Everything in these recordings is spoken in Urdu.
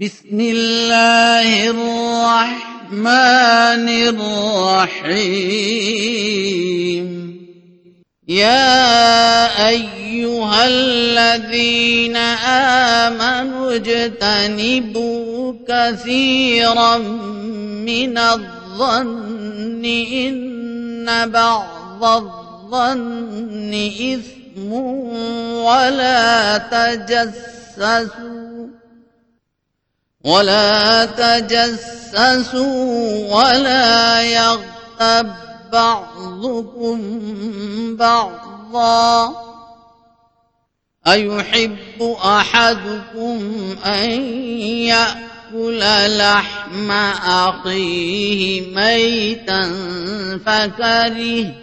بسم الله الرحمن الرحيم. يا أيها الذين آمنوا اجتنبوا كثيرا من الظن. إن بعض الظن إثم ولا تجسسوا. ولا تجسسوا ولا يغتب بعضكم بعضا أيحب أحدكم أن يأكل لحم أخيه ميتا فكرهتموه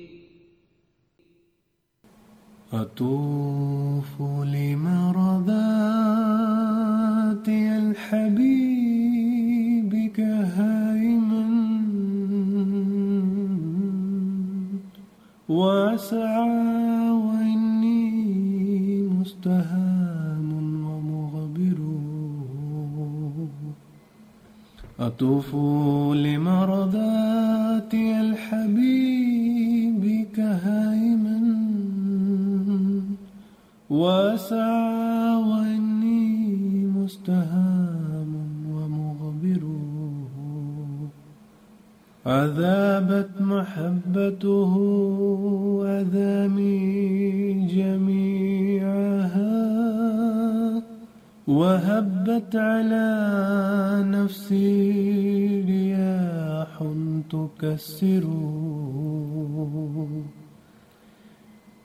أطوف لمرضات الحبيب كهائما وأسعى وإني مستهام ومغبر. أطوف لمرضات الحبيب وأسعى وإني مستهام ومغبر عذابت محبته أذامي جميعها. وهبت على نفسي رياح تكسر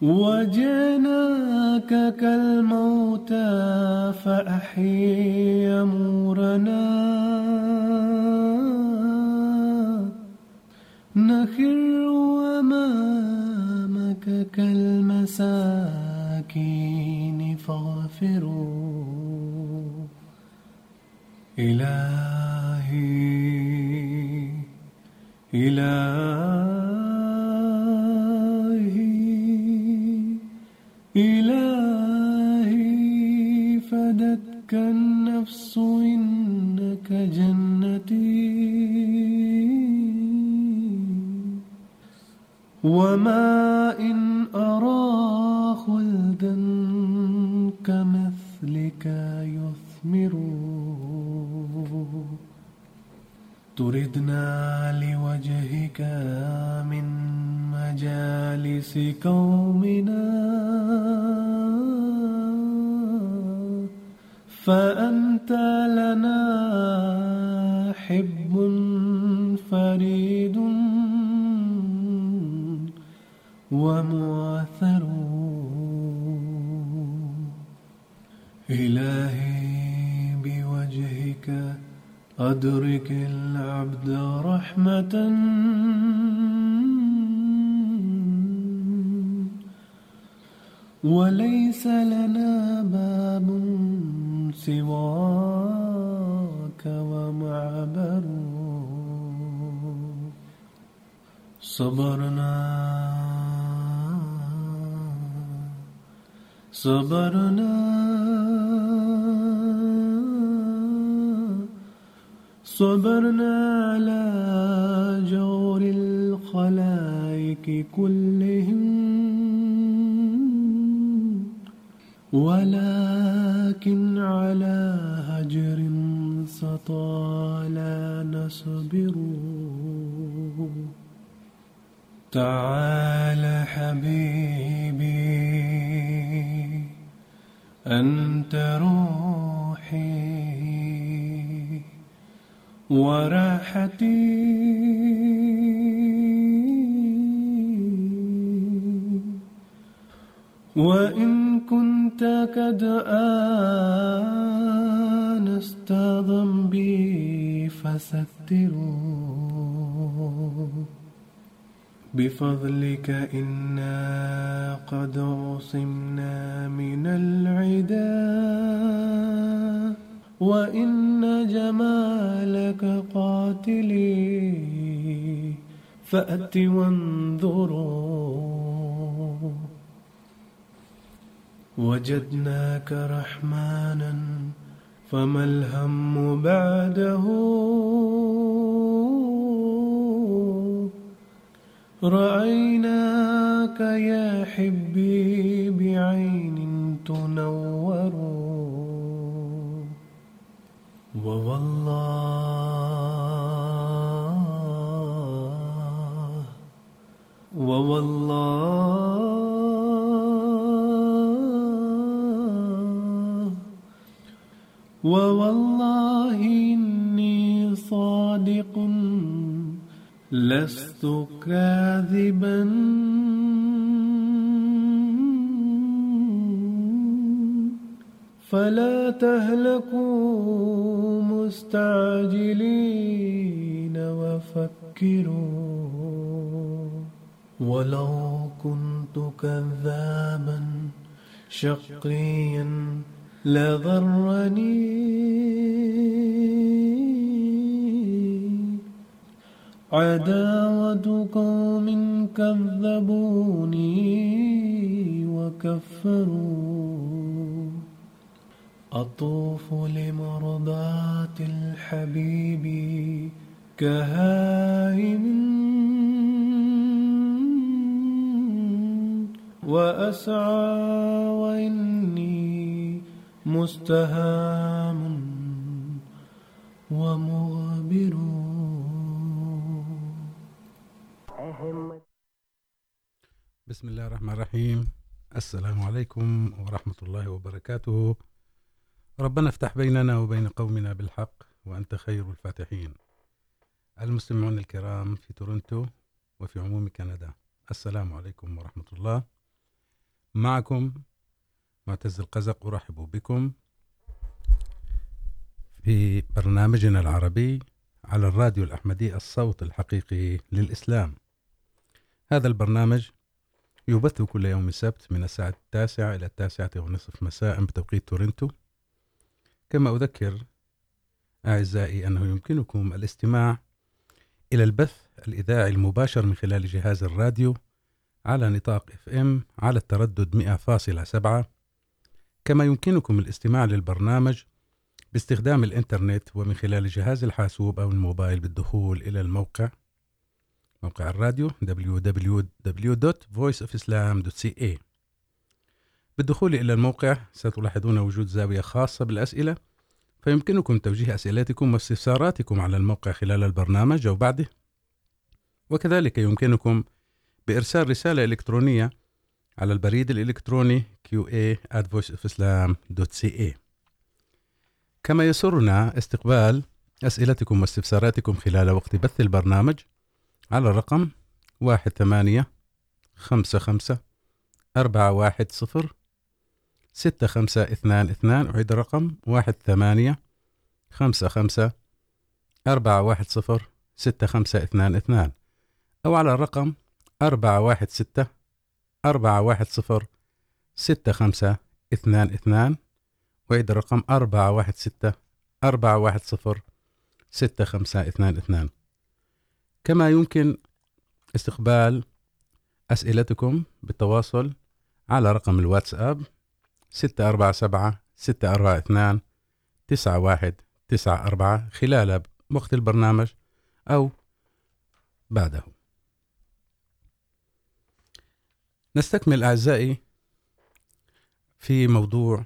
وجئناك كالموتى فأحيي أمورنا. نخر أمامك كالمساكين فاغفروا. إلهي إلهي. فدتك النفس إنك جنتي. وما إن أرى خلدا كمثلك يثمر. تردنا لوجهك من مجالس قومنا. فأنت لنا حب فريد ومؤثر إلهي بوجهك أدرك العبد رحمة. وليس لنا باب سواك ومعبر صبرنا صبرنا. صبرنا على جور الخلائق كلهم. ولكن على هجر سطال نصبر. تعال حبيبي أنت روحي. وراحتي وإن كنت قد آنست ذنبي فستروا بفضلك إنا قد عصمنا من العدا وإن جمالك قاتلي فأت وانظروا وجدناك رحمانا فما الهم بعده؟ رأيناك يا حبي بعين تنور. ووالله ووالله ووالله إني صادق لست كاذبا. فلا تهلكوا مستعجلين وفكروا ولو كنت كذابا شقيا. لضرني عداوة قوم كذبوني وكفروا أطوف لمرضاة الحبيب كهائم وأسعى وإني مستهام ومغبر. بسم الله الرحمن الرحيم. السلام عليكم ورحمة الله وبركاته. ربنا افتح بيننا وبين قومنا بالحق وأنت خير الفاتحين. المستمعون الكرام في تورنتو وفي عموم كندا. السلام عليكم ورحمة الله. معكم معتز القزق أرحب بكم في برنامجنا العربي على الراديو الأحمدي الصوت الحقيقي للإسلام. هذا البرنامج يبث كل يوم سبت من الساعة التاسعة إلى التاسعة ونصف مساء بتوقيت تورنتو. كما أذكر أعزائي أنه يمكنكم الاستماع إلى البث الإذاعي المباشر من خلال جهاز الراديو على نطاق اف ام على التردد 100.7 كما يمكنكم الاستماع للبرنامج باستخدام الانترنت ومن خلال جهاز الحاسوب او الموبايل بالدخول الى الموقع، موقع الراديو www.voiceofislam.ca بالدخول الى الموقع ستلاحظون وجود زاويه خاصه بالاسئله فيمكنكم توجيه اسئلتكم واستفساراتكم على الموقع خلال البرنامج او بعده. وكذلك يمكنكم بإرسال رسالة إلكترونية على البريد الإلكتروني qa@voiceofislam.ca كما يسرنا استقبال أسئلتكم واستفساراتكم خلال وقت بث البرنامج على الرقم واحد ثمانية خمسة خمسة أربعة واحد صفر ستة خمسة اثنان اثنان أعيد الرقم واحد ثمانية خمسة خمسة أربعة واحد صفر ستة خمسة اثنان اثنان أو على الرقم أربعة واحد ستة أربعة واحد صفر، ستة خمسة، اثنان اثنان، وعيد الرقم أربعة واحد ستة، أربعة واحد صفر، ستة خمسة، اثنان اثنان. كما يمكن استقبال أسئلتكم بالتواصل على رقم الواتساب ستة أربعة سبعة، ستة أربعة اثنان، تسعة واحد، تسعة أربعة خلال وقت البرنامج أو بعده. نستكمل أعزائي في موضوع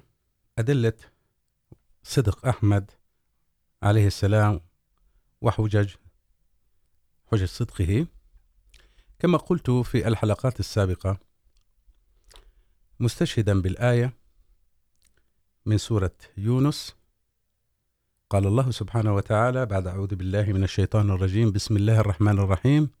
أدلة صدق أحمد عليه السلام وحجج حجج صدقه. كما قلت في الحلقات السابقة، مستشهدا بالآية من سورة يونس، قال الله سبحانه وتعالى بعد أعوذ بالله من الشيطان الرجيم، بسم الله الرحمن الرحيم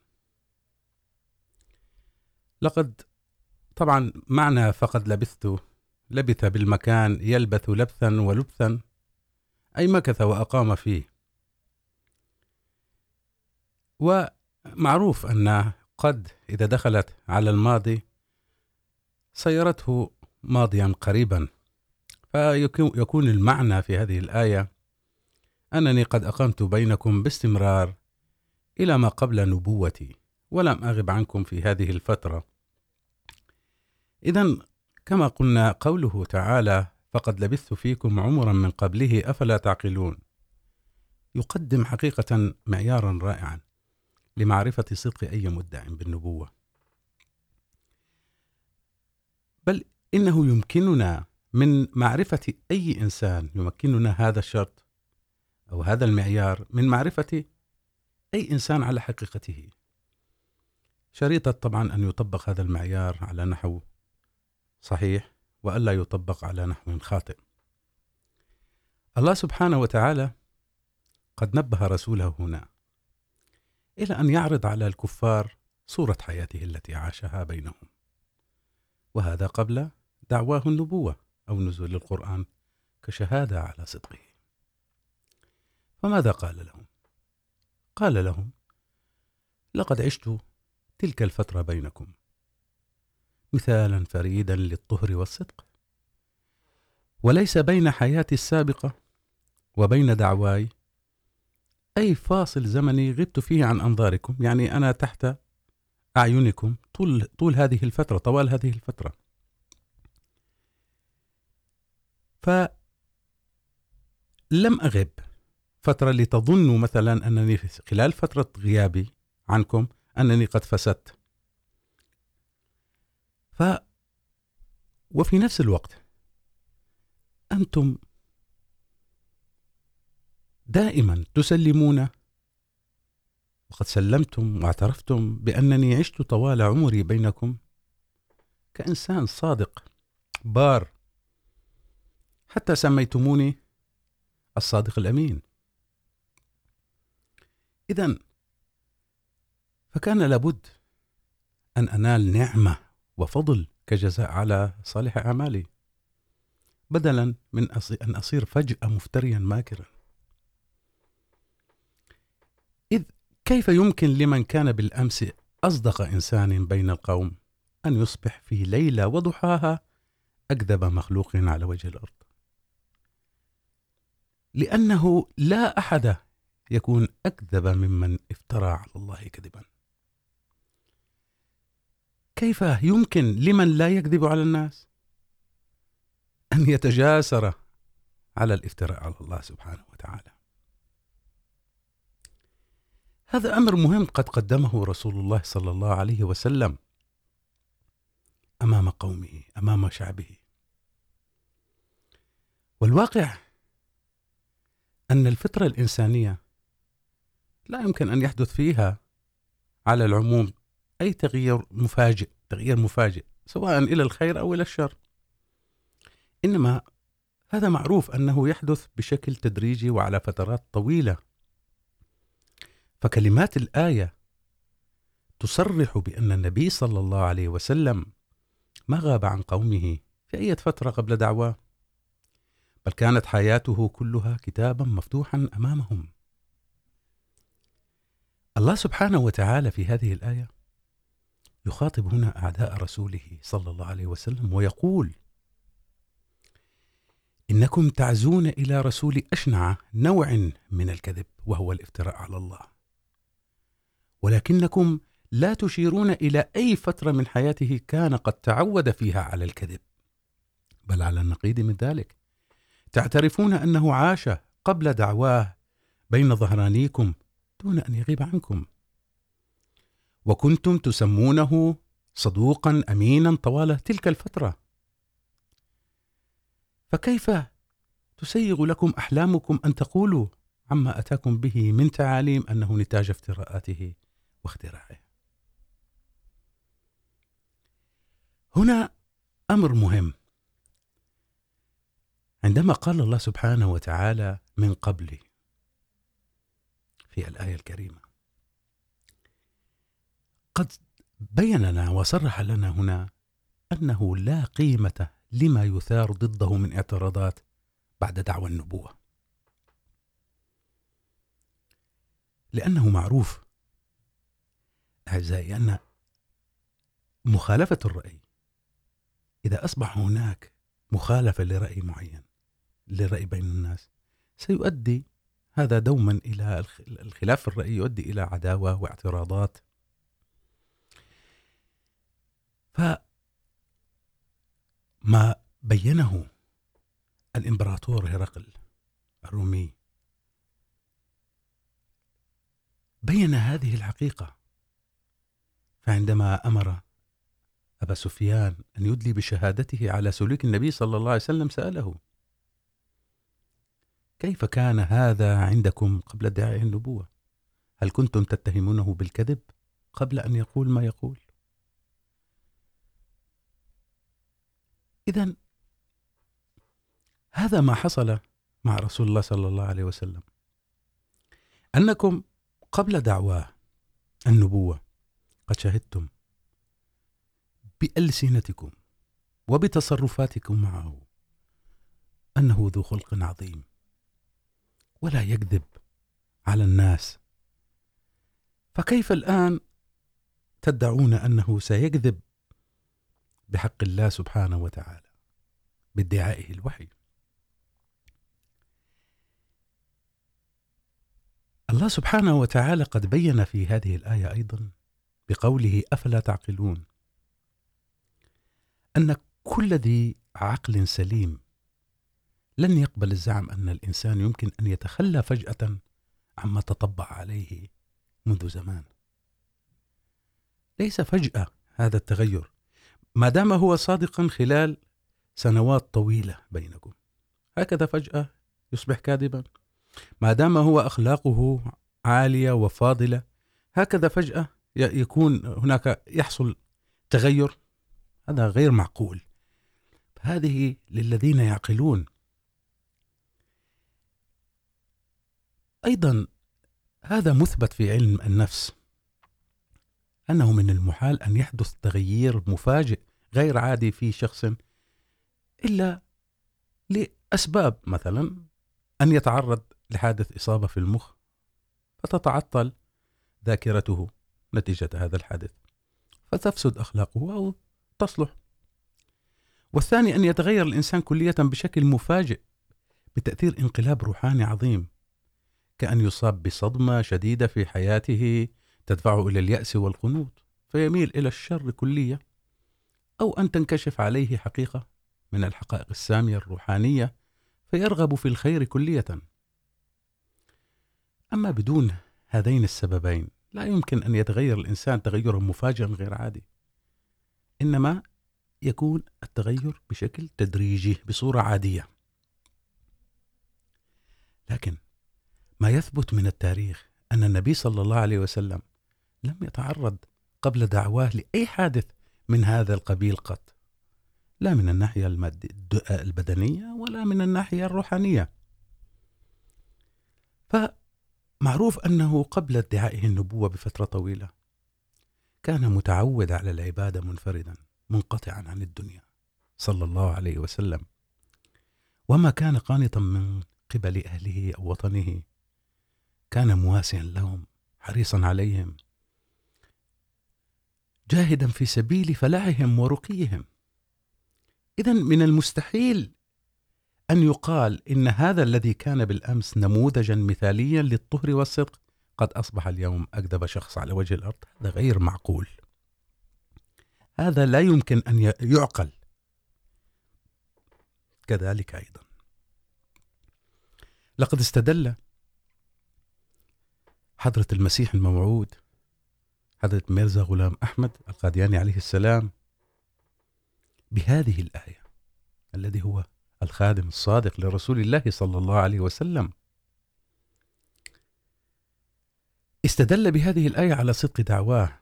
لقد، طبعا معنى فقد لبثت، لبث بالمكان يلبث لبثا ولبثا، أي مكث وأقام فيه. ومعروف أن قد إذا دخلت على الماضي صيرته ماضيا قريبا. فيكون المعنى في هذه الآية أنني قد أقمت بينكم باستمرار إلى ما قبل نبوتي، ولم أغب عنكم في هذه الفترة. إذا كما قلنا قوله تعالى فقد لبثت فيكم عمرا من قبله، أفلا تعقلون. يقدم حقيقة معيارا رائعا لمعرفة صدق أي مدع بالنبوة. بل إنه يمكننا من معرفة أي إنسان يمكننا هذا الشرط أو هذا المعيار من معرفة أي إنسان على حقيقته. شريطة طبعا أن يطبق هذا المعيار على نحو صحيح، وألا يطبق على نحو خاطئ الله سبحانه وتعالى قد نبه رسوله هنا إلى أن يعرض على الكفار صورة حياته التي عاشها بينهم، وهذا قبل دعواه النبوة أو نزول القرآن كشهادة على صدقه فماذا قال لهم؟ قال لهم، لقد عشت تلك الفترة بينكم مثالا فريدا للطهر والصدق. وليس بين حياتي السابقة وبين دعواي أي فاصل زمني غبت فيه عن أنظاركم. يعني أنا تحت أعينكم طول, طول هذه الفترة طوال هذه الفترة. فلم أغب فترة لتظنوا مثلا أنني خلال فترة غيابي عنكم أنني قد فسدت. ف وفي نفس الوقت أنتم دائما تسلمون وقد سلمتم واعترفتم بأنني عشت طوال عمري بينكم كإنسان صادق، بار، حتى سميتموني الصادق الأمين. إذن فكان لابد أن أنال نعمة وفضل كجزاء على صالح أعمالي. بدلا من أن أصير فجأة مفتريا ماكرا. إذ كيف يمكن لمن كان بالأمس أصدق إنسان بين القوم أن يصبح في ليلة وضحاها أكذب مخلوق على وجه الأرض؟ لأنه لا أحد يكون أكذب ممن افترى على الله كذبا. كيف يمكن لمن لا يكذب على الناس؟ أن يتجاسر على الافتراء على الله سبحانه وتعالى. هذا أمر مهم قد قدمه رسول الله صلى الله عليه وسلم أمام قومه، أمام شعبه. والواقع أن الفطرة الإنسانية لا يمكن أن يحدث فيها على العموم. أي تغيير مفاجئ تغيير مفاجئ، سواء إلى الخير أو إلى الشر. إنما هذا معروف أنه يحدث بشكل تدريجي وعلى فترات طويلة. فكلمات الآية تصرح بأن النبي صلى الله عليه وسلم ما غاب عن قومه في أي فترة قبل دعواه، بل كانت حياته كلها كتابا مفتوحا أمامهم. الله سبحانه وتعالى في هذه الآية يخاطب هنا أعداء رسوله صلى الله عليه وسلم ويقول، إنكم تعزون إلى رسول أشنع نوع من الكذب وهو الافتراء على الله. ولكنكم لا تشيرون إلى أي فترة من حياته كان قد تعود فيها على الكذب. بل على النقيض من ذلك. تعترفون أنه عاش قبل دعواه بين ظهرانيكم دون أن يغيب عنكم. وكنتم تسمونه صدوقا أمينا طوال تلك الفترة. فكيف تسيغ لكم أحلامكم أن تقولوا عما أتاكم به من تعاليم أنه نتاج افتراءاته واختراعه؟ هنا أمر مهم. عندما قال الله سبحانه وتعالى من قبل في الآية الكريمة قد بيننا وصرح لنا هنا أنه لا قيمة لما يثار ضده من اعتراضات بعد دعوى النبوة. لأنه معروف أعزائي أن مخالفة الرأي، إذا أصبح هناك مخالفة لرأي معين، لرأي بين الناس، سيؤدي هذا دوما إلى الخلاف الرأي، يؤدي إلى عداوة واعتراضات فما بينه الإمبراطور هرقل الرومي. بين هذه الحقيقة، فعندما أمر أبا سفيان أن يدلي بشهادته على سلوك النبي صلى الله عليه وسلم، سأله كيف كان هذا عندكم قبل ادعاء النبوة؟ هل كنتم تتهمونه بالكذب قبل أن يقول ما يقول؟ إذن هذا ما حصل مع رسول الله صلى الله عليه وسلم. أنكم قبل دعواه النبوة قد شهدتم بألسنتكم وبتصرفاتكم معه أنه ذو خلق عظيم. ولا يكذب على الناس. فكيف الآن تدعون أنه سيكذب بحق الله سبحانه وتعالى بادعائه الوحي. الله سبحانه وتعالى قد بين في هذه الآية أيضا بقوله أفلا تعقلون؟ أن كل ذي عقل سليم لن يقبل الزعم أن الإنسان يمكن أن يتخلى فجأة عما تطبع عليه منذ زمان. ليس فجأة هذا التغير. ما دام هو صادقا خلال سنوات طويلة بينكم، هكذا فجأة يصبح كاذبا. ما دام هو أخلاقه عالية وفاضلة، هكذا فجأة يكون هناك يحصل تغير. هذا غير معقول. هذه للذين يعقلون. أيضا هذا مثبت في علم النفس. أنه من المحال أن يحدث تغيير مفاجئ غير عادي في شخص إلا لأسباب، مثلا أن يتعرض لحادث إصابة في المخ فتتعطل ذاكرته نتيجة هذا الحادث، فتفسد أخلاقه أو تصلح. والثاني أن يتغير الإنسان كلية بشكل مفاجئ بتأثير انقلاب روحاني عظيم، كأن يصاب بصدمة شديدة في حياته تدفعه إلى اليأس والقنوط، فيميل إلى الشر كلية، أو أن تنكشف عليه حقيقة من الحقائق السامية الروحانية، فيرغب في الخير كلية. أما بدون هذين السببين، لا يمكن أن يتغير الإنسان تغيرا مفاجئا غير عادي. إنما يكون التغير بشكل تدريجي، بصورة عادية. لكن ما يثبت من التاريخ أن النبي صلى الله عليه وسلم لم يتعرض قبل دعواه لأي حادث من هذا القبيل قط. لا من الناحية البدنية ولا من الناحية الروحانية. فمعروف أنه قبل ادعائه النبوة بفترة طويلة كان متعود على العبادة منفردا، منقطعا عن الدنيا صلى الله عليه وسلم. وما كان قانطا من قبل أهله أو وطنه كان مواسيا لهم، حريصا عليهم. جاهدا في سبيل فلاحهم ورقيهم. إذا من المستحيل أن يقال إن هذا الذي كان بالأمس نموذجا مثاليا للطهر والصدق قد أصبح اليوم أكذب شخص على وجه الأرض. هذا غير معقول. هذا لا يمكن أن يعقل. كذلك أيضا. لقد استدل حضرة المسيح الموعود حضرة ميرزا غلام أحمد القادياني عليه السلام بهذه الآية الذي هو الخادم الصادق لرسول الله صلى الله عليه وسلم. استدل بهذه الآية على صدق دعواه،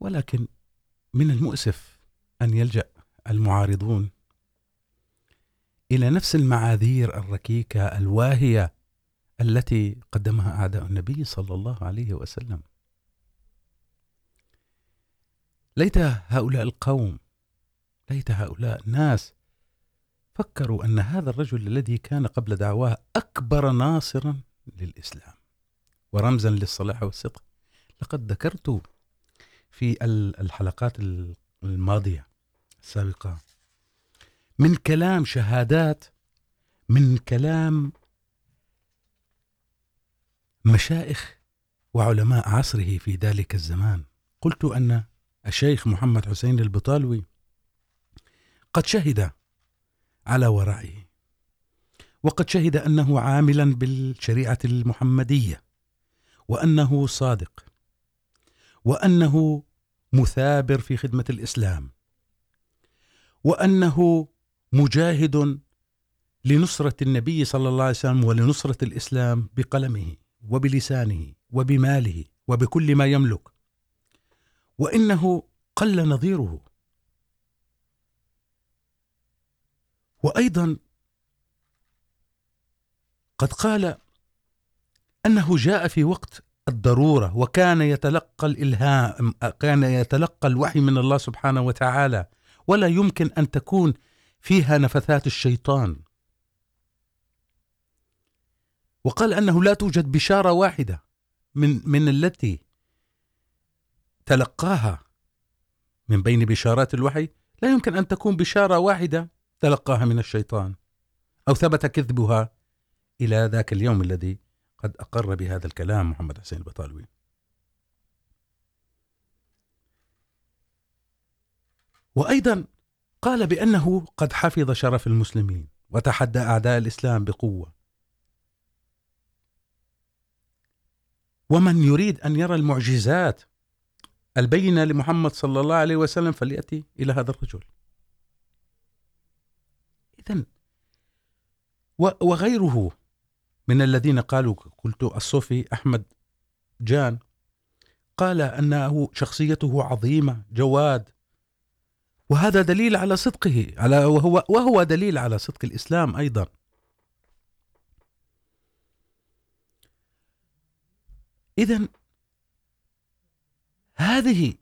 ولكن من المؤسف أن يلجأ المعارضون إلى نفس المعاذير الركيكة الواهية التي قدمها أعداء النبي صلى الله عليه وسلم. ليت هؤلاء القوم، ليت هؤلاء الناس فكروا أن هذا الرجل الذي كان قبل دعواه أكبر ناصرا للإسلام ورمزا للصلاح والصدق. لقد ذكرت في الحلقات الماضية السابقة من كلام شهادات، من كلام مشائخ وعلماء عصره في ذلك الزمان. قلت أن الشيخ محمد حسين البطالوي قد شهد على ورعه وقد شهد أنه عاملا بالشريعة المحمدية، وأنه صادق، وأنه مثابر في خدمة الإسلام، وأنه مجاهد لنصرة النبي صلى الله عليه وسلم ولنصرة الإسلام بقلمه. وبلسانه وبماله وبكل ما يملك. وإنه قل نظيره. وأيضا قد قال أنه جاء في وقت الضرورة وكان يتلقى الإلهام، كان يتلقى الوحي من الله سبحانه وتعالى، ولا يمكن أن تكون فيها نفثات الشيطان. وقال أنه لا توجد بشارة واحدة من من التي تلقاها من بين بشارات الوحي. لا يمكن أن تكون بشارة واحدة تلقاها من الشيطان، أو ثبت كذبها إلى ذاك اليوم الذي قد أقر بهذا الكلام محمد حسين البطالوي. وأيضا قال بأنه قد حفظ شرف المسلمين وتحدى أعداء الإسلام بقوة. ومن يريد أن يرى المعجزات البينة لمحمد صلى الله عليه وسلم فليأتي إلى هذا الرجل. إذن وغيره من الذين قالوا، قلت الصوفي أحمد جان، قال أنه شخصيته عظيمة، جواد، وهذا دليل على صدقه، على، وهو وهو دليل على صدق الإسلام أيضا. إذا هذه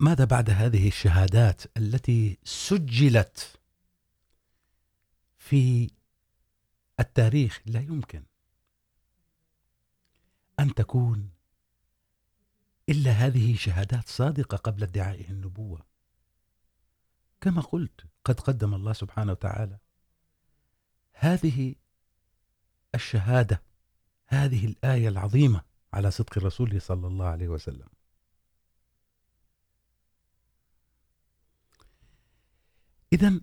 ماذا بعد هذه الشهادات التي سجلت في التاريخ؟ لا يمكن أن تكون إلا هذه شهادات صادقة قبل ادعائه النبوة. كما قلت، قد قدم الله سبحانه وتعالى هذه الشهادة هذه الآية العظيمة على صدق الرسول صلى الله عليه وسلم. إذن،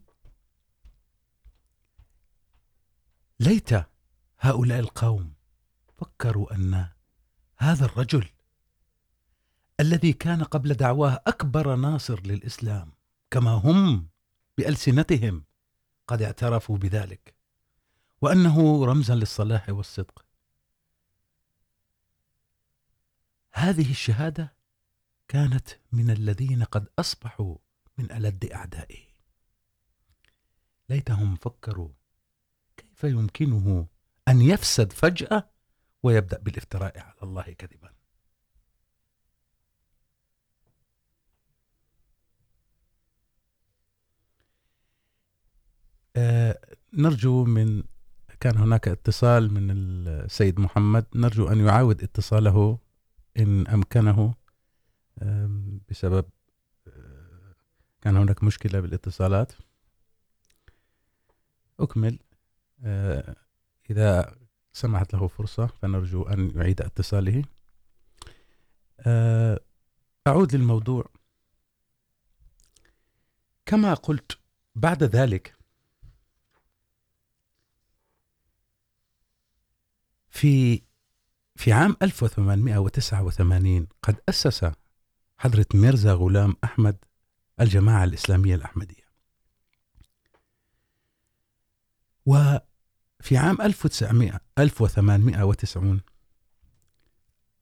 ليت هؤلاء القوم فكروا أن هذا الرجل الذي كان قبل دعواه أكبر ناصر للإسلام كما هم بألسنتهم قد اعترفوا بذلك، وأنه رمزا للصلاح والصدق. هذه الشهادة كانت من الذين قد أصبحوا من ألد أعدائه. ليتهم فكروا كيف يمكنه أن يفسد فجأة ويبدأ بالافتراء على الله كذبا. آه، نرجو من، كان هناك اتصال من السيد محمد، نرجو أن يعاود اتصاله إن أمكنه بسبب كان هناك مشكلة بالاتصالات. أكمل إذا سمحت له فرصة، فنرجو أن يعيد اتصاله. أعود للموضوع. كما قلت بعد ذلك، في في عام 1889 قد أسس حضرة ميرزا غلام أحمد الجماعة الإسلامية الأحمدية. وفي عام 1900 1890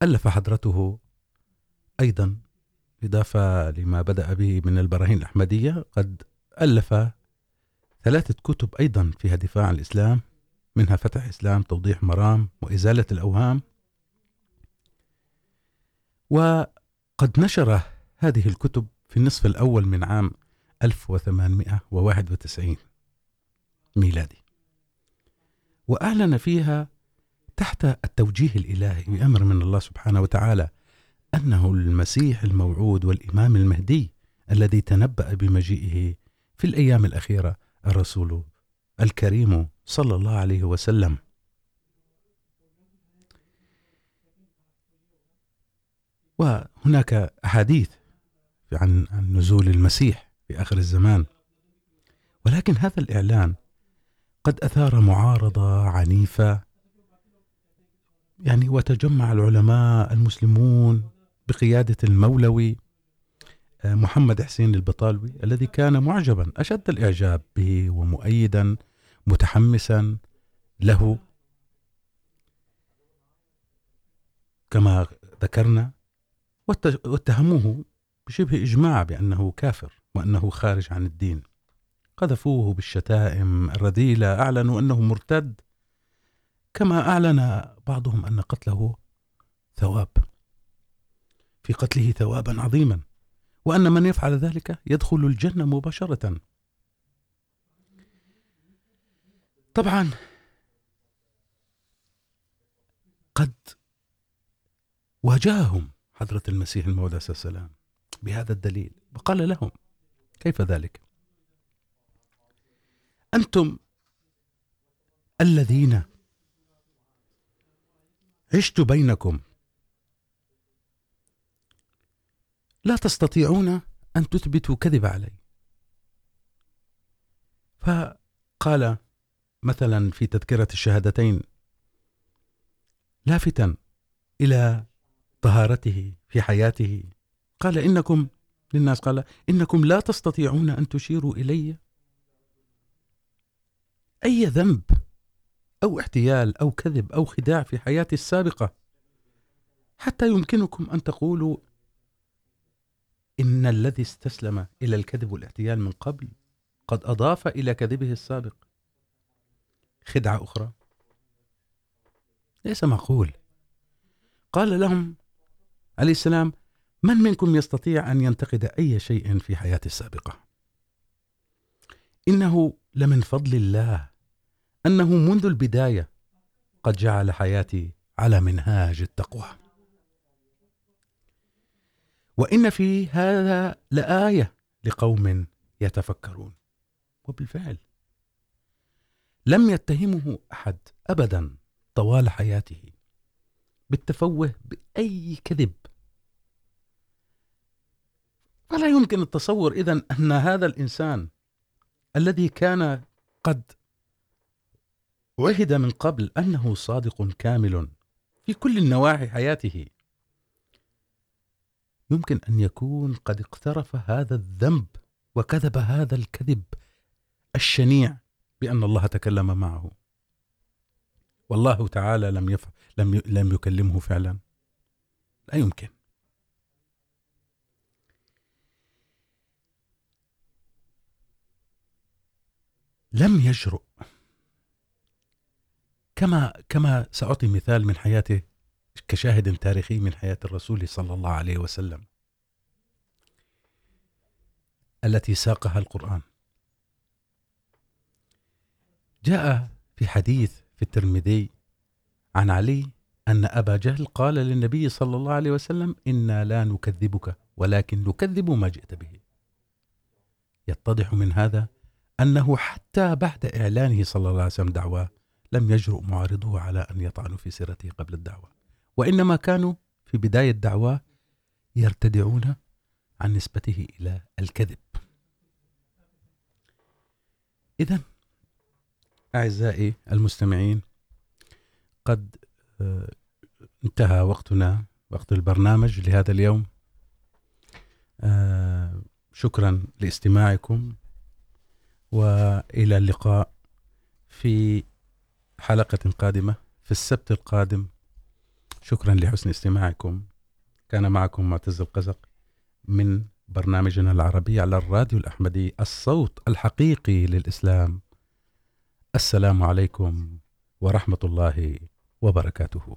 ألف حضرته أيضا، إضافة لما بدأ به من البراهين الأحمدية، قد ألف ثلاثة كتب أيضا فيها دفاع عن الإسلام، منها فتح إسلام توضيح مرام، وإزالة الأوهام وقد نشر هذه الكتب في النصف الأول من عام 1891 ميلادي. وأعلن فيها تحت التوجيه الإلهي بأمر من الله سبحانه وتعالى أنه المسيح الموعود والإمام المهدي الذي تنبأ بمجيئه في الأيام الأخيرة الرسول الكريم صلى الله عليه وسلم. وهناك أحاديث عن عن نزول المسيح في آخر الزمان. ولكن هذا الإعلان قد أثار معارضة عنيفة، يعني وتجمع العلماء المسلمون بقيادة المولوي محمد حسين البطالوي الذي كان معجبا، أشد الإعجاب به ومؤيدا، متحمسا له. كما ذكرنا واتهموه بشبه إجماع بأنه كافر وأنه خارج عن الدين. قذفوه بالشتائم الرذيلة، أعلنوا أنه مرتد، كما أعلن بعضهم أن قتله ثواب. في قتله ثوابا عظيما، وأن من يفعل ذلك يدخل الجنة مباشرة. طبعا، قد واجههم حضرة المسيح الموعود عليه السلام بهذا الدليل. وقال لهم، كيف ذلك؟ أنتم الذين عشت بينكم. لا تستطيعون أن تثبتوا كذب علي. فقال مثلا في تذكرة الشهادتين، لافتا إلى طهارته في حياته. قال إنكم، للناس قال، إنكم لا تستطيعون أن تشيروا إلي. أي ذنب أو احتيال أو كذب أو خداع في حياتي السابقة حتى يمكنكم أن تقولوا إن الذي استسلم إلى الكذب والاحتيال من قبل قد أضاف إلى كذبه السابق. خدعة أخرى. ليس معقول. قال لهم عليه السلام، من منكم يستطيع أن ينتقد أي شيء في حياته السابقة؟ إنه لمن فضل الله، أنه منذ البداية قد جعل حياتي على منهاج التقوى. وإن في هذا لآية لقوم يتفكرون. وبالفعل، لم يتهمه أحد أبدا طوال حياته بالتفوه بأي كذب فلا يمكن التصور إذن أن هذا الإنسان الذي كان قد وهد من قبل أنه صادق كامل في كل النواحي حياته، يمكن أن يكون قد اقترف هذا الذنب وكذب هذا الكذب الشنيع بأن الله تكلم معه. والله تعالى لم يف... لم ي... لم يكلمه فعلا. لا يمكن. لم يجرؤ كما كما سأعطي مثال من حياته، كشاهد تاريخي من حياة الرسول صلى الله عليه وسلم، التي ساقها القرآن. جاء في حديث في الترمذي عن علي أن أبا جهل قال للنبي صلى الله عليه وسلم إنا لا نكذبك، ولكن نكذب ما جئت به. يتضح من هذا أنه حتى بعد إعلانه صلى الله عليه وسلم دعواه لم يجرؤ معارضه على أن يطعنوا في سيرته قبل الدعوة. وإنما كانوا في بداية الدعوة يرتدعون عن نسبته إلى الكذب. إذن، أعزائي المستمعين، قد انتهى وقتنا، وقت البرنامج لهذا اليوم. شكرا لاستماعكم. وإلى اللقاء في حلقة قادمة، في السبت القادم. شكرا لحسن استماعكم. كان معكم معتز القزق من برنامجنا العربي على الراديو الأحمدي، الصوت الحقيقي للإسلام. السلام عليكم ورحمة الله وبركاته.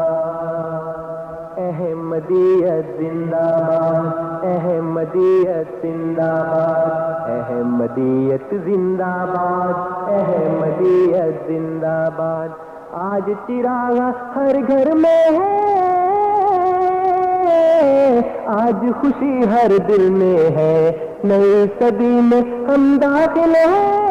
احمدیت زندہ باد، احمدیت زندہ باد، احمدیت زندہ باد، احمدیت زندہ باد۔ آج چراغ ہر گھر میں ہے، آج خوشی ہر دل میں ہے۔ نئی صدی میں ہم داخل ہیں۔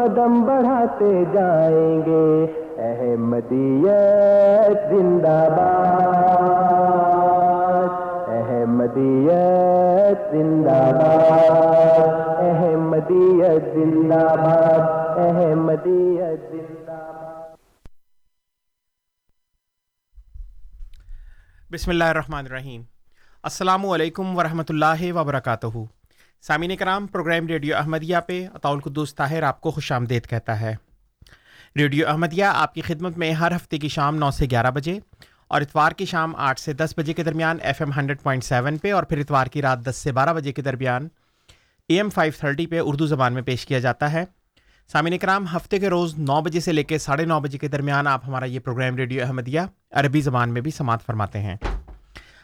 قدم بڑھاتے جائیں گے۔ احمدیت زندہ باد۔ احمدیت زندہ باد۔ احمدیت زندہ باد۔ احمدیت زندہ باد۔ بسم اللہ الرحمن الرحیم۔ السلام علیکم ورحمۃ اللہ وبرکاتہ۔ سامعین کرام، پروگرام ریڈیو احمدیہ پہ اطاول القدوس طاہر آپ کو خوش آمدید کہتا ہے۔ ریڈیو احمدیہ آپ کی خدمت میں ہر ہفتے کی شام نو سے گیارہ بجے اور اتوار کی شام آٹھ سے دس بجے کے درمیان F M hundred point seven پہ اور پھر اتوار کی رات دس سے بارہ بجے کے درمیان اے ایم فائیو تھرٹی پہ اردو زبان میں پیش کیا جاتا ہے۔ سامعین کرام، ہفتے کے روز نو بجے سے لے کے ساڑھے نو بجے کے درمیان آپ ہمارا یہ پروگرام ریڈیو احمدیہ عربی زبان میں بھی سماعت فرماتے ہیں۔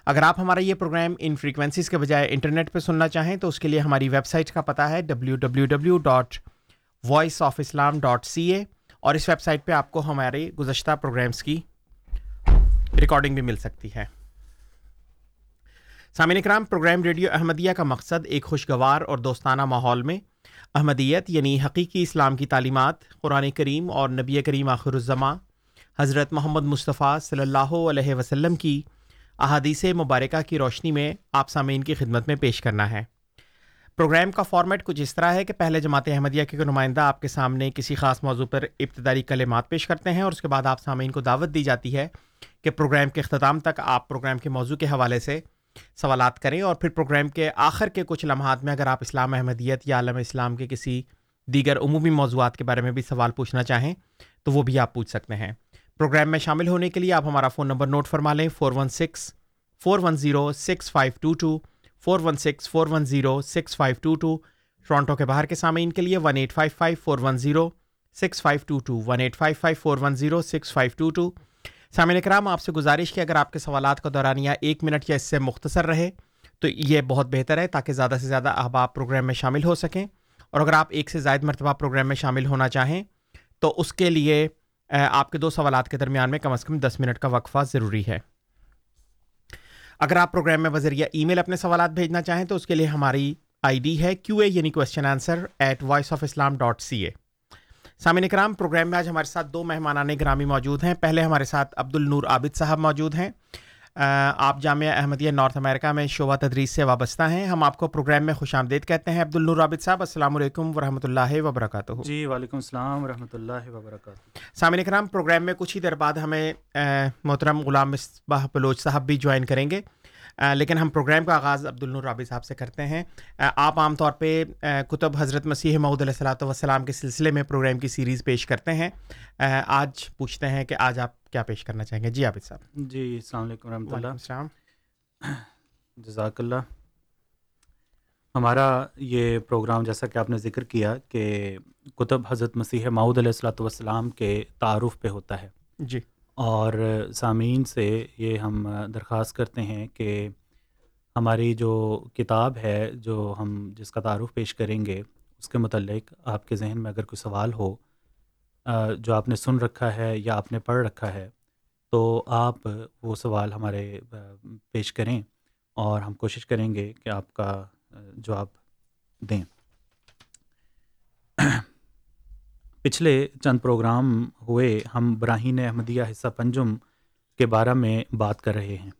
اگر آپ ہمارا یہ پروگرام ان فریکوینسیز کے بجائے انٹرنیٹ پہ سننا چاہیں تو اس کے لیے ہماری ویب سائٹ کا پتہ ہے W W W dot voice of Islam dot C A اور اس ویب سائٹ پہ آپ کو ہمارے گزشتہ پروگرامس کی ریکارڈنگ بھی مل سکتی ہے۔ سامعین کرام پروگرام ریڈیو احمدیہ کا مقصد ایک خوشگوار اور دوستانہ ماحول میں احمدیت یعنی حقیقی اسلام کی تعلیمات، قرآن کریم اور نبی کریم آخر الزماں حضرت محمد مصطفیٰ صلی اللہ علیہ وسلم کی احادیث مبارکہ کی روشنی میں آپ سامعین کی خدمت میں پیش کرنا ہے۔ پروگرام کا فارمیٹ کچھ اس طرح ہے کہ پہلے جماعت احمدیہ کے نمائندہ آپ کے سامنے کسی خاص موضوع پر ابتدائی کلمات پیش کرتے ہیں اور اس کے بعد آپ سامعین کو دعوت دی جاتی ہے کہ پروگرام کے اختتام تک آپ پروگرام کے موضوع کے حوالے سے سوالات کریں اور پھر پروگرام کے آخر کے کچھ لمحات میں اگر آپ اسلام احمدیت یا عالم اسلام کے کسی دیگر عمومی موضوعات کے بارے میں بھی سوال پوچھنا چاہیں تو وہ بھی آپ پوچھ سکتے ہیں۔ پروگرام میں شامل ہونے کے لیے آپ ہمارا فون نمبر نوٹ فرما لیں four one six, four one zero, six five two two, four one six, four one zero, six five two two, Toronto کے باہر کے سامعین کے لیے one eight five five, four one zero, six five two two, one eight five five, four one zero, six five two two. سامعین کرام آپ سے گزارش کی اگر آپ کے سوالات کا دورانیہ ایک منٹ یا اس سے مختصر رہے، تو یہ بہت بہتر ہے تاکہ زیادہ سے زیادہ احباب پروگرام میں شامل ہو سکیں۔ اور اگر آپ ایک سے زائد مرتبہ پروگرام میں شامل ہونا چاہیں، تو اس کے لیے آپ کے دو سوالات کے درمیان میں کم از کم دس منٹ کا وقفہ ضروری ہے۔ اگر آپ پروگرام میں بذریعہ ای میل اپنے سوالات بھیجنا چاہیں تو اس کے لیے ہماری آئی ڈی ہے کیو اے یعنی question answer at voice of Islam dot C A سامعین کرام پروگرام میں آج ہمارے ساتھ دو مہمانان گرامی موجود ہیں۔ پہلے ہمارے ساتھ عبد النور عابد صاحب موجود ہیں۔ آپ جامعہ احمدیہ نارتھ امریکہ میں شعبہ تدریس سے وابستہ ہیں۔ ہم آپ کو پروگرام میں خوش آمدید کہتے ہیں۔ عبد النور عابد صاحب السلام علیکم ورحمۃ اللہ وبرکاتہ۔ جی وعلیکم السلام ورحمۃ اللہ وبرکاتہ۔ سامعین کرام پروگرام میں کچھ ہی دیر بعد ہمیں محترم غلام مصباح بلوچ صاحب بھی جوائن کریں گے۔ لیکن ہم پروگرام کا آغاز عبد النور صاحب سے کرتے ہیں۔ آپ عام طور پہ کتب حضرت مسیح محدود علیہ السلاۃ وسلام کے سلسلے میں پروگرام کی سیریز پیش کرتے ہیں۔ آج پوچھتے ہیں کہ آج آپ کیا پیش کرنا چاہیں گے؟ جی عابد صاحب۔ جی السلام علیکم رحمۃ اللہ۔ السلام۔ جزاک اللہ۔ ہمارا یہ پروگرام جیسا کہ آپ نے ذکر کیا کہ کتب حضرت مسیح معود علیہ السلاۃ والسلام کے تعارف پہ ہوتا ہے۔ جی۔ اور سامعین سے یہ ہم درخواست کرتے ہیں کہ ہماری جو کتاب ہے جو ہم جس کا تعارف پیش کریں گے اس کے متعلق آپ کے ذہن میں اگر کوئی سوال ہو جو آپ نے سن رکھا ہے یا آپ نے پڑھ رکھا ہے، تو آپ وہ سوال ہمارے پیش کریں اور ہم کوشش کریں گے کہ آپ کا جواب دیں۔ پچھلے چند پروگرام ہوئے ہم براہین احمدیہ حصہ پنجم کے بارے میں بات کر رہے ہیں۔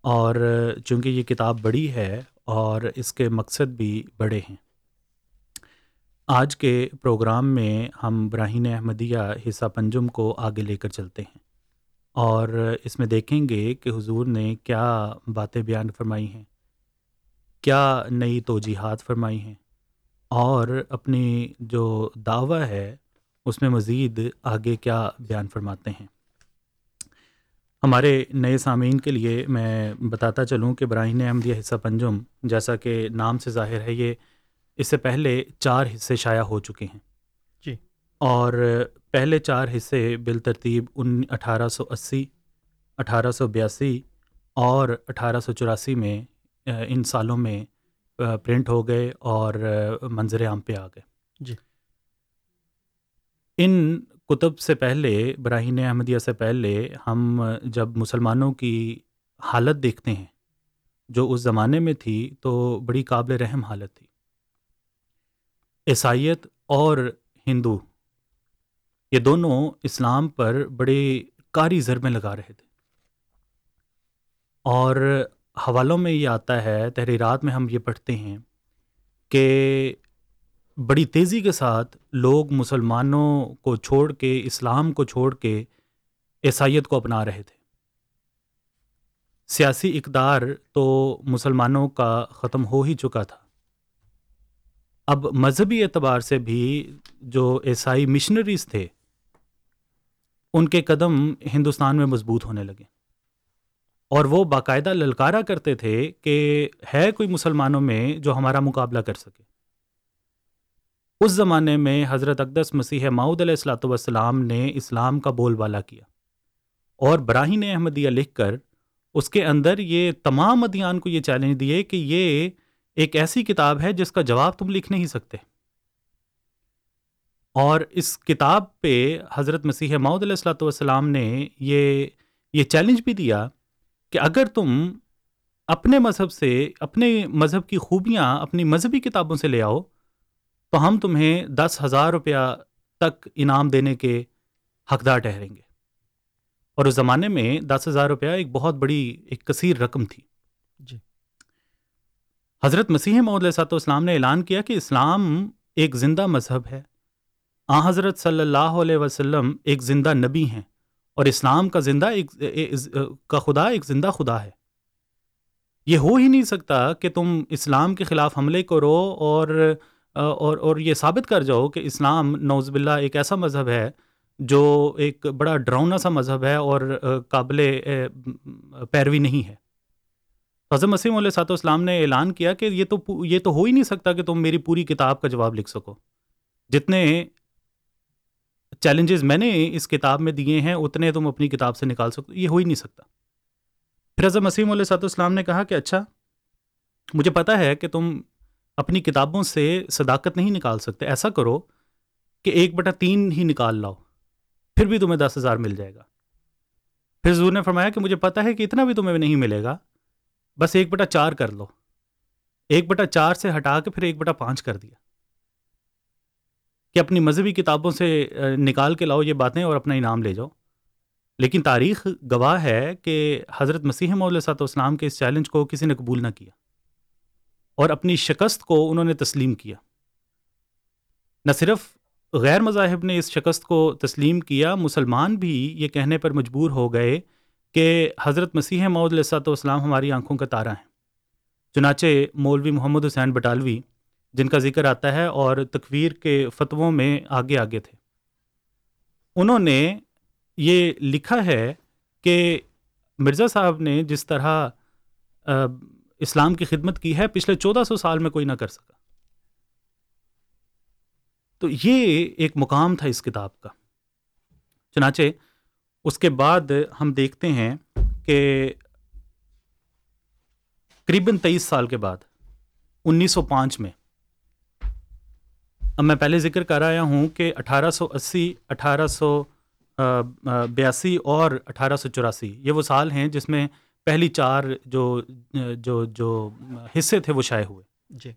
اور چونکہ یہ کتاب بڑی ہے اور اس کے مقصد بھی بڑے ہیں۔ آج کے پروگرام میں ہم براہین احمدیہ حصہ پنجم کو آگے لے کر چلتے ہیں اور اس میں دیکھیں گے کہ حضور نے کیا باتیں بیان فرمائی ہیں، کیا نئی توجیحات فرمائی ہیں اور اپنی جو دعویٰ ہے اس میں مزید آگے کیا بیان فرماتے ہیں۔ ہمارے نئے سامعین کے لیے میں بتاتا چلوں کہ براہین احمدیہ حصہ پنجم جیسا کہ نام سے ظاہر ہے، یہ اس سے پہلے چار حصے شائع ہو چکے ہیں۔ جی۔ اور پہلے چار حصے بالترتیب ان اٹھارہ سو اسی اٹھارہ سو بیاسی اور اٹھارہ سو چوراسی میں ان سالوں میں پرنٹ ہو گئے اور منظر عام پہ آ گئے۔ جی۔ ان کتب سے پہلے براہین احمدیہ سے پہلے ہم جب مسلمانوں کی حالت دیکھتے ہیں جو اس زمانے میں تھی تو بڑی قابل رحم حالت تھی۔ عیسائیت اور ہندو، یہ دونوں اسلام پر بڑے کاری ضربیں لگا رہے تھے۔ اور حوالوں میں یہ آتا ہے، تحریرات میں ہم یہ پڑھتے ہیں کہ بڑی تیزی کے ساتھ لوگ مسلمانوں کو چھوڑ کے، اسلام کو چھوڑ کے عیسائیت کو اپنا رہے تھے۔ سیاسی اقدار تو مسلمانوں کا ختم ہو ہی چکا تھا۔ اب مذہبی اعتبار سے بھی جو عیسائی مشنریز تھے، ان کے قدم ہندوستان میں مضبوط ہونے لگے۔ اور وہ باقاعدہ للکارا کرتے تھے کہ ہے کوئی مسلمانوں میں جو ہمارا مقابلہ کر سکے۔ اس زمانے میں حضرت اقدس مسیح ماؤد علیہ السلاۃ والسلام نے اسلام کا بول بالا کیا۔ اور براہین احمدیہ لکھ کر اس کے اندر یہ تمام ادیان کو یہ چیلنج دیے کہ یہ ایک ایسی کتاب ہے جس کا جواب تم لکھ نہیں سکتے۔ اور اس کتاب پہ حضرت مسیح معود علیہ السلاۃ والسلام نے یہ یہ چیلنج بھی دیا کہ اگر تم اپنے مذہب سے، اپنے مذہب کی خوبیاں اپنی مذہبی کتابوں سے لے آؤ، تو ہم تمہیں دس ہزار روپیہ تک انعام دینے کے حقدار ٹھہریں گے۔ اور اس زمانے میں دس ہزار روپیہ ایک بہت بڑی، ایک کثیر رقم تھی۔ حضرت مسیح محدود علیہ اسلام نے اعلان کیا کہ اسلام ایک زندہ مذہب ہے۔ آ، حضرت صلی اللہ علیہ وسلم ایک زندہ نبی ہیں اور اسلام کا زندہ ایک، کا خدا ایک زندہ خدا ہے۔ یہ ہو ہی نہیں سکتا کہ تم اسلام کے خلاف حملے کرو اور اور اور یہ ثابت کر جاؤ کہ اسلام نوز باللہ ایک ایسا مذہب ہے جو ایک بڑا ڈراؤنا سا مذہب ہے اور، قابل، پیروی نہیں ہے۔ حضرت مسیم علیہ سات اسلام نے اعلان کیا کہ یہ تو یہ تو ہو ہی نہیں سکتا کہ تم میری پوری کتاب کا جواب لکھ سکو۔ جتنے چیلنجز میں نے اس کتاب میں دیے ہیں، اتنے تم اپنی کتاب سے نکال سکتے یہ ہو ہی نہیں سکتا۔ پھر حضرت مسیم علیہ سات اسلام نے کہا کہ اچھا مجھے پتا ہے کہ تم اپنی کتابوں سے صداقت نہیں نکال سکتے۔ ایسا کرو کہ ایک بٹا تین ہی نکال لاؤ، پھر بھی تمہیں دس ہزار مل جائے گا۔ پھر حضور نے فرمایا کہ مجھے پتا ہے کہ اتنا بھی تمہیں نہیں ملے گا بس ایک بٹا چار کر لو۔ ایک بٹا چار سے ہٹا کے پھر ایک بٹا پانچ کر دیا۔ کہ اپنی مذہبی کتابوں سے نکال کے لاؤ یہ باتیں اور اپنا انعام لے جاؤ۔ لیکن تاریخ گواہ ہے کہ حضرت مسیح مول صاحب اسلام کے اس چیلنج کو کسی نے قبول نہ کیا۔ اور اپنی شکست کو انہوں نے تسلیم کیا۔ نہ صرف غیر مذاہب نے اس شکست کو تسلیم کیا، مسلمان بھی یہ کہنے پر مجبور ہو گئے کہ حضرت مسیح معود علیہ والسلام ہماری آنکھوں کا تارہ ہیں۔ چنانچہ مولوی محمد حسین بٹالوی، جن کا ذکر آتا ہے اور تکویر کے فتووں میں آگے آگے تھے۔ انہوں نے یہ لکھا ہے کہ مرزا صاحب نے جس طرح اسلام کی خدمت کی ہے، پچھلے چودہ سو سال میں کوئی نہ کر سکا۔ تو یہ ایک مقام تھا اس کتاب کا۔ چنانچہ اس کے بعد ہم دیکھتے ہیں کہ قریباً تیئیس سال کے بعد انیس سو پانچ میں اب میں پہلے ذکر کر رہا ہوں کہ اٹھارہ سو اسی اٹھارہ سو بیاسی اور اٹھارہ سو چوراسی یہ وہ سال ہیں جس میں پہلی چار جو جو جو حصے تھے وہ شائع ہوئے۔ جی۔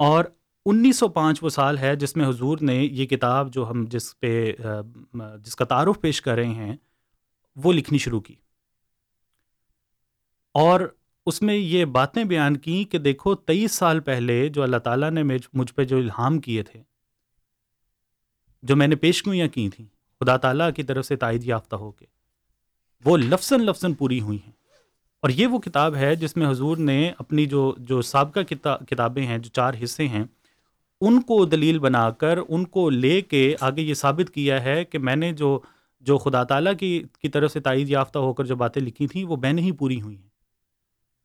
اور انیس سو پانچ وہ سال ہے جس میں حضور نے یہ کتاب جو ہم جس پہ جس کا تعارف پیش کر رہے ہیں، وہ لکھنی شروع کی۔ اور اس میں یہ باتیں بیان کی کہ دیکھو، تیئیس سال پہلے جو اللہ تعالیٰ نے مجھ پہ جو الہام کیے تھے، جو میں نے پیش گوئیاں کی تھیں، خدا تعالیٰ کی طرف سے تائید یافتہ ہو کے، وہ لفظ لفظ پوری ہوئی ہیں۔ اور یہ وہ کتاب ہے جس میں حضور نے اپنی جو جو سابقہ کتابیں ہیں، جو چار حصے ہیں ان کو دلیل بنا کر ان کو لے کے آگے یہ ثابت کیا ہے کہ میں نے جو جو خدا تعالیٰ کی کی طرف سے تائید یافتہ ہو کر جو باتیں لکھی تھیں وہ میں نے ہی پوری ہوئی ہیں۔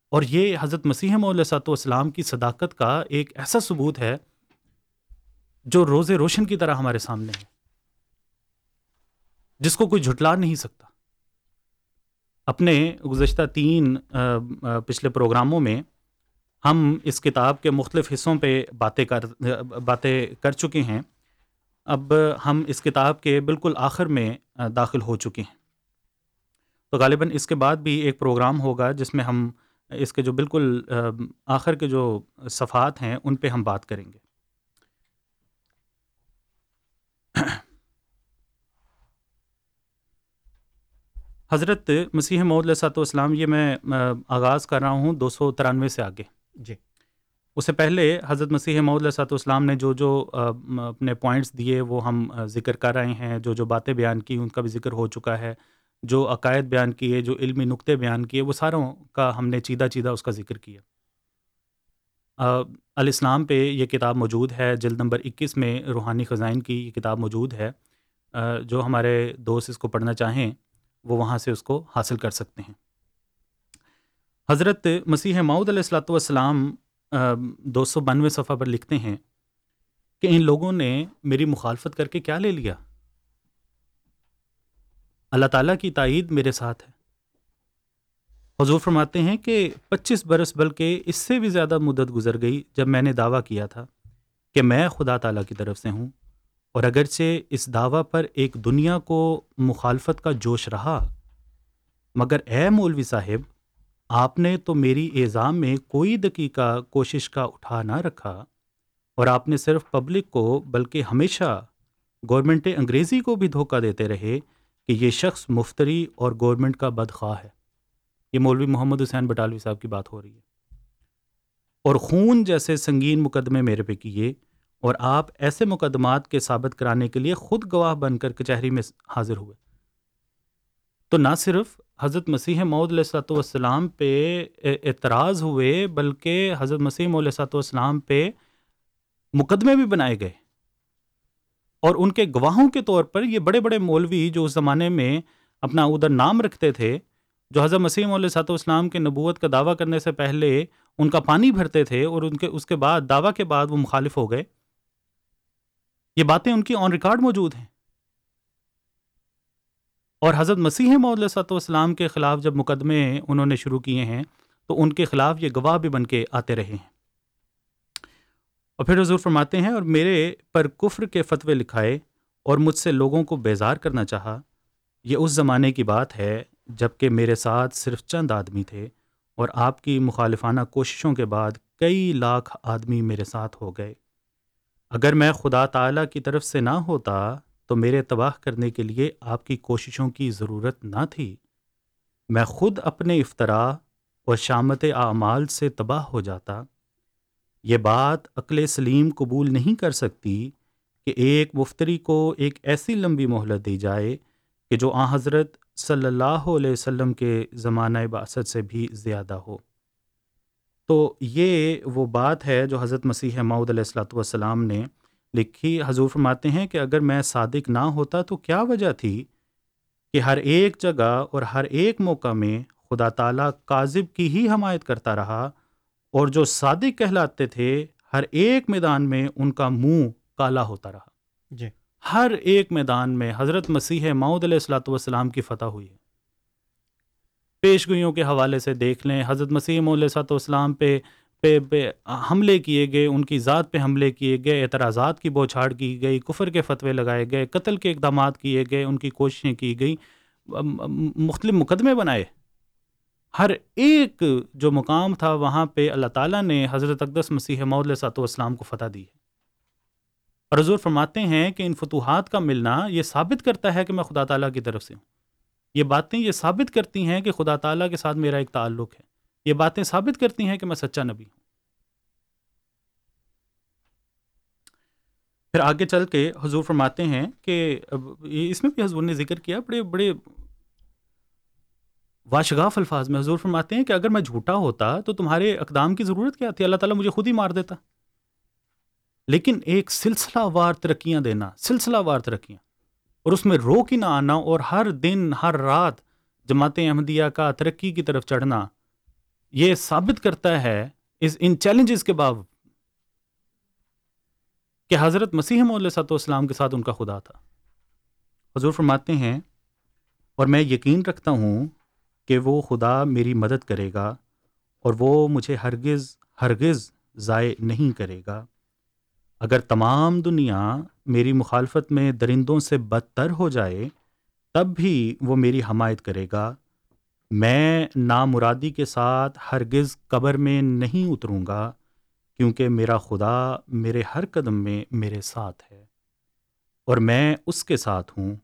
اور یہ حضرت مسیح صاحب والسلام کی صداقت کا ایک ایسا ثبوت ہے جو روز روشن کی طرح ہمارے سامنے ہے۔ جس کو کوئی جھٹلا نہیں سکتا۔ اپنے گزشتہ تین پچھلے پروگراموں میں ہم اس کتاب کے مختلف حصوں پہ باتیں کر باتیں کر چکے ہیں۔ اب ہم اس کتاب کے بالکل آخر میں داخل ہو چکے ہیں۔ تو غالباً اس کے بعد بھی ایک پروگرام ہوگا جس میں ہم اس کے جو بالکل آخر کے جو صفحات ہیں ان پہ ہم بات کریں گے۔ حضرت مسیح محدود علیہ والسلام، یہ میں، آغاز کر رہا ہوں دو سو ترانوے سے آگے۔ جی۔ اس سے پہلے حضرت مسیح محدود علیہ والسلام نے جو جو اپنے پوائنٹس دیے، وہ ہم ذکر کر رہے ہیں۔ جو جو باتیں بیان کی، ان کا بھی ذکر ہو چکا ہے۔ جو عقائد بیان کیے، جو علمی نقطے بیان کیے، وہ ساروں کا ہم نے چیدہ چیدہ اس کا ذکر کیا۔ الاسلام پہ یہ کتاب موجود ہے۔ جلد نمبر اکیس میں روحانی خزائن کی یہ کتاب موجود ہے۔ جو ہمارے دوست اس کو پڑھنا چاہیں، وہ وہاں سے اس کو حاصل کر سکتے ہیں۔ حضرت مسیح معود علیہ السلاۃ والسلام دو سو بانوے صفحہ پر لکھتے ہیں کہ ان لوگوں نے میری مخالفت کر کے کیا لے لیا؟ اللہ تعالیٰ کی تائید میرے ساتھ ہے۔ حضور فرماتے ہیں کہ پچیس برس بلکہ اس سے بھی زیادہ مدت گزر گئی جب میں نے دعویٰ کیا تھا کہ میں خدا تعالیٰ کی طرف سے ہوں اور اگرچہ اس دعویٰ پر ایک دنیا کو مخالفت کا جوش رہا، مگر اے مولوی صاحب آپ نے تو میری اعزام میں کوئی دقیقہ کوشش کا اٹھا نہ رکھا اور آپ نے صرف پبلک کو بلکہ ہمیشہ گورنمنٹ انگریزی کو بھی دھوکہ دیتے رہے کہ یہ شخص مفتری اور گورنمنٹ کا بدخواہ ہے۔ یہ مولوی محمد حسین بٹالوی صاحب کی بات ہو رہی ہے۔ اور خون جیسے سنگین مقدمے میرے پہ کیے اور آپ ایسے مقدمات کے ثابت کرانے کے لیے خود گواہ بن کر کچہری میں حاضر ہوئے۔ تو نہ صرف حضرت مسیح معود علیہ صلاۃ والسلام پہ اعتراض ہوئے، بلکہ حضرت مسیح مول صلاۃ والسلام پہ مقدمے بھی بنائے گئے۔ اور ان کے گواہوں کے طور پر یہ بڑے بڑے مولوی جو اس زمانے میں اپنا ادھر نام رکھتے تھے، جو حضرت مسیم علیہ صاحب والسلام کے نبوت کا دعویٰ کرنے سے پہلے ان کا پانی بھرتے تھے اور ان کے اس کے بعد دعویٰ کے بعد وہ مخالف ہو گئے۔ یہ باتیں ان کی آن ریکارڈ موجود ہیں۔ اور حضرت مسیح محدود صاحب والسلام کے خلاف جب مقدمے انہوں نے شروع کیے ہیں، تو ان کے خلاف یہ گواہ بھی بن کے آتے رہے ہیں۔ اور پھر حضور فرماتے ہیں، اور میرے پر کفر کے فتوے لکھائے اور مجھ سے لوگوں کو بیزار کرنا چاہا، یہ اس زمانے کی بات ہے جبکہ میرے ساتھ صرف چند آدمی تھے اور آپ کی مخالفانہ کوششوں کے بعد کئی لاکھ آدمی میرے ساتھ ہو گئے۔ اگر میں خدا تعالیٰ کی طرف سے نہ ہوتا تو میرے تباہ کرنے کے لیے آپ کی کوششوں کی ضرورت نہ تھی۔ میں خود اپنے افطرا اور شامت اعمال سے تباہ ہو جاتا۔ یہ بات عقل سلیم قبول نہیں کر سکتی کہ ایک مفتری کو ایک ایسی لمبی مہلت دی جائے کہ جو آ حضرت صلی اللہ علیہ وسلم کے زمانہ باست سے بھی زیادہ ہو۔ تو یہ وہ بات ہے جو حضرت مسیح معود علیہ السلاۃ والسلام نے لکھی حضور فرماتے ہیں کہ اگر میں صادق نہ ہوتا تو کیا وجہ تھی کہ ہر ایک جگہ اور ہر ایک موقع میں خدا تعالیٰ کاذب کی ہی حمایت کرتا رہا اور جو صادق کہلاتے تھے ہر ایک میدان میں ان کا منہ کالا ہوتا رہا۔ جی۔ ہر ایک میدان میں حضرت مسیح معود علیہ السلاۃ والسلام کی فتح ہوئی۔ ہے پیش گوئیوں کے حوالے سے دیکھ لیں حضرت مسیح علیہ صلاۃ والسلام پہ پہ پہ حملے کیے گئے، ان کی ذات پہ حملے کیے گئے، اعتراضات کی بوچھاڑ کی گئی، کفر کے فتوے لگائے گئے، قتل کے اقدامات کیے گئے، ان کی کوششیں کی گئیں مختلف مقدمے بنائے۔ ہر ایک جو مقام تھا، وہاں پہ اللہ تعالیٰ نے حضرت اقدس مسیح علیہ صاحب والسلام کو فتح دی ہے۔ اور حضور فرماتے ہیں کہ ان فتوحات کا ملنا یہ ثابت کرتا ہے کہ میں خدا تعالیٰ کی طرف سے ہوں۔ یہ باتیں یہ ثابت کرتی ہیں کہ خدا تعالیٰ کے ساتھ میرا ایک تعلق ہے۔ یہ باتیں ثابت کرتی ہیں کہ میں سچا نبی ہوں۔ پھر آگے چل کے حضور فرماتے ہیں کہ اس میں بھی حضور نے ذکر کیا، بڑے بڑے واشگاف الفاظ میں حضور فرماتے ہیں کہ اگر میں جھوٹا ہوتا تو تمہارے اقدام کی ضرورت کیا تھی؟ اللہ تعالیٰ مجھے خود ہی مار دیتا۔ لیکن ایک سلسلہ وار ترقیاں دینا، سلسلہ وار ترقیاں۔ اور اس میں روک ہی نہ آنا اور ہر دن، ہر رات جماعت احمدیہ کا ترقی کی طرف چڑھنا یہ ثابت کرتا ہے اس ان چیلنجز کے باوجود کہ حضرت مسیح علیہ صاحب والسلام کے ساتھ ان کا خدا تھا۔ حضور فرماتے ہیں، اور میں یقین رکھتا ہوں کہ وہ خدا میری مدد کرے گا اور وہ مجھے ہرگز ہرگز ضائع نہیں کرے گا۔ اگر تمام دنیا میری مخالفت میں درندوں سے بدتر ہو جائے، تب بھی وہ میری حمایت کرے گا۔ میں نامرادی کے ساتھ ہرگز قبر میں نہیں اتروں گا، کیونکہ میرا خدا میرے ہر قدم میں میرے ساتھ ہے۔ اور میں اس کے ساتھ ہوں۔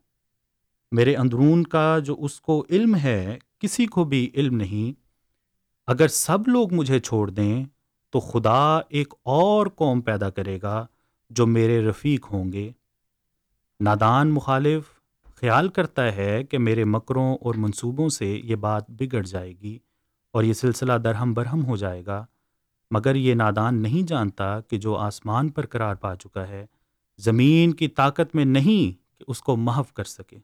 میرے اندرون کا جو اس کو علم ہے، کسی کو بھی علم نہیں۔ اگر سب لوگ مجھے چھوڑ دیں، تو خدا ایک اور قوم پیدا کرے گا جو میرے رفیق ہوں گے۔ نادان مخالف خیال کرتا ہے کہ میرے مکروں اور منصوبوں سے یہ بات بگڑ جائے گی اور یہ سلسلہ درہم برہم ہو جائے گا، مگر یہ نادان نہیں جانتا کہ جو آسمان پر قرار پا چکا ہے، زمین کی طاقت میں نہیں کہ اس کو محو کر سکے۔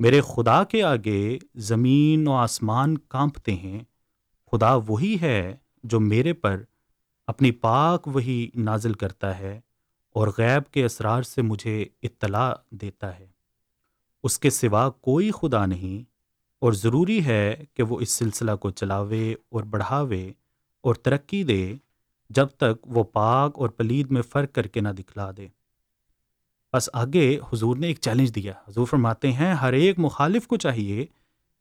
میرے خدا کے آگے زمین و آسمان کانپتے ہیں، خدا وہی ہے جو میرے پر اپنی پاک وہی نازل کرتا ہے اور غیب کے اسرار سے مجھے اطلاع دیتا ہے۔ اس کے سوا کوئی خدا نہیں، اور ضروری ہے کہ وہ اس سلسلہ کو چلاوے اور بڑھاوے اور ترقی دے جب تک وہ پاک اور پلید میں فرق کر کے نہ دکھلا دے۔ بس آگے حضور نے ایک چیلنج دیا۔ حضور فرماتے ہیں، ہر ایک مخالف کو چاہیے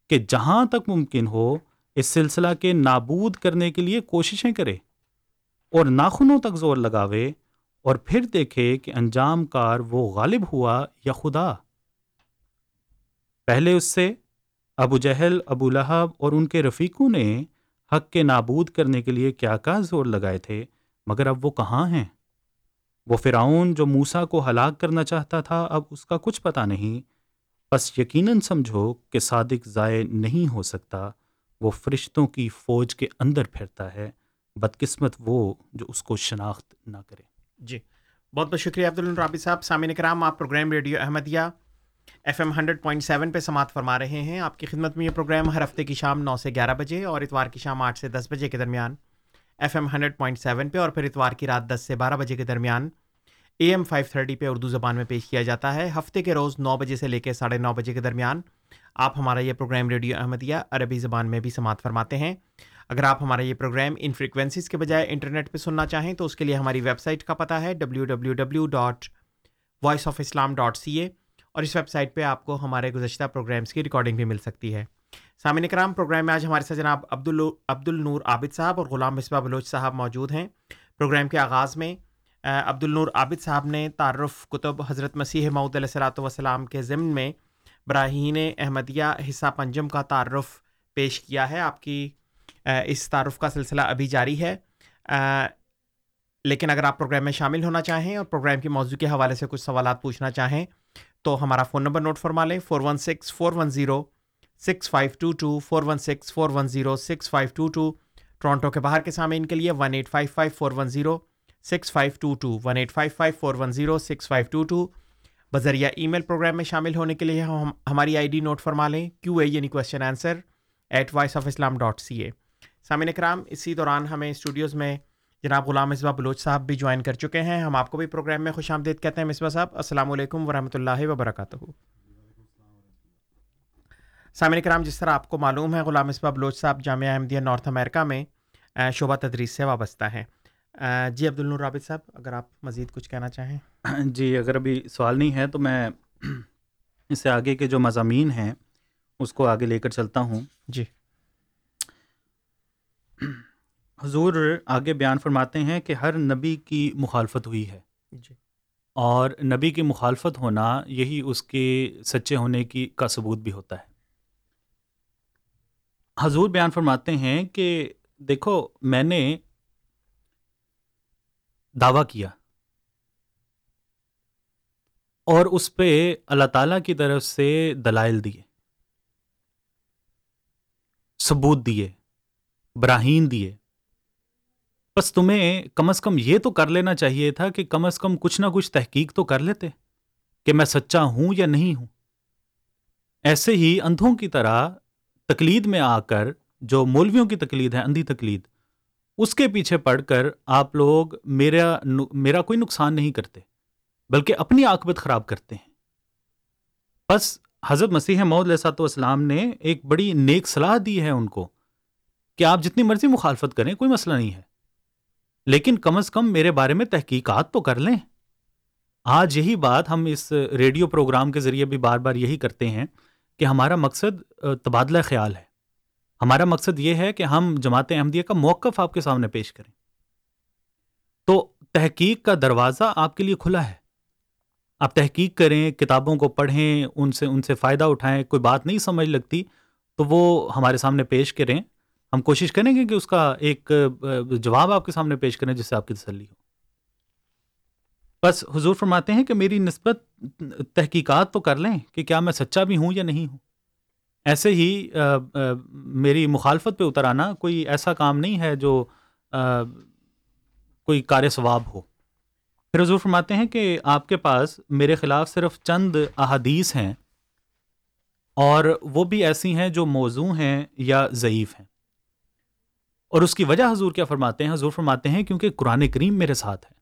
کہ جہاں تک ممکن ہو اس سلسلہ کے نابود کرنے کے لیے کوششیں کرے اور ناخنوں تک زور لگاوے اور پھر دیکھے کہ انجام کار وہ غالب ہوا یا خدا۔ پہلے اس سے ابو جہل، ابو لہب اور ان کے رفیقوں نے حق کے نابود کرنے کے لیے کیا کیا زور لگائے تھے، مگر اب وہ کہاں ہیں؟ وہ فرعون جو موسا کو ہلاک کرنا چاہتا تھا، اب اس کا کچھ پتہ نہیں۔ بس یقیناً سمجھو کہ صادق ضائع نہیں ہو سکتا، وہ فرشتوں کی فوج کے اندر پھرتا ہے۔ بدقسمت وہ جو اس کو شناخت نہ کرے۔ جی بہت بہت شکریہ عبد الرابی صاحب، سامعین کرام، آپ program radio Ahmadiyya F M hundred point seven پہ سماعت فرما رہے ہیں۔ آپ کی خدمت میں یہ پروگرام ہر ہفتے کی شام نو سے گیارہ بجے اور اتوار کی شام آٹھ سے دس بجے کے درمیان۔ F M hundred point seven پہ اور پھر اتوار کی رات دس سے بارہ بجے کے درمیان۔ اے ایم فائیو تھرٹی پہ اردو زبان میں پیش کیا جاتا ہے۔ ہفتے کے روز نو بجے سے لے کے ساڑھے نو بجے کے درمیان۔ آپ ہمارا یہ پروگرام ریڈیو احمدیہ عربی زبان میں بھی سماعت فرماتے ہیں۔ اگر آپ ہمارا یہ پروگرام ان فریکوینسیز کے بجائے انٹرنیٹ پہ سننا چاہیں تو اس کے لیے ہماری ویب سائٹ کا پتہ ہے۔ W W W dot voice of Islam dot C A اور اس ویب سائٹ پہ آپ کو ہمارے گزشتہ پروگرامس کی ریکارڈنگ بھی مل سکتی ہے۔ سامعین کرام، پروگرام میں آج ہمارے ساتھ جناب عبد ال عبد النور عابد صاحب اور غلام مصباح بلوچ صاحب موجود ہیں۔ پروگرام کے آغاز میں عبد النور عابد صاحب نے تعارف کتب حضرت مسیح معود علیہ صلاۃ وسلام کے ضمن میں براہین احمدیہ حصہ پنجم کا تعارف پیش کیا ہے۔ آپ کی اس تعارف کا سلسلہ ابھی جاری ہے۔ لیکن اگر آپ پروگرام میں شامل ہونا چاہیں اور پروگرام کے موضوع کے حوالے سے کچھ سوالات پوچھنا چاہیں تو ہمارا فون نمبر نوٹ فرما لیں four one six four one zero six five two two four one six four one zero six five two two Toronto کے باہر کے سامعین کے لیے one eight five five four one zero six five two two one eight five five four one zero six five two two بذریعہ ای میل پروگرام میں شامل ہونے کے لیے ہم ہماری آئی ڈی نوٹ فرما لیں کیو اے یعنی question answer at voice of Islam dot C A سامعین کرام اسی دوران ہمیں اسٹوڈیوز میں جناب غلام مصباح بلوچ صاحب بھی جوائن کر چکے ہیں۔ ہم آپ کو بھی پروگرام میں خوش آمدید کہتے ہیں۔ مصباح صاحب السلام علیکم ورحمۃ اللہ وبرکاتہ۔ سامعین کرام جس طرح آپ کو معلوم ہے غلام مصباح بلوچ صاحب جامعہ احمدیہ نارتھ امریکہ میں شعبہ تدریس سے وابستہ ہیں۔ جی عبد الرابط صاحب اگر آپ مزید کچھ کہنا چاہیں۔ جی اگر ابھی سوال نہیں ہے تو میں اس سے آگے کے جو مضامین ہیں اس کو آگے لے کر چلتا ہوں۔ جی۔ حضور آگے بیان فرماتے ہیں کہ ہر نبی کی مخالفت ہوئی ہے۔ جی۔ اور نبی کی مخالفت ہونا یہی اس کے سچے ہونے کی کا ثبوت بھی ہوتا ہے۔ حضور بیان فرماتے ہیں کہ دیکھو میں نے دعویٰ کیا۔ اور اس پہ اللہ تعالیٰ کی طرف سے دلائل دیے۔ ثبوت دیے براہین دیے۔ بس تمہیں کم از کم یہ تو کر لینا چاہیے تھا کہ کم از کم کچھ نہ کچھ تحقیق تو کر لیتے کہ میں سچا ہوں یا نہیں ہوں۔ ایسے ہی اندھوں کی طرح تقلید میں آ کر جو مولویوں کی تقلید ہے، اندھی تقلید، اس کے پیچھے پڑھ کر آپ لوگ میرا میرا کوئی نقصان نہیں کرتے، بلکہ اپنی آکبت خراب کرتے ہیں۔ بس حضرت مسیح محدود علیہ والسلام نے ایک بڑی نیک صلاح دی ہے ان کو کہ آپ جتنی مرضی مخالفت کریں، کوئی مسئلہ نہیں ہے۔ لیکن کم از کم میرے بارے میں تحقیقات تو کر لیں۔ آج یہی بات ہم اس ریڈیو پروگرام کے ذریعے بھی بار بار یہی کرتے ہیں کہ ہمارا مقصد تبادلہ خیال ہے۔ ہمارا مقصد یہ ہے کہ ہم جماعت احمدیہ کا موقف آپ کے سامنے پیش کریں۔ تو تحقیق کا دروازہ آپ کے لیے کھلا ہے۔ آپ تحقیق کریں، کتابوں کو پڑھیں، ان سے ان سے فائدہ اٹھائیں، کوئی بات نہیں سمجھ لگتی تو وہ ہمارے سامنے پیش کریں۔ ہم کوشش کریں گے کہ اس کا ایک جواب آپ کے سامنے پیش کریں جس سے آپ کی تسلی ہو۔ بس حضور فرماتے ہیں کہ میری نسبت، تحقیقات تو کر لیں کہ کیا میں سچا بھی ہوں یا نہیں ہوں۔ ایسے ہی میری مخالفت پہ اتر آنا کوئی ایسا کام نہیں ہے جو کوئی کار ثواب ہو۔ پھر حضور فرماتے ہیں کہ آپ کے پاس میرے خلاف صرف چند احادیث ہیں اور وہ بھی ایسی ہیں جو موضوع ہیں یا ضعیف ہیں۔ اور اس کی وجہ حضور کیا فرماتے ہیں؟ حضور فرماتے ہیں کیونکہ قرآن کریم میرے ساتھ ہے۔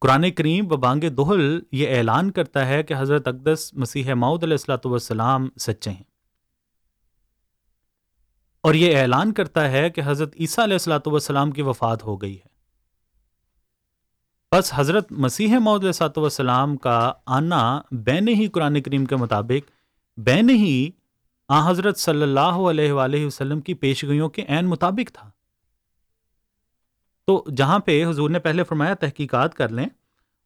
قرآن کریم و بانگ دہل یہ اعلان کرتا ہے کہ حضرت اقدس مسیح ماؤد علیہ السلاۃ والسلام سچے ہیں۔ اور یہ اعلان کرتا ہے کہ حضرت عیسیٰ علیہ السلاۃ والسلام کی وفات ہو گئی ہے۔ بس حضرت مسیح معود علیہ السلاۃ والسلام کا آنا بین ہی قرآن کریم کے مطابق، بین ہی آ حضرت صلی اللہ علیہ وآلہ وسلم کی پیشگوئیوں کے عین مطابق تھا۔ تو جہاں پہ حضور نے پہلے فرمایا تحقیقات کر لیں،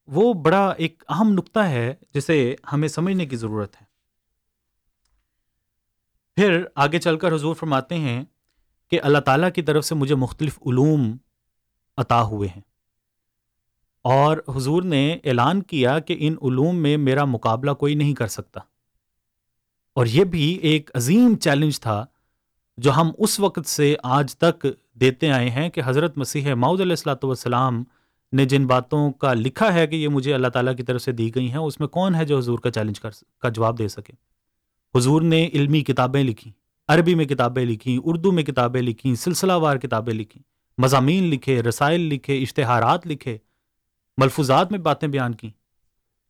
وہ بڑا ایک اہم نقطہ ہے جسے ہمیں سمجھنے کی ضرورت ہے۔ پھر آگے چل کر حضور فرماتے ہیں کہ اللہ تعالیٰ کی طرف سے مجھے مختلف علوم عطا ہوئے ہیں۔ اور حضور نے اعلان کیا کہ ان علوم میں میرا مقابلہ کوئی نہیں کر سکتا۔ اور یہ بھی ایک عظیم چیلنج تھا جو ہم اس وقت سے آج تک دیتے آئے ہیں کہ حضرت مسیح ماؤد علیہ السلاۃ والسلام نے جن باتوں کا لکھا ہے کہ یہ مجھے اللہ تعالیٰ کی طرف سے دی گئی ہیں، اس میں کون ہے جو حضور کا چیلنج کر کا جواب دے سکے؟ حضور نے علمی کتابیں لکھیں، عربی میں کتابیں لکھیں، اردو میں کتابیں لکھیں، سلسلہ وار کتابیں لکھیں، مضامین لکھے، رسائل لکھے، اشتہارات لکھے، ملفوظات میں باتیں بیان کیں،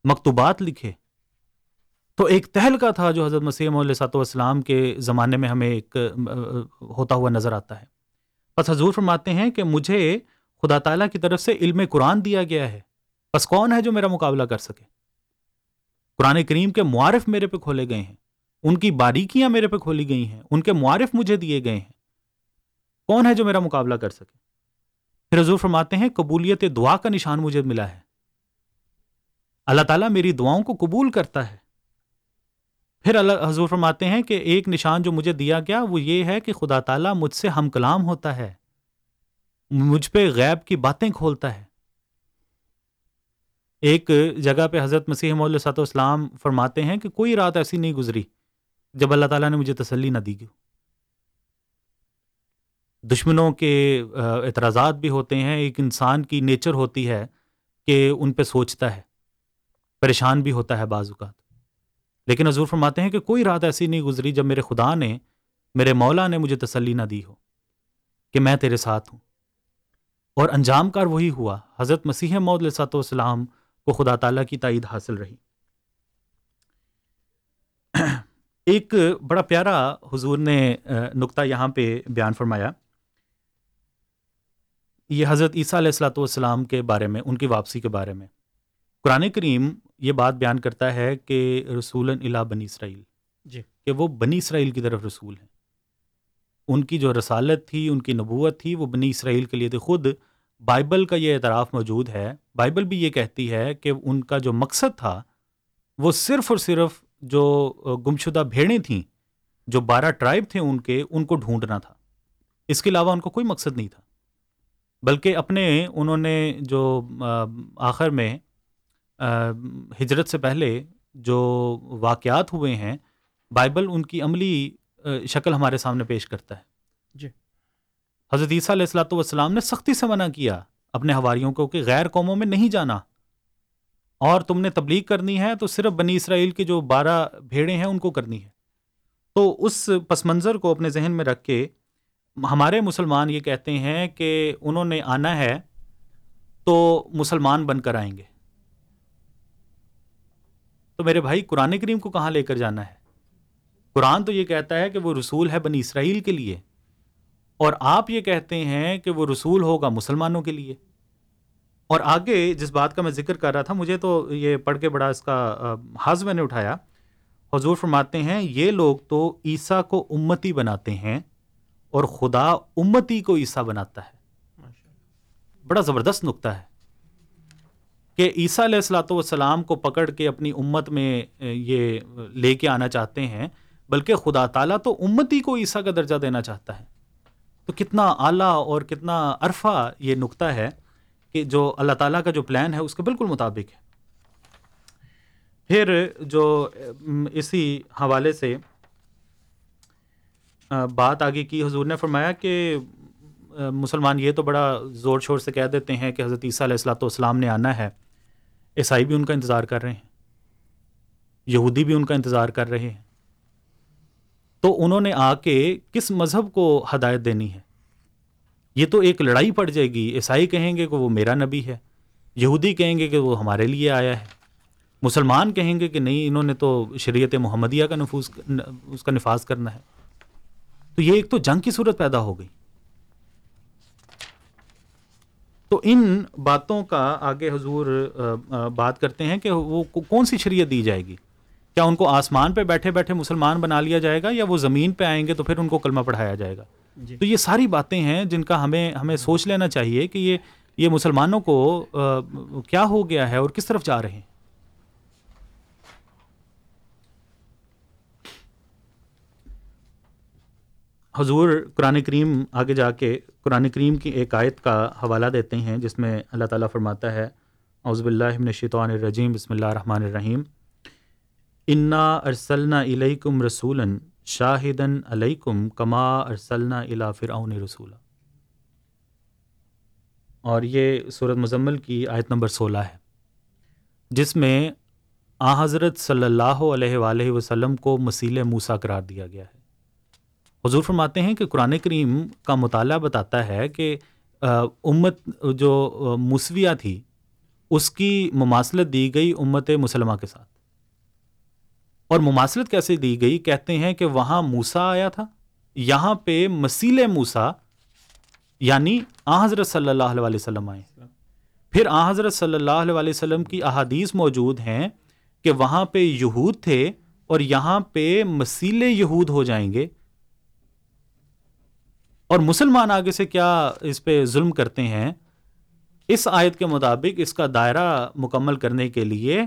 مکتوبات لکھے۔ تو ایک تہل کا تھا جو حضرت مسیح علیہ صاحب والسلام کے زمانے میں ہمیں ایک ہوتا ہوا نظر آتا ہے۔ بس حضور فرماتے ہیں کہ مجھے خدا تعالیٰ کی طرف سے علم قرآن دیا گیا ہے۔ بس کون ہے جو میرا مقابلہ کر سکے؟ قرآن کریم کے معارف میرے پہ کھولے گئے ہیں۔ ان کی باریکیاں میرے پہ کھولی گئی ہیں۔ ان کے معارف مجھے دیے گئے ہیں۔ کون ہے جو میرا مقابلہ کر سکے؟ پھر حضور فرماتے ہیں، قبولیت دعا کا نشان مجھے ملا ہے۔ اللہ تعالیٰ میری دعاؤں کو قبول کرتا ہے۔ پھر اللہ حضور فرماتے ہیں کہ ایک نشان جو مجھے دیا گیا وہ یہ ہے کہ خدا تعالیٰ مجھ سے ہم کلام ہوتا ہے، مجھ پہ غیب کی باتیں کھولتا ہے۔ ایک جگہ پہ حضرت مسیح محمد اسلام فرماتے ہیں کہ کوئی رات ایسی نہیں گزری جب اللہ تعالیٰ نے مجھے تسلی نہ دی گئی۔ دشمنوں کے اعتراضات بھی ہوتے ہیں، ایک انسان کی نیچر ہوتی ہے کہ ان پہ سوچتا ہے، پریشان بھی ہوتا ہے بعض اوقات۔ لیکن حضور فرماتے ہیں کہ کوئی رات ایسی نہیں گزری جب میرے خدا نے، میرے مولا نے مجھے تسلی نہ دی ہو کہ میں تیرے ساتھ ہوں۔ اور انجام کار وہی ہوا، حضرت مسیح علیہ صاحب والسلام کو خدا تعالیٰ کی تائید حاصل رہی۔ ایک بڑا پیارا حضور نے نقطہ یہاں پہ بیان فرمایا۔ یہ حضرت عیسیٰ علیہ السلاۃ والسلام کے بارے میں، ان کی واپسی کے بارے میں۔ قرآن کریم یہ بات بیان کرتا ہے کہ رسول اللہ بنی اسرائیل جی۔ کہ وہ بنی اسرائیل کی طرف رسول ہیں۔ ان کی جو رسالت تھی ان کی نبوت تھی وہ بنی اسرائیل کے لیے تھی۔ خود بائبل کا یہ اعتراف موجود ہے۔ بائبل بھی یہ کہتی ہے کہ ان کا جو مقصد تھا وہ صرف اور صرف جو گمشدہ بھیڑیں تھیں جو بارہ ٹرائب تھے ان کے ان کو ڈھونڈنا تھا۔ اس کے علاوہ ان کو کوئی مقصد نہیں تھا۔ بلکہ اپنے انہوں نے جو آخر میں ہجرت سے پہلے جو واقعات ہوئے ہیں بائبل ان کی عملی شکل ہمارے سامنے پیش کرتا ہے۔ جی۔ حضرت عیسیٰ علیہ السلاۃ والسلام نے سختی سے منع کیا اپنے ہواریوں کو کہ غیر قوموں میں نہیں جانا۔ اور تم نے تبلیغ کرنی ہے تو صرف بنی اسرائیل کے جو بارہ بھیڑیں ہیں ان کو کرنی ہے۔ تو اس پس منظر کو اپنے ذہن میں رکھ کے ہمارے مسلمان یہ کہتے ہیں کہ انہوں نے آنا ہے تو مسلمان بن کر آئیں گے۔ تو میرے بھائی قرآن کریم کو کہاں لے کر جانا ہے؟ قرآن تو یہ کہتا ہے کہ وہ رسول ہے بنی اسرائیل کے لیے۔ اور آپ یہ کہتے ہیں کہ وہ رسول ہوگا مسلمانوں کے لیے۔ اور آگے جس بات کا میں ذکر کر رہا تھا مجھے تو یہ پڑھ کے بڑا اس کا حض میں نے اٹھایا۔ حضور فرماتے ہیں یہ لوگ تو عیسیٰ کو امتی بناتے ہیں اور خدا امتی کو عیسیٰ بناتا ہے۔ بڑا زبردست نقطہ ہے۔ کہ عیسیٰ علیہ السلاۃ والسلام کو پکڑ کے اپنی امت میں یہ لے کے آنا چاہتے ہیں، بلکہ خدا تعالیٰ تو امتی کو عیسیٰ کا درجہ دینا چاہتا ہے۔ تو کتنا اعلیٰ اور کتنا عرفہ یہ نقطہ ہے کہ جو اللہ تعالیٰ کا جو پلان ہے، اس کے بالکل مطابق ہے۔ پھر جو اسی حوالے سے بات آگے کی، حضور نے فرمایا کہ مسلمان یہ تو بڑا زور شور سے کہہ دیتے ہیں کہ حضرت عیسیٰ علیہ السلاۃ والسلام نے آنا ہے۔ عیسائی بھی ان کا انتظار کر رہے ہیں۔ یہودی بھی ان کا انتظار کر رہے ہیں۔ تو انہوں نے آ کے کس مذہب کو ہدایت دینی ہے؟ یہ تو ایک لڑائی پڑ جائے گی۔ عیسائی کہیں گے کہ وہ میرا نبی ہے۔ یہودی کہیں گے کہ وہ ہمارے لیے آیا ہے۔ مسلمان کہیں گے کہ نہیں، انہوں نے تو شریعت محمدیہ کا نفوذ، اس کا نفاذ کرنا ہے۔ تو یہ ایک تو جنگ کی صورت پیدا ہو گئی۔ تو ان باتوں کا آگے حضور بات کرتے ہیں کہ وہ کون سی شریعت دی جائے گی؟ کیا ان کو آسمان پہ بیٹھے بیٹھے مسلمان بنا لیا جائے گا یا وہ زمین پہ آئیں گے تو پھر ان کو کلمہ پڑھایا جائے گا؟ جی۔ تو یہ ساری باتیں ہیں جن کا ہمیں ہمیں سوچ لینا چاہیے کہ یہ یہ مسلمانوں کو کیا ہو گیا ہے اور کس طرف جا رہے ہیں؟ حضور قرآن کریم آگے جا کے قرآن کریم کی ایک آیت کا حوالہ دیتے ہیں، جس میں اللہ تعالیٰ فرماتا ہے باللہ اللہ الشیطان الرجیم، بسم اللہ الرحمن الرحیم۔ انا ارسلنا علیکم رسول شاہدن علیکم کما ارسلنا الا فرعون رسولہ اور یہ صورت مزمل کی آیت نمبر سولہ ہے، جس میں آ حضرت صلی اللہ علیہ وآلہ وسلم کو مسیل موسا قرار دیا گیا ہے۔ حضور فرماتے ہیں کہ قرآن کریم کا مطالعہ بتاتا ہے کہ امت جو موسویہ تھی، اس کی مماثلت دی گئی امت مسلمہ کے ساتھ۔ اور مماثلت کیسے دی گئی؟ کہتے ہیں کہ وہاں موسا آیا تھا۔ یہاں پہ مسیل موسا یعنی آ حضرت صلی اللہ علیہ وسلم آئے۔ پھر آ حضرت صلی اللہ علیہ وسلم کی احادیث موجود ہیں کہ وہاں پہ یہود تھے اور یہاں پہ مسیل یہود ہو جائیں گے۔ اور مسلمان آگے سے کیا اس پہ ظلم کرتے ہیں؟ اس آیت کے مطابق اس کا دائرہ مکمل کرنے کے لیے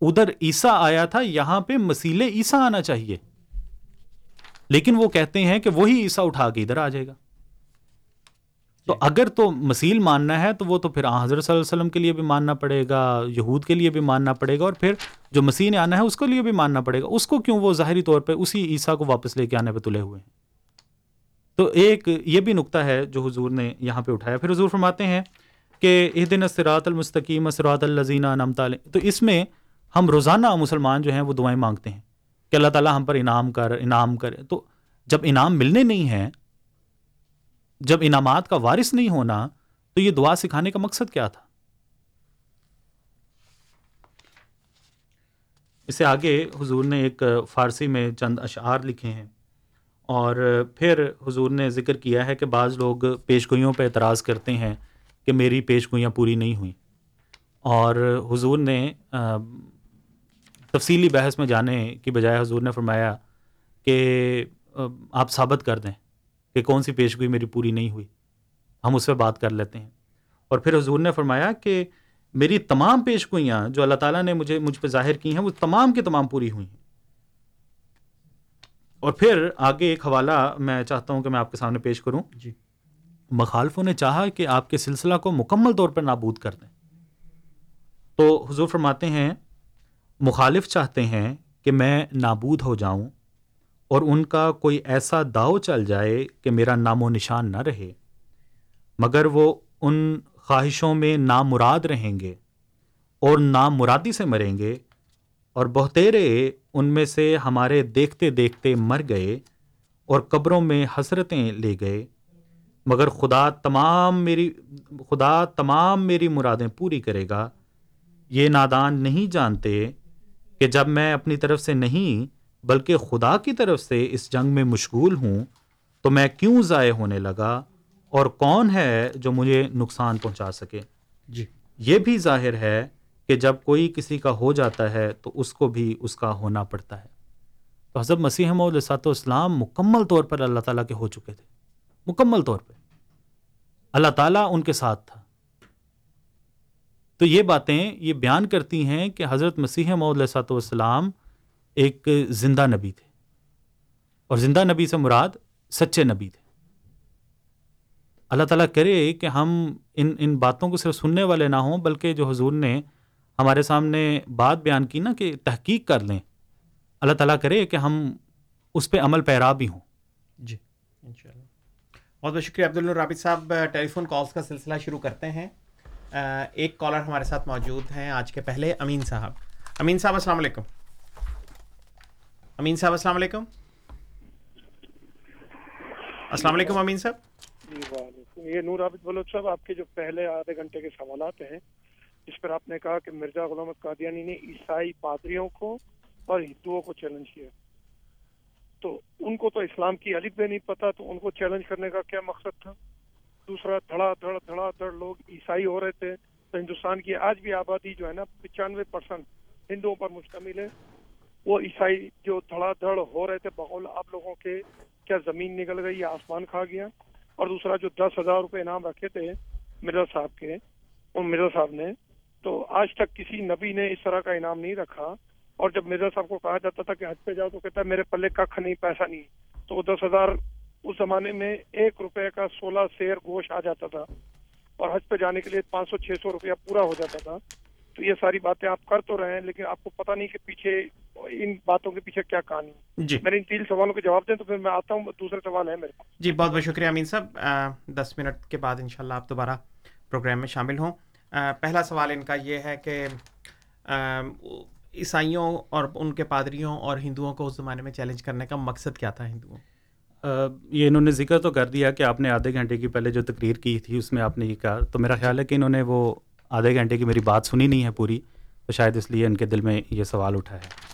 ادھر عیسیٰ آیا تھا یہاں پہ مسیل عیسیٰ آنا چاہیے۔ لیکن وہ کہتے ہیں کہ وہی عیسیٰ اٹھا کے ادھر آ جائے گا۔ تو جی۔ اگر تو مسیل ماننا ہے تو وہ تو پھر حضرت صلی اللہ علیہ وسلم کے لیے بھی ماننا پڑے گا یہود کے لیے بھی ماننا پڑے گا اور پھر جو مسیح نے آنا ہے اس کے لیے بھی ماننا پڑے گا۔ اس کو کیوں وہ ظاہری طور پہ اسی عیسیٰ کو واپس لے کے آنے پہ تلے ہوئے ہیں؟ تو ایک یہ بھی نقطہ ہے جو حضور نے یہاں پہ اٹھایا۔ پھر حضور فرماتے ہیں کہ عید اسرات المستقیم اسرات الزینہ نمتا تو اس میں ہم روزانہ مسلمان جو ہیں وہ دعائیں مانگتے ہیں کہ اللہ تعالیٰ ہم پر انعام کر، انعام کرے۔ تو جب انعام ملنے نہیں ہیں، جب انعامات کا وارث نہیں ہونا، تو یہ دعا سکھانے کا مقصد کیا تھا؟ اس سے آگے حضور نے ایک فارسی میں چند اشعار لکھے ہیں۔ اور پھر حضور نے ذکر کیا ہے کہ بعض لوگ پیش گوئیوں پہ اعتراض کرتے ہیں کہ میری پیش گوئیاں پوری نہیں ہوئیں۔ اور حضور نے تفصیلی بحث میں جانے کی بجائے حضور نے فرمایا کہ آپ ثابت کر دیں کہ کون سی پیش گوئی میری پوری نہیں ہوئی۔ ہم اس پہ بات کر لیتے ہیں۔ اور پھر حضور نے فرمایا کہ میری تمام پیش گوئیاں جو اللہ تعالیٰ نے مجھے، مجھ پہ ظاہر کی ہیں، وہ تمام کی تمام پوری ہوئی ہیں۔ اور پھر آگے ایک حوالہ میں چاہتا ہوں کہ میں آپ کے سامنے پیش کروں۔ جی۔ مخالفوں نے چاہا کہ آپ کے سلسلہ کو مکمل طور پر نابود کر دیں۔ تو حضور فرماتے ہیں مخالف چاہتے ہیں کہ میں نابود ہو جاؤں اور ان کا کوئی ایسا داؤ چل جائے کہ میرا نام و نشان نہ رہے مگر وہ ان خواہشوں میں نامراد رہیں گے اور نام مرادی سے مریں گے اور بہتیرے ان میں سے ہمارے دیکھتے دیکھتے مر گئے اور قبروں میں حسرتیں لے گئے۔ مگر خدا تمام میری خدا تمام میری مرادیں پوری کرے گا۔ یہ نادان نہیں جانتے کہ جب میں اپنی طرف سے نہیں بلکہ خدا کی طرف سے اس جنگ میں مشغول ہوں تو میں کیوں ضائع ہونے لگا؟ اور کون ہے جو مجھے نقصان پہنچا سکے؟ جی۔ یہ بھی ظاہر ہے کہ جب کوئی کسی کا ہو جاتا ہے تو اس کو بھی اس کا ہونا پڑتا ہے۔ تو حضرت مسیح محمد اسلام مکمل طور پر اللہ تعالیٰ کے ہو چکے تھے۔ مکمل طور پہ اللہ تعالیٰ ان کے ساتھ تھا۔ تو یہ باتیں یہ بیان کرتی ہیں کہ حضرت مسیح محدود والسلام ایک زندہ نبی تھے۔ اور زندہ نبی سے مراد سچے نبی تھے۔ اللہ تعالیٰ کرے کہ ہم ان ان باتوں کو صرف سننے والے نہ ہوں، بلکہ جو حضور نے ہمارے سامنے بات بیان کی نا کہ تحقیق کر لیں۔ اللہ تعالیٰ کرے کہ ہم اس پہ عمل پیرا بھی ہوں۔ جی ان شاء اللہ بہت بہت شکریہ عبد الرابط صاحب۔ ٹیلی فون کالس کا سلسلہ شروع کرتے ہیں۔ ایک کالر ہمارے ساتھ موجود ہیں آج کے پہلے امین صاحب۔ امین صاحب السلام علیکم۔ امین صاحب السلام علیکم۔ السلام علیکم امین صاحب۔ جی یہ نور عابد بلوچ صاحب آپ کے جو پہلے آدھے گھنٹے کے سوالات ہیں اس پر آپ نے کہا کہ مرزا غلام قادیانی نے عیسائی پادریوں کو اور ہندوؤں کو چیلنج کیا۔ تو ان کو تو اسلام کی الف بھی نہیں پتا، تو ان کو چیلنج کرنے کا کیا مقصد تھا؟ دوسرا، دھڑا، دھڑ دھڑا، دھڑ، لوگ عیسائی ہو رہے تھے۔ تو ہندوستان کی آج بھی آبادی جو ہے نا، پچانوے پرسنٹ ہندوؤں پر مشتمل ہے۔ وہ عیسائی جو دھڑا، دھڑ ہو رہے تھے، بغول آپ لوگوں کے کیا زمین نکل گئی یا آسمان کھا گیا؟ اور دوسرا جو دس ہزار روپے انعام رکھے تھے مرزا صاحب کے ان مرزا صاحب نے تو آج تک کسی نبی نے اس طرح کا انعام نہیں رکھا۔ اور جب مرزا صاحب کو کہا جاتا تھا کہ حج پہ جاؤ تو کہتا ہے میرے پلے ککھ نہیں پیسہ نہیں۔ تو دس ہزار اس زمانے میں ایک روپے کا سولہ شیر گوشت آ جاتا تھا۔ اور حج پہ جانے کے لیے پانچ سو چھ سو روپیہ پورا ہو جاتا تھا۔ تو یہ ساری باتیں آپ کر تو رہے ہیں لیکن آپ کو پتہ نہیں کہ پیچھے ان باتوں کے پیچھے کیا کہانی جی۔ میرے ان تین سوالوں کے جواب دیں تو پھر میں آتا ہوں دوسرے سوال ہے میرے پاس۔ جی بہت بہت شکریہ امین صاحب۔ دس منٹ کے بعد انشاءاللہ آپ دوبارہ پروگرام میں شامل ہوں۔ پہلا سوال ان کا یہ ہے کہ عیسائیوں اور ان کے پادریوں اور ہندوؤں کو اس زمانے میں چیلنج کرنے کا مقصد کیا تھا ہندوؤں؟ یہ انہوں نے ذکر تو کر دیا کہ آپ نے آدھے گھنٹے کی پہلے جو تقریر کی تھی، اس میں آپ نے یہ کہا۔ تو میرا خیال ہے کہ انہوں نے وہ آدھے گھنٹے کی میری بات سنی نہیں ہے پوری، تو شاید اس لیے ان کے دل میں یہ سوال اٹھا ہے۔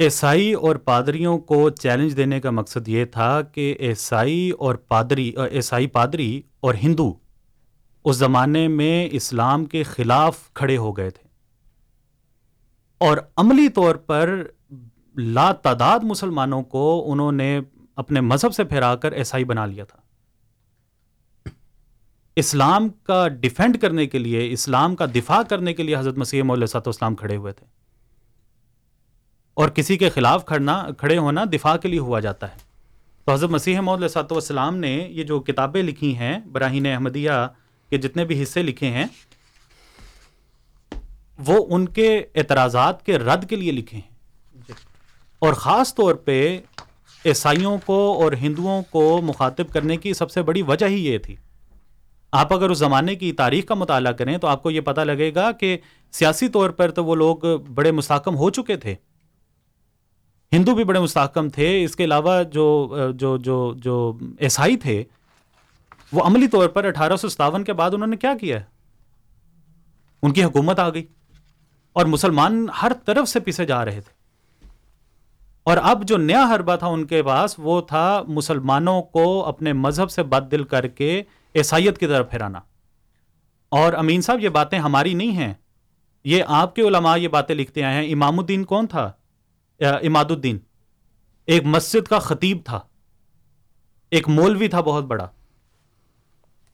عیسائی اور پادریوں کو چیلنج دینے کا مقصد یہ تھا کہ عیسائی اور پادری، عیسائی پادری اور ہندو اس زمانے میں اسلام کے خلاف کھڑے ہو گئے تھے۔ اور عملی طور پر لا تعداد مسلمانوں کو انہوں نے اپنے مذہب سے پھیرا کر عیسائی بنا لیا تھا۔ اسلام کا ڈیفینڈ کرنے کے لیے، اسلام کا دفاع کرنے کے لیے حضرت مسیح علیہ اسلام کھڑے ہوئے تھے۔ اور کسی کے خلاف کھڑنا، کھڑے ہونا دفاع کے لیے ہوا جاتا ہے۔ تو حضرت مسیح علیہ صاحب والسلام نے یہ جو کتابیں لکھی ہیں، براہین احمدیہ کے جتنے بھی حصے لکھے ہیں وہ ان کے اعتراضات کے رد کے لیے لکھے ہیں۔ اور خاص طور پہ عیسائیوں کو اور ہندوؤں کو مخاطب کرنے کی سب سے بڑی وجہ ہی یہ تھی۔ آپ اگر اس زمانے کی تاریخ کا مطالعہ کریں تو آپ کو یہ پتہ لگے گا کہ سیاسی طور پر تو وہ لوگ بڑے مستحکم ہو چکے تھے۔ ہندو بھی بڑے مستحکم تھے۔ اس کے علاوہ جو جو جو جو عیسائی تھے وہ عملی طور پر اٹھارہ سو ستاون کے بعد انہوں نے کیا کیا ہے؟ ان کی حکومت آ گئی اور مسلمان ہر طرف سے پیچھے جا رہے تھے۔ اور اب جو نیا حربہ تھا ان کے پاس وہ تھا مسلمانوں کو اپنے مذہب سے بد دل کر کے عیسائیت کی طرف پھیرانا۔ اور امین صاحب، یہ باتیں ہماری نہیں ہیں۔ یہ آپ کے علماء یہ باتیں لکھتے آئے ہیں۔ امام الدین کون تھا؟ اماد الدین ایک مسجد کا خطیب تھا۔ ایک مولوی تھا بہت بڑا۔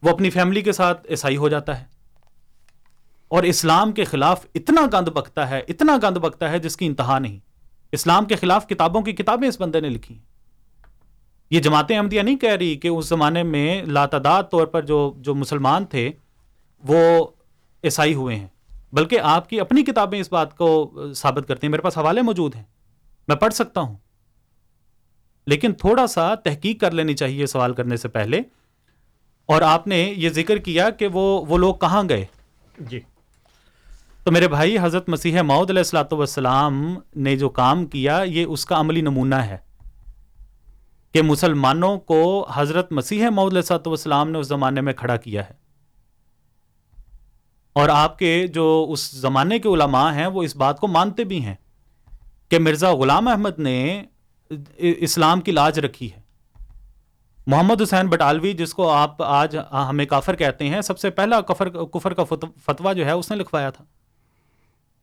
وہ اپنی فیملی کے ساتھ عیسائی ہو جاتا ہے۔ اور اسلام کے خلاف اتنا گند بکتا ہے، اتنا گند بکتا ہے جس کی انتہا نہیں۔ اسلام کے خلاف کتابوں کی کتابیں اس بندے نے لکھی۔ یہ جماعت احمدیہ نہیں کہہ رہی کہ اس زمانے میں لاتعداد طور پر جو جو مسلمان تھے، وہ عیسائی ہوئے ہیں۔ بلکہ آپ کی اپنی کتابیں اس بات کو ثابت کرتی ہیں۔ میرے پاس حوالے موجود ہیں۔ میں پڑھ سکتا ہوں۔ لیکن تھوڑا سا تحقیق کر لینی چاہیے سوال کرنے سے پہلے۔ اور آپ نے یہ ذکر کیا کہ وہ وہ لوگ کہاں گئے؟ جی۔ تو میرے بھائی حضرت مسیح معود علیہ السلاۃ والسلام نے جو کام کیا یہ اس کا عملی نمونہ ہے کہ مسلمانوں کو حضرت مسیح معود علیہ السلاۃ والسلام نے اس زمانے میں کھڑا کیا ہے۔ اور آپ کے جو اس زمانے کے علماء ہیں وہ اس بات کو مانتے بھی ہیں کہ مرزا غلام احمد نے اسلام کی لاج رکھی ہے۔ محمد حسین بٹالوی، جس کو آپ آج ہمیں کافر کہتے ہیں، سب سے پہلا کفر کفر کا فتویٰ جو ہے، اس نے لکھوایا تھا۔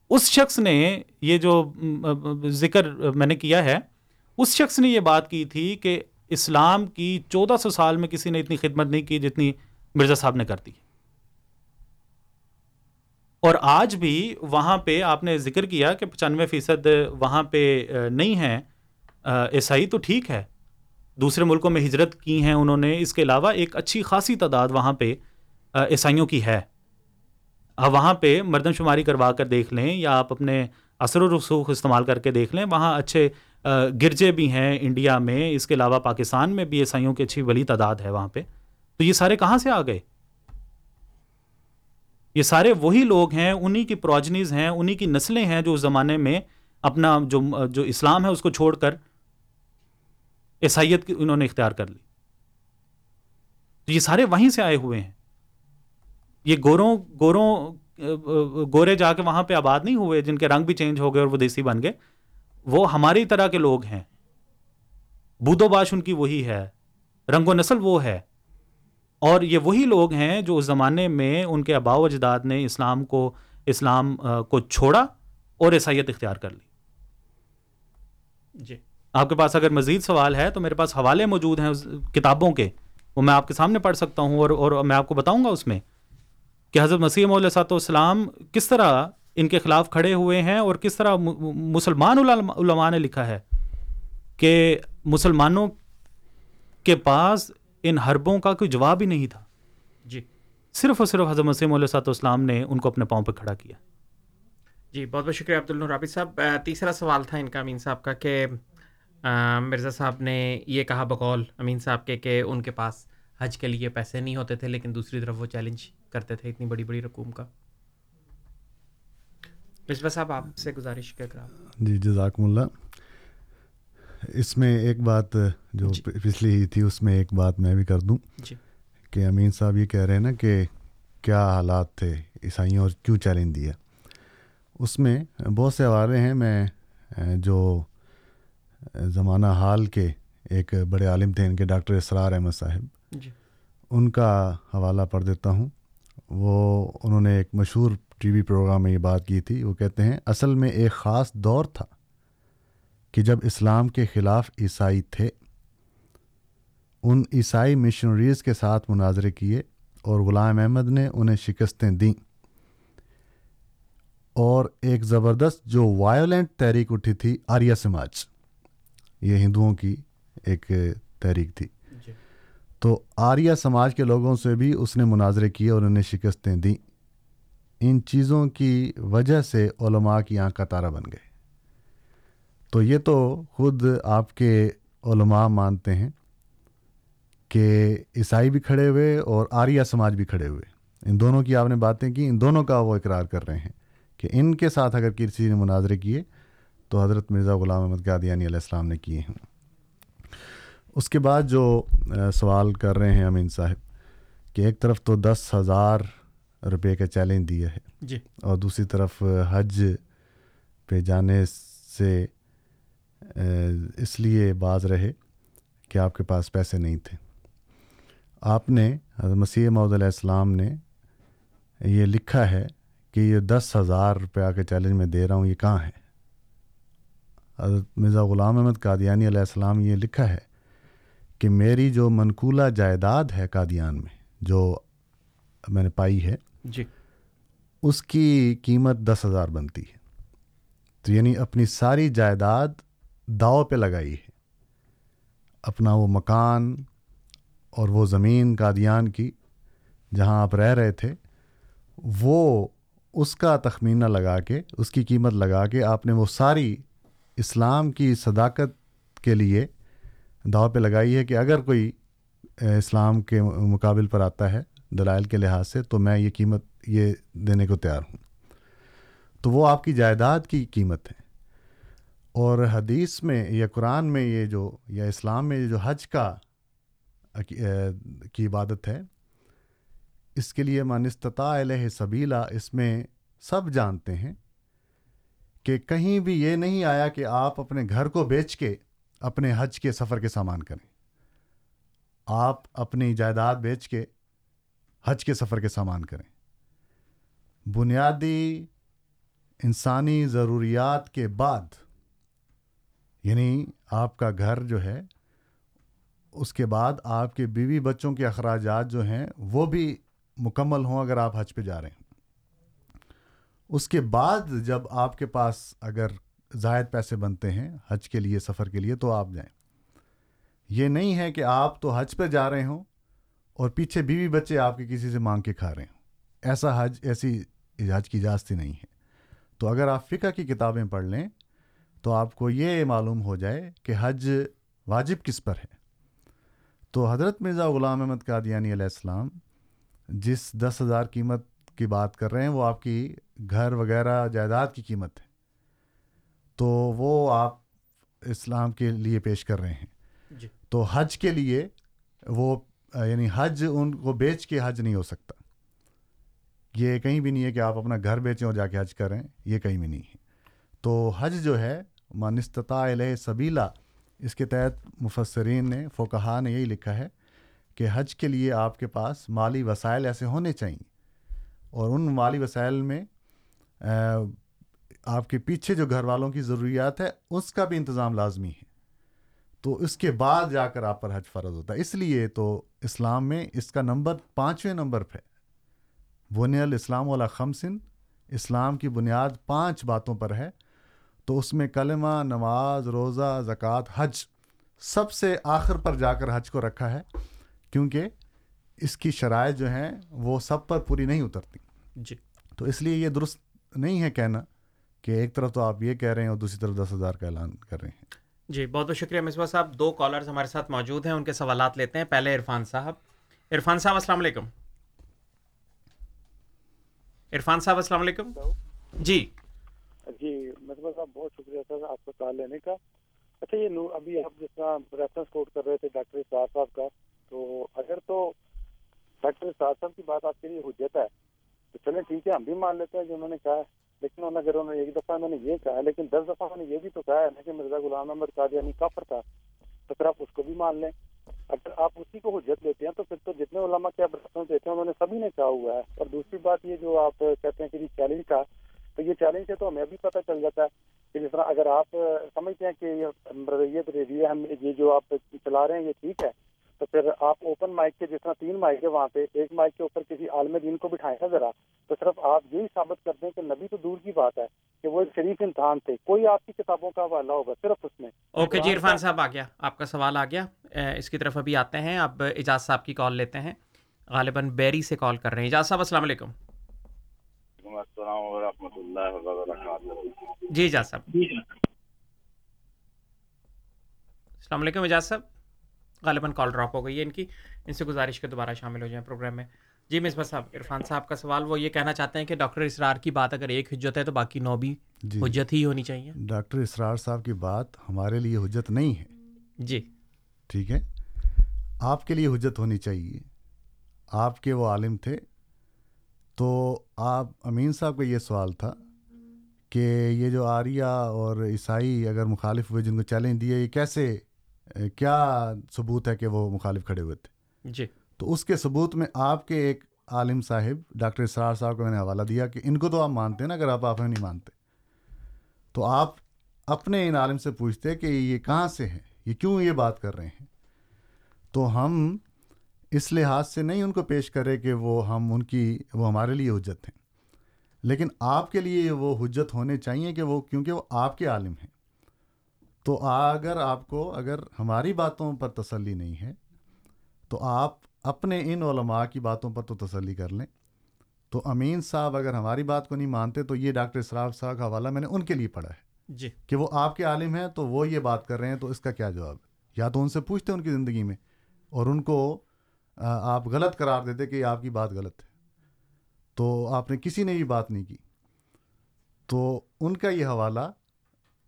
اس شخص نے یہ جو ذکر میں نے کیا ہے، اس شخص نے یہ بات کی تھی کہ اسلام کی چودہ سو سال میں کسی نے اتنی خدمت نہیں کی جتنی مرزا صاحب نے کر دی۔ اور آج بھی وہاں پہ آپ نے ذکر کیا کہ پچانوے فیصد وہاں پہ نہیں ہیں عیسائی تو ٹھیک ہے دوسرے ملکوں میں ہجرت کی ہیں، انہوں نے اس کے علاوہ ایک اچھی خاصی تعداد وہاں پہ عیسائیوں کی ہے۔ وہاں پہ مردم شماری کروا کر دیکھ لیں یا آپ اپنے اثر و رسوخ استعمال کر کے دیکھ لیں، وہاں اچھے گرجے بھی ہیں انڈیا میں، اس کے علاوہ پاکستان میں بھی عیسائیوں کی اچھی بلی تعداد ہے وہاں پہ۔ تو یہ سارے کہاں سے آ گئے؟ یہ سارے وہی لوگ ہیں، انہی کی پروجنیز ہیں، انہی کی نسلیں ہیں جو اس زمانے میں اپنا جو جو اسلام ہے اس کو چھوڑ کر عیسائیت کی انہوں نے اختیار کر لی۔ تو یہ سارے وہیں سے آئے ہوئے ہیں۔ یہ گوروں گوروں، گورے جا کے وہاں پہ آباد نہیں ہوئے، جن کے رنگ بھی چینج ہو گئے اور وہ دیسی بن گئے، وہ ہماری طرح کے لوگ ہیں۔ بود و باش ان کی وہی ہے، رنگ و نسل وہ ہے۔ اور یہ وہی لوگ ہیں جو اس زمانے میں ان کے آبا و اجداد نے اسلام کو اسلام کو چھوڑا اور عیسائیت اختیار کر لی۔ جی۔ آپ کے پاس اگر مزید سوال ہے تو میرے پاس حوالے موجود ہیں کتابوں کے وہ میں آپ کے سامنے پڑھ سکتا ہوں اور اور میں آپ کو بتاؤں گا اس میں کہ حضرت مسیح علیہ صاحب اسلام کس طرح ان کے خلاف کھڑے ہوئے ہیں اور کس طرح مسلمان علماء نے لکھا ہے کہ مسلمانوں کے پاس ان حربوں کا کوئی جواب ہی نہیں تھا۔ جی۔ صرف اور صرف حضرت مسیم علیہ صاحب اسلام نے ان کو اپنے پاؤں پہ کھڑا کیا۔ جی بہت بہت شکریہ عبد الرابط صاحب۔ تیسرا سوال تھا ان کا امین صاحب کا کہ مرزا صاحب نے یہ کہا بقول امین صاحب کے کہ ان کے پاس حج کے لیے پیسے نہیں ہوتے تھے لیکن دوسری طرف وہ چیلنج کرتے تھے اتنی بڑی بڑی رقوم کا۔ مصباح صاحب آپ سے گزارش کر جی جزاکم اللہ۔ اس میں ایک بات جو جی۔ پچھلی ہی تھی اس میں ایک بات میں بھی کر دوں۔ جی۔ کہ امین صاحب یہ کہہ رہے ہیں نا کہ کیا حالات تھے عیسائیوں اور کیوں چیلنج دیا۔ اس میں بہت سے حوالے ہیں میں جو زمانہ حال کے ایک بڑے عالم تھے ان کے ڈاکٹر اسرار احمد صاحب۔ جی۔ ان کا حوالہ پڑھ دیتا ہوں۔ وہ انہوں نے ایک مشہور ٹی وی پروگرام میں یہ بات کی تھی۔ وہ کہتے ہیں اصل میں ایک خاص دور تھا کہ جب اسلام کے خلاف عیسائی تھے ان عیسائی مشنریز کے ساتھ مناظرے کیے اور غلام احمد نے انہیں شکستیں دیں۔ اور ایک زبردست جو وائلنٹ تحریک اٹھی تھی آریہ سماج۔ یہ ہندوؤں کی ایک تحریک تھی۔ جی۔ تو آریہ سماج کے لوگوں سے بھی اس نے مناظرے کیے اور انہیں شکستیں دیں۔ ان چیزوں کی وجہ سے علماء کی آنکھ کا تارہ بن گئے۔ تو یہ تو خود آپ کے علماء مانتے ہیں کہ عیسائی بھی کھڑے ہوئے اور آریہ سماج بھی کھڑے ہوئے۔ ان دونوں کی آپ نے باتیں کی ان دونوں کا وہ اقرار کر رہے ہیں کہ ان کے ساتھ اگر کسی نے مناظرے کیے تو حضرت مرزا غلام احمد قادیانی علیہ السلام نے کیے ہیں۔ اس کے بعد جو سوال کر رہے ہیں امین صاحب کہ ایک طرف تو دس ہزار روپے کا چیلنج دیا ہے جی۔ اور دوسری طرف حج پہ جانے سے اس لیے باز رہے کہ آپ کے پاس پیسے نہیں تھے۔ آپ نے حضرت مسیح محدود علیہ السلام نے یہ لکھا ہے کہ یہ دس ہزار روپیہ کے چیلنج میں دے رہا ہوں یہ کہاں ہے؟ حضرت مرزا غلام احمد قادیانی علیہ السلام یہ لکھا ہے کہ میری جو منقولہ جائیداد ہے قادیان میں جو میں نے پائی ہے جی۔ اس کی قیمت دس ہزار بنتی ہے۔ تو یعنی اپنی ساری جائیداد داؤ پہ لگائی ہے۔ اپنا وہ مکان اور وہ زمین قادیان کی جہاں آپ رہ رہے تھے وہ اس کا تخمینہ لگا کے اس کی قیمت لگا کے آپ نے وہ ساری اسلام کی صداقت کے لیے داؤ پہ لگائی ہے کہ اگر کوئی اسلام کے مقابل پر آتا ہے دلائل کے لحاظ سے، تو میں یہ قیمت، یہ دینے کو تیار ہوں۔ تو وہ آپ کی جائیداد کی قیمت ہے۔ اور حدیث میں یا قرآن میں یہ جو، یا اسلام میں یہ جو حج کا کی عبادت ہے، اس کے لیے مانستتا علیہ سبیلا، اس میں سب جانتے ہیں۔ کہ کہیں بھی یہ نہیں آیا کہ آپ اپنے گھر کو بیچ کے اپنے حج کے سفر کے سامان کریں۔ آپ اپنی جائیداد بیچ کے حج کے سفر کے سامان کریں۔ بنیادی انسانی ضروریات کے بعد یعنی آپ کا گھر جو ہے، اس کے بعد آپ کے بیوی بچوں کے اخراجات جو ہیں، وہ بھی مکمل ہوں اگر آپ حج پہ جا رہے ہیں۔ اس کے بعد جب آپ کے پاس اگر زائد پیسے بنتے ہیں حج کے لیے، سفر کے لیے، تو آپ جائیں۔ یہ نہیں ہے کہ آپ تو حج پہ جا رہے ہوں اور پیچھے بیوی بچے آپ کے کسی سے مانگ کے کھا رہے ہوں۔ ایسا حج، ایسی حج کی اجازت نہیں ہے۔ تو اگر آپ فقہ کی کتابیں پڑھ لیں، تو آپ کو یہ معلوم ہو جائے کہ حج واجب کس پر ہے۔ تو حضرت مرزا غلام احمد قادیانی علیہ السلام جس دس ہزار قیمت کی بات کر رہے ہیں وہ آپ کی گھر وغیرہ جائیداد کی قیمت ہے۔ تو وہ آپ اسلام کے لیے پیش کر رہے ہیں۔ جی۔ تو حج کے لیے وہ یعنی حج ان کو بیچ کے حج نہیں ہو سکتا۔ یہ کہیں بھی نہیں ہے کہ آپ اپنا گھر بیچیں اور جا کے حج کریں یہ کہیں بھی نہیں ہے۔ تو حج جو ہے مانستتا علیہ سبیلا اس کے تحت مفسرین نے فوکہ نے یہی لکھا ہے کہ حج کے لیے آپ کے پاس مالی وسائل ایسے ہونے چاہئیں اور ان مالی وسائل میں آپ کے پیچھے جو گھر والوں کی ضروریات ہے، اس کا بھی انتظام لازمی ہے۔ تو اس کے بعد جا کر آپ پر حج فرض ہوتا ہے۔ اس لیے تو اسلام میں اس کا نمبر پانچویں نمبر پہ بنی الاسلام والا خمسن، اسلام کی بنیاد پانچ باتوں پر ہے۔ تو اس میں کلمہ، نماز، روزہ، زکوٰۃ، حج سب سے آخر پر جا کر حج کو رکھا ہے۔ کیونکہ اس کی شرائط جو ہیں وہ سب پر پوری نہیں اترتی۔ جی۔ تو اس لیے یہ درست نہیں ہے کہنا کہ ایک طرف تو آپ یہ کہہ رہے ہیں اور دوسری طرف دس ہزار کا اعلان کر رہے ہیں۔ جی بہت بہت شکریہ مصباح صاحب۔ دو کالرز ہمارے ساتھ موجود ہیں ان کے سوالات لیتے ہیں۔ پہلے عرفان صاحب۔ عرفان صاحب السلام علیکم۔ عرفان صاحب السلام علیکم۔ جی۔ جی مصباح صاحب بہت شکریہ سر آپ کو کال لینے کا۔ اچھا یہ ابھی آپ جس طرح ریفرنس کوٹ کر رہے تھے ڈاکٹر اسرار صاحب کا تو اگر تو ڈاکٹر اسرار صاحب کی بات آپ کے لیے حجت ہے۔ تو چلیں ٹھیک ہے، ہم بھی مان لیتے ہیں جو انہوں نے کہا۔ ہے لیکن اگر انہوں نے ایک دفعہ میں نے یہ کہا ہے لیکن دس دفعہ میں نے یہ بھی تو کہا ہے نا کہ مرزا غلام احمد قادیانی یعنی کافر تھا۔ تو پھر آپ اس کو بھی مان لیں۔ اگر آپ اسی کو حجت لیتے ہیں تو پھر تو جتنے علماء کے آپ دیتے ہیں انہوں نے سبھی نے کہا ہوا ہے۔ اور دوسری بات یہ جو آپ کہتے ہیں کہ یہ چیلنج کا تو یہ چیلنج سے تو ہمیں بھی پتہ چل جاتا ہے کہ جس طرح اگر آپ سمجھتے ہیں کہ یہ ریڈیو ہم یہ جو آپ چلا رہے ہیں، یہ ٹھیک ہے۔ تو پھر آپ اوپن مائک کے جس طرح تین مائک ہے وہاں پہ ایک مائک کے اوپر کسی عالم دین کو بٹھائیں نا ذرا تو صرف آپ یہی ثابت کر دیں کہ نبی تو دور کی بات ہے کہ وہ ایک شریف انسان تھے۔ کوئی آپ کی کتابوں کا حوالہ ہوگا صرف اس میں۔ اوکے جی عرفان صاحب آ گیا۔ آپ کا سوال آ گیا۔ اس کی طرف ابھی آتے ہیں۔ اب اجاز صاحب کی کال لیتے ہیں۔ غالباً بیری سے کال کر رہے ہیں۔ اجاز صاحب السلام علیکم۔ السلام ورحمۃ اللہ وبرکاتہ۔ جی اجاز صاحب۔ السلام علیکم اجاز صاحب۔ غالباً کال ڈراپ ہو گئی ہے ان کی۔ ان سے گزارش کے دوبارہ شامل ہو جائیں پروگرام میں۔ جی مصباح صاحب عرفان صاحب کا سوال وہ یہ کہنا چاہتے ہیں کہ ڈاکٹر اسرار کی بات اگر ایک حجت ہے تو باقی نو بھی جی۔ حجت ہی ہونی چاہیے۔ ڈاکٹر اسرار صاحب کی بات ہمارے لیے حجت نہیں ہے۔ جی۔ ٹھیک ہے۔ آپ کے لیے حجت ہونی چاہیے۔ آپ کے وہ عالم تھے۔ تو آپ امین صاحب کا یہ سوال تھا کہ یہ جو آریہ اور عیسائی اگر مخالف ہوئے جن کو چیلنج دیا یہ کیسے کیا ثبوت ہے کہ وہ مخالف کھڑے ہوئے تھے؟ جی۔ تو اس کے ثبوت میں آپ کے ایک عالم صاحب ڈاکٹر اسرار صاحب کو میں نے حوالہ دیا کہ ان کو تو آپ مانتے ہیں نا اگر آپ آپ نہیں مانتے۔ تو آپ اپنے ان عالم سے پوچھتے کہ یہ کہاں سے ہیں؟ یہ کیوں یہ بات کر رہے ہیں؟ تو ہم اس لحاظ سے نہیں ان کو پیش کرے کہ وہ ہم ان کی وہ ہمارے لیے حجت ہیں۔ لیکن آپ کے لیے وہ حجت ہونے چاہیے کہ وہ کیونکہ وہ آپ کے عالم ہیں۔ تو اگر آپ کو اگر ہماری باتوں پر تسلی نہیں ہے تو آپ اپنے ان علماء کی باتوں پر تو تسلی کر لیں۔ تو امین صاحب اگر ہماری بات کو نہیں مانتے تو یہ ڈاکٹر اسراف صاحب کا حوالہ میں نے ان کے لیے پڑھا ہے۔ جی۔ کہ وہ آپ کے عالم ہیں تو وہ یہ بات کر رہے ہیں تو اس کا کیا جواب؟ ہے یا تو ان سے پوچھتے ان کی زندگی میں اور ان کو آپ غلط قرار دیتے کہ آپ کی بات غلط ہے۔ تو آپ نے کسی نے بھی بات نہیں کی۔ تو ان کا یہ حوالہ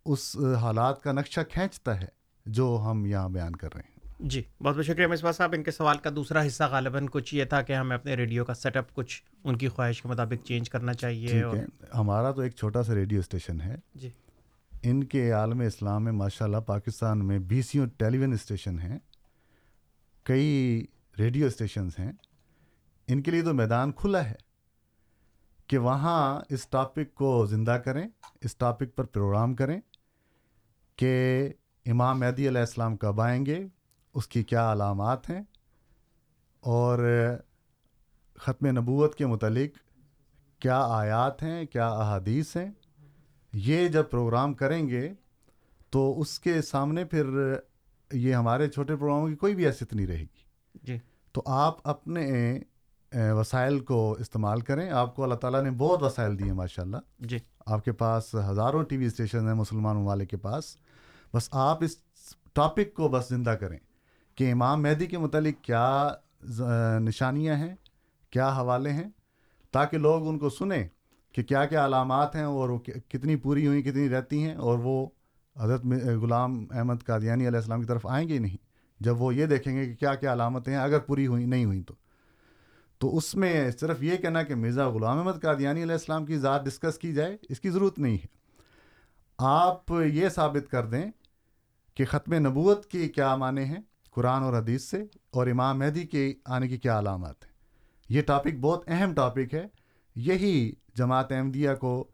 اس حالات کا نقشہ کھینچتا ہے جو ہم یہاں بیان کر رہے ہیں۔ جی بہت بہت شکریہ مصباح صاحب۔ ان کے سوال کا دوسرا حصہ غالباً کچھ یہ تھا کہ ہمیں اپنے ریڈیو کا سیٹ اپ کچھ ان کی خواہش کے مطابق چینج کرنا چاہیے ہے ہمارا تو ایک چھوٹا سا ریڈیو اسٹیشن ہے۔ جی۔ ان کے عالم اسلام میں ماشاء اللہ پاکستان میں بیسیوں ٹیلی ویژن اسٹیشن ہیں۔ کئی ریڈیو اسٹیشنز ہیں۔ ان کے لیے تو میدان کھلا ہے کہ وہاں اس ٹاپک کو زندہ کریں اس ٹاپک پر پروگرام کریں۔ کہ امام مہدی علیہ السلام کب آئیں گے اس کی کیا علامات ہیں اور ختم نبوت کے متعلق کیا آیات ہیں کیا احادیث ہیں۔ یہ جب پروگرام کریں گے تو اس کے سامنے پھر یہ ہمارے چھوٹے پروگراموں کی کوئی بھی حیثیت نہیں رہے گی۔ جی۔ تو آپ اپنے وسائل کو استعمال کریں۔ آپ کو اللہ تعالیٰ نے بہت وسائل دیے ماشاء اللہ جی۔ آپ کے پاس ہزاروں ٹی وی اسٹیشن ہیں مسلمان ممالک کے پاس۔ بس آپ اس ٹاپک کو بس زندہ کریں کہ امام مہدی کے متعلق کیا نشانیاں ہیں، کیا حوالے ہیں، تاکہ لوگ ان کو سنیں کہ کیا کیا علامات ہیں اور کتنی پوری ہوئی کتنی رہتی ہیں اور وہ حضرت غلام احمد قادیانی علیہ السلام کی طرف آئیں گے نہیں، جب وہ یہ دیکھیں گے کہ کیا کیا علامتیں ہیں، اگر پوری ہوئی، نہیں ہوئیں تو۔ تو اس میں صرف یہ کہنا کہ مرزا غلام احمد قادیانی علیہ السلام کی ذات ڈسکس کی جائے، اس کی ضرورت نہیں ہے۔ آپ یہ ثابت کر دیں کہ ختم نبوت کی کیا معنی ہیں؟ قرآن اور حدیث سے اور امام مہدی کے آنے کی کیا علامات ہیں؟ یہ ٹاپک بہت اہم ٹاپک ہے۔ یہی جماعت احمدیہ کو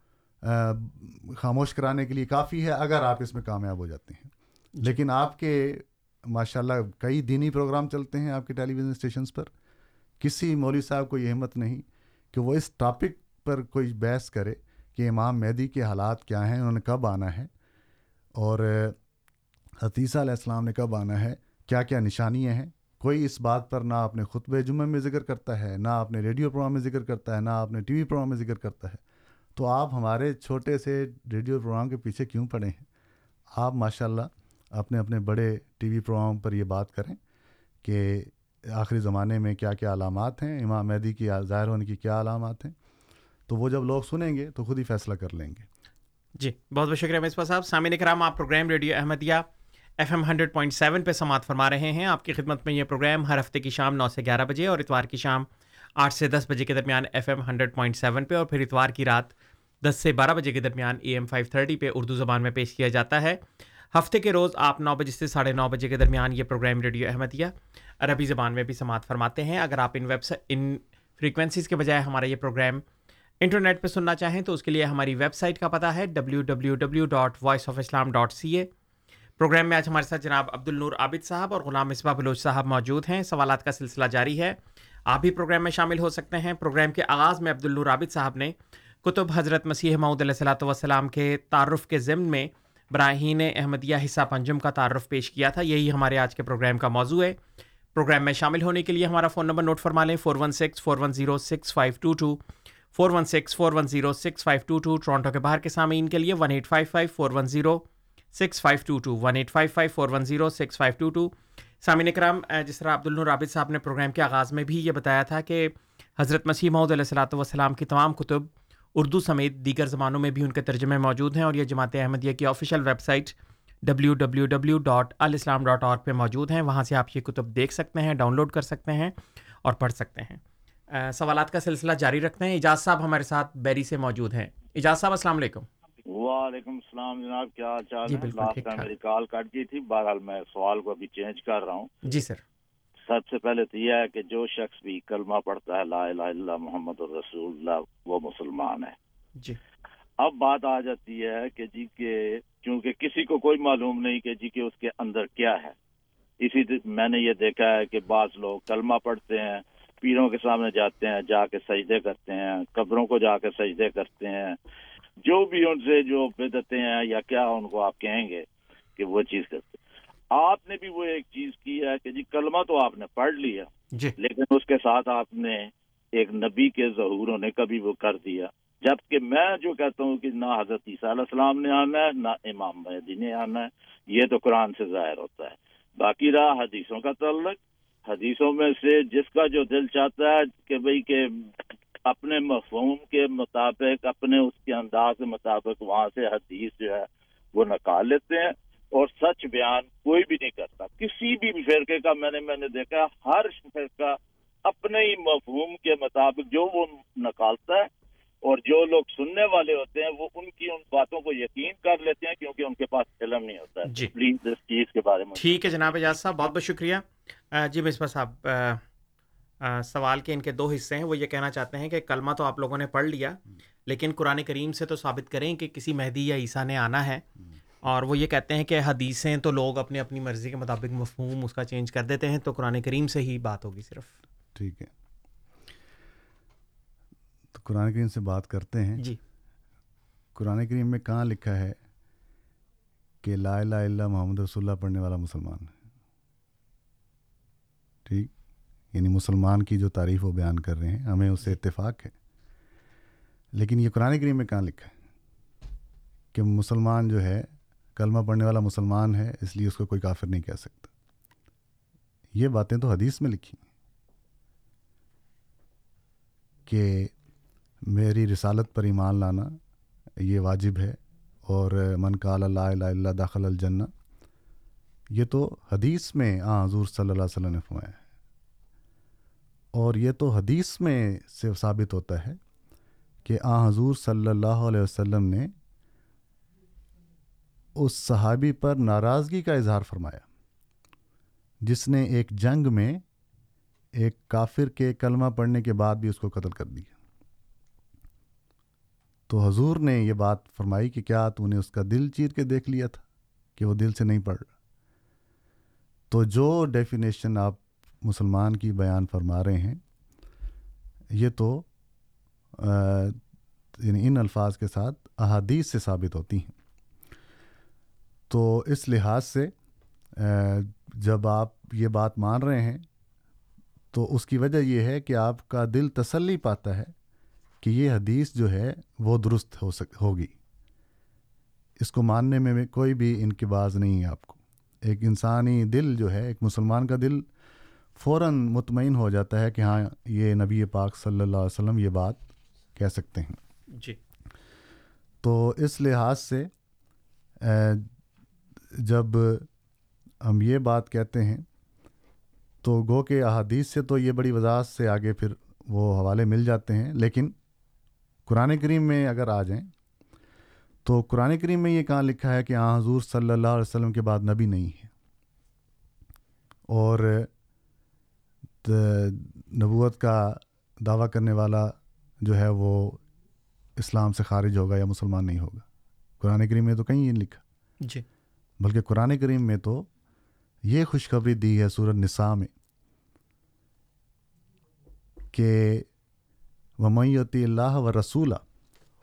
خاموش کرانے کے لیے کافی ہے اگر آپ اس میں کامیاب ہو جاتے ہیں۔ لیکن آپ کے ماشاء اللہ کئی دینی پروگرام چلتے ہیں آپ کے ٹیلی ویژن اسٹیشنس پر۔ کسی مولوی صاحب کو یہ ہمت نہیں کہ وہ اس ٹاپک پر کوئی بحث کرے کہ امام مہدی کے حالات کیا ہیں انہوں نے کب آنا ہے۔ اور حتیثہ علیہ السلام نے کب آنا ہے؟ کیا کیا نشانیاں ہیں؟ کوئی اس بات پر نہ اپنے خطب جمعہ میں ذکر کرتا ہے، نہ اپنے ریڈیو پروگرام میں ذکر کرتا ہے، نہ اپنے ٹی وی پروگرام میں ذکر کرتا ہے۔ تو آپ ہمارے چھوٹے سے ریڈیو پروگرام کے پیچھے کیوں پڑے ہیں؟ آپ ماشاء اللہ اپنے اپنے بڑے ٹی وی پروگرام پر یہ بات کریں کہ آخری زمانے میں کیا کیا علامات ہیں، امام مہدی کی ظاہر ہونے کی کیا علامات ہیں؟ تو وہ جب لوگ سنیں گے تو خود ہی فیصلہ کر لیں گے۔ جی بہت بہت شکریہ مصباح صاحب۔ سامعین کرام، آپ programme radio Ahmadiyya F M hundred point seven پہ سماعت فرما رہے ہیں۔ آپ کی خدمت میں یہ پروگرام ہر ہفتے کی شام نو سے گیارہ بجے اور اتوار کی شام آٹھ سے دس بجے کے درمیان F M hundred point seven پہ اور پھر اتوار کی رات دس سے بارہ بجے کے درمیان اے ایم فائیو تھرٹی پہ اردو زبان میں پیش کیا جاتا ہے۔ ہفتے کے روز آپ نو بجے سے ساڑھے نو بجے کے درمیان یہ پروگرام ریڈیو احمدیہ عربی زبان میں بھی سماعت فرماتے ہیں۔ اگر آپ ان ویب ان فریکوینسیز کے بجائے ہمارا یہ پروگرام انٹرنیٹ پہ سننا چاہیں تو اس کے لیے ہماری ویب سائٹ کا پتہ ہے۔ W W W dot voice of Islam dot C A programme میں آج ہمارے ساتھ جناب عبد النور عابد صاحب اور غلام مصباح بلوچ صاحب موجود ہیں۔ سوالات کا سلسلہ جاری ہے۔ آپ بھی پروگرام میں شامل ہو سکتے ہیں۔ پروگرام کے آغاز میں عبد النور عابد صاحب نے کتب حضرت مسیح معود علیہ صلاۃ وسلام کے تعارف کے ضمن میں براہین احمدیہ حصہ پنجم کا تعارف پیش کیا تھا۔ یہی ہمارے آج کے پروگرام کا موضوع ہے۔ پروگرام میں شامل ہونے کے لیے ہمارا فون نمبر نوٹ فرما لیں۔ Four one six, four one zero six, five two two. Four one six, four one zero six, five two two. Toronto کے باہر کے سامعین کے لیے one eight five five, four one zero six five two two one eight five five four one zero six five two two سامعین کرام جس طرح عبد الرابط صاحب نے پروگرام کے آغاز میں بھی یہ بتایا تھا کہ حضرت مسیح محدود علیہ السلاۃ والسلام کی تمام کتب اردو سمیت دیگر زبانوں میں بھی ان کے ترجمے موجود ہیں اور یہ جماعت احمدیہ کی official website W W W dot alislam dot org پہ موجود ہیں۔ وہاں سے آپ یہ کتب دیکھ سکتے ہیں ڈاؤن لوڈ کر سکتے ہیں اور پڑھ سکتے ہیں۔ سوالات کا سلسلہ جاری رکھتے ہیں۔ اجاز صاحب ہمارے ساتھ بیری سے موجود ہیں۔ اجاز صاحب، السلام علیکم۔ وعلیکم السلام جناب کیا چال جی ہے؟ لاسٹ ٹائم میری کال کٹ گئی تھی بہرحال میں سوال کو ابھی چینج کر رہا ہوں۔ جی سر۔ سب سے پہلے تو یہ ہے کہ جو شخص بھی کلمہ پڑھتا ہے لا الہ الا اللہ محمد الرسول اللہ وہ مسلمان ہے۔ جی۔ اب بات آ جاتی ہے کہ جی کہ کیونکہ کسی کو کوئی معلوم نہیں کہ جی کہ اس کے اندر کیا ہے۔ اسی میں نے یہ دیکھا ہے کہ بعض لوگ کلمہ پڑھتے ہیں پیروں کے سامنے جاتے ہیں جا کے سجدے کرتے ہیں قبروں کو جا کے سجدے کرتے ہیں۔ جو بھی ان سے جو بدتیں ہیں یا کیا ان کو آپ کہیں گے کہ وہ چیز کرتے آپ نے بھی وہ ایک چیز کی ہے کہ جی کلمہ تو آپ نے پڑھ لیا جی۔ لیکن اس کے ساتھ آپ نے ایک نبی کے ظہور ہونے کا بھی وہ کر دیا۔ جبکہ میں جو کہتا ہوں کہ نہ حضرت عیسیٰ علیہ السلام نے آنا ہے نہ امام مہدی نے آنا ہے یہ تو قرآن سے ظاہر ہوتا ہے۔ باقی رہا حدیثوں کا تعلق۔ حدیثوں میں سے جس کا جو دل چاہتا ہے کہ بھئی کہ اپنے مفہوم کے مطابق اپنے اس کے انداز کے مطابق وہاں سے حدیث جو ہے وہ نکال لیتے ہیں اور سچ بیان کوئی بھی نہیں کرتا۔ کسی بھی فرقے کا میں نے میں نے دیکھا ہر فرقہ اپنے ہی مفہوم کے مطابق جو وہ نکالتا ہے اور جو لوگ سننے والے ہوتے ہیں وہ ان کی ان باتوں کو یقین کر لیتے ہیں کیونکہ ان کے پاس علم نہیں ہوتا ہے۔ جی۔ پلیز اس چیز کے بارے میں ٹھیک ہے جناب اجاز صاحب بہت بہت شکریہ۔ جی مصباح صاحب آ، سوال کے ان کے دو حصے ہیں وہ یہ کہنا چاہتے ہیں کہ کلمہ تو آپ لوگوں نے پڑھ لیا لیکن قرآن کریم سے تو ثابت کریں کہ کسی مہدی یا عیسیٰ نے آنا ہے۔ اور وہ یہ کہتے ہیں کہ حدیثیں تو لوگ اپنی اپنی مرضی کے مطابق مفہوم اس کا چینج کر دیتے ہیں تو قرآن کریم سے ہی بات ہوگی صرف۔ ٹھیک ہے۔ تو قرآن کریم سے بات کرتے ہیں۔ جی۔ قرآن کریم میں کہاں لکھا ہے کہ لا الہ الا محمد رسول اللہ پڑھنے والا مسلمان ہے؟ ٹھیک۔ یعنی مسلمان کی جو تعریف وہ بیان کر رہے ہیں، ہمیں اس سے اتفاق ہے۔ لیکن یہ قرآن کریم میں کہاں لکھا ہے؟ کہ مسلمان جو ہے، کلمہ پڑھنے والا مسلمان ہے، اس لیے اس کو کوئی کافر نہیں کہہ سکتا۔ یہ باتیں تو حدیث میں لکھی کہ میری رسالت پر ایمان لانا یہ واجب ہے اور من قال لا الہ الا داخل الجنہ۔ یہ تو حدیث میں آ حضور صلی اللہ علیہ وسلم نے فرمایا ہے۔ اور یہ تو حدیث میں سے ثابت ہوتا ہے کہ آ حضور صلی اللہ علیہ وسلم نے اس صحابی پر ناراضگی کا اظہار فرمایا، جس نے ایک جنگ میں ایک کافر کے کلمہ پڑھنے کے بعد بھی اس کو قتل کر دیا۔ تو حضور نے یہ بات فرمائی کہ کیا تو نے اس کا دل چیر کے دیکھ لیا تھا کہ وہ دل سے نہیں پڑھ رہا؟ تو جو ڈیفینیشن آپ مسلمان کی بیان فرما رہے ہیں، یہ تو یعنی ان الفاظ کے ساتھ احادیث سے ثابت ہوتی ہیں۔ تو اس لحاظ سے جب آپ یہ بات مان رہے ہیں، تو اس کی وجہ یہ ہے کہ آپ کا دل تسلی پاتا ہے کہ یہ حدیث جو ہے، وہ درست ہو سک، ہوگی۔ اس کو ماننے میں کوئی بھی انکباز نہیں ہے آپ کو۔ ایک انسانی دل جو ہے، ایک مسلمان کا دل فوراً مطمئن ہو جاتا ہے کہ ہاں یہ نبی پاک صلی اللہ علیہ وسلم یہ بات کہہ سکتے ہیں۔ جی۔ تو اس لحاظ سے جب ہم یہ بات کہتے ہیں تو گو کے احادیث سے تو یہ بڑی وضاحت سے آگے پھر وہ حوالے مل جاتے ہیں۔ لیکن قرآن کریم میں اگر آ جائیں تو قرآن کریم میں یہ کہاں لکھا ہے کہ آ حضور صلی اللہ علیہ وسلم کے بعد نبی نہیں ہے۔ اور نبوت کا دعویٰ کرنے والا جو ہے وہ اسلام سے خارج ہوگا یا مسلمان نہیں ہوگا۔ قرآن کریم میں تو کہیں یہ لکھا۔ جی۔ بلکہ قرآن کریم میں تو یہ خوشخبری دی ہے سورت نساء میں کہ ومیتی اللہ و رسولہ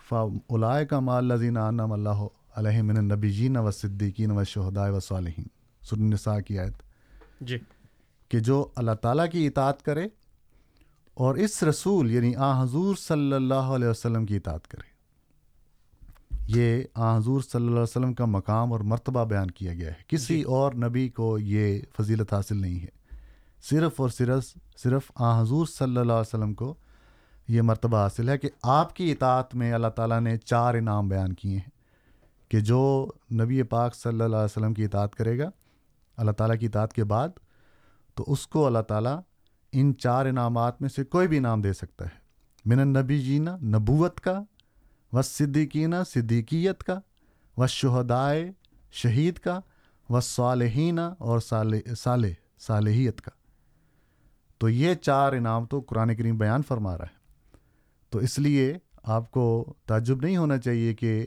فا علائے کا مال لذین عنم اللہ علیہ من النبی جین و صدیقین و شہدائے و صالحین سورت نساء کی آیت۔ جی۔ کہ جو اللہ تعالیٰ کی اطاعت کرے اور اس رسول یعنی آ حضور صلی اللہ علیہ وسلم کی اطاعت کرے۔ یہ آ حضور صلی اللہ علیہ وسلم کا مقام اور مرتبہ بیان کیا گیا ہے۔ کسی اور نبی کو یہ فضیلت حاصل نہیں ہے۔ صرف اور صرف صرف آ حضور صلی اللہ علیہ وسلم کو یہ مرتبہ حاصل ہے کہ آپ کی اطاعت میں اللہ تعالیٰ نے چار انعام بیان کیے ہیں کہ جو نبی پاک صلی اللہ علیہ وسلم کی اطاعت کرے گا اللہ تعالیٰ کی اطاعت کے بعد تو اس کو اللہ تعالیٰ ان چار انعامات میں سے کوئی بھی انعام دے سکتا ہے۔ من النبی جینا نبوت کا و صدیقینہ صدیقیت کا و شہدائے شہید کا و صالحینہ اور صالح صالح صالحیت کا۔ تو یہ چار انعام تو قرآن کریم بیان فرما رہا ہے۔ تو اس لیے آپ کو تعجب نہیں ہونا چاہیے کہ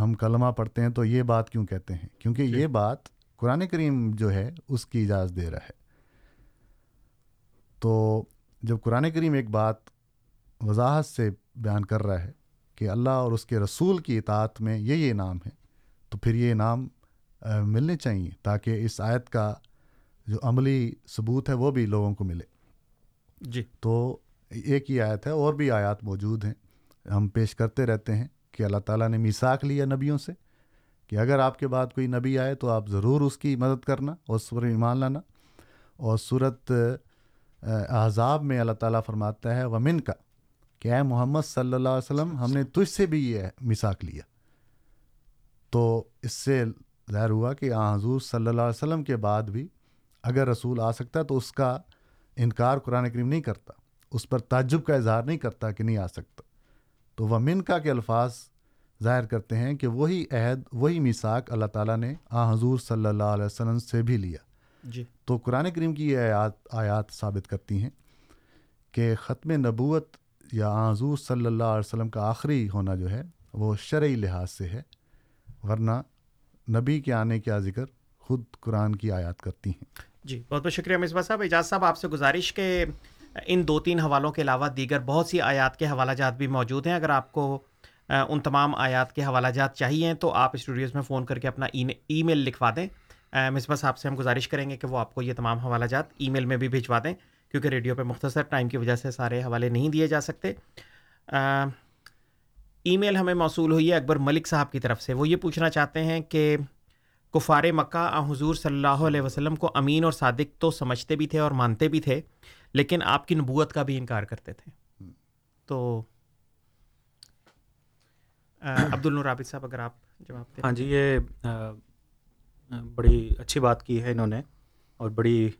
ہم کلمہ پڑھتے ہیں تو یہ بات کیوں کہتے ہیں؟ کیونکہ یہ بات قرآن کریم جو ہے اس کی اجازت دے رہا ہے۔ تو جب قرآن کریم ایک بات وضاحت سے بیان کر رہا ہے کہ اللہ اور اس کے رسول کی اطاعت میں یہ یہ انعام ہے تو پھر یہ انعام ملنے چاہیے تاکہ اس آیت کا جو عملی ثبوت ہے وہ بھی لوگوں کو ملے۔ جی۔ تو ایک ہی آیت ہے اور بھی آیات موجود ہیں۔ ہم پیش کرتے رہتے ہیں کہ اللہ تعالیٰ نے میساک لیا نبیوں سے۔ کہ اگر آپ کے بعد کوئی نبی آئے تو آپ ضرور اس کی مدد کرنا اور سور ایمان لانا۔ اور صورت احزاب میں اللہ تعالیٰ فرماتا ہے، ومن کا، کہ اے محمد صلی اللہ علیہ وسلم، ہم نے تجھ سے بھی یہ مساک لیا۔ تو اس سے ظاہر ہوا کہ آ، حضور صلی اللہ علیہ وسلم کے بعد بھی اگر رسول آ سکتا ہے تو اس کا انکار قرآن کریم نہیں کرتا، اس پر تعجب کا اظہار نہیں کرتا کہ نہیں آ سکتا۔ تو وہ من کا کے الفاظ ظاہر کرتے ہیں کہ وہی عہد وہی میساک اللہ تعالیٰ نے آ حضور صلی اللہ علیہ وسلم سے بھی لیا۔ جی۔ تو قرآن کریم کی یہ آیات آیات ثابت کرتی ہیں کہ ختم نبوت یا حضور صلی اللہ علیہ وسلم کا آخری ہونا جو ہے وہ شرعی لحاظ سے ہے ورنہ نبی کے آنے کا ذکر خود قرآن کی آیات کرتی ہیں۔ جی بہت بہت شکریہ مصباح صاحب۔ اعجاز صاحب آپ سے گزارش کہ ان دو تین حوالوں کے علاوہ دیگر بہت سی آیات کے حوالہ جات بھی موجود ہیں۔ اگر آپ کو ان تمام آیات کے حوالہ جات چاہیے تو آپ اسٹوڈیوز میں فون کر کے اپنا ای میل لکھوا دیں۔ مصباح صاحب سے ہم گزارش کریں گے کہ وہ آپ کو یہ تمام حوالہ جات ای میل میں بھی بھجوا دیں، کیونکہ ریڈیو پہ مختصر ٹائم کی وجہ سے سارے حوالے نہیں دیے جا سکتے۔ ای میل ہمیں موصول ہوئی ہے اکبر ملک صاحب کی طرف سے۔ وہ یہ پوچھنا چاہتے ہیں کہ کفار مکہ حضور صلی اللہ علیہ وسلم کو امین اور صادق تو سمجھتے بھی تھے اور مانتے بھی تھے، لیکن آپ کی نبوت کا بھی انکار کرتے تھے۔ تو عبد النور عابد صاحب اگر آپ جواب دیں۔ ہاں جی یہ بڑی اچھی بات کی ہے انہوں نے اور بڑی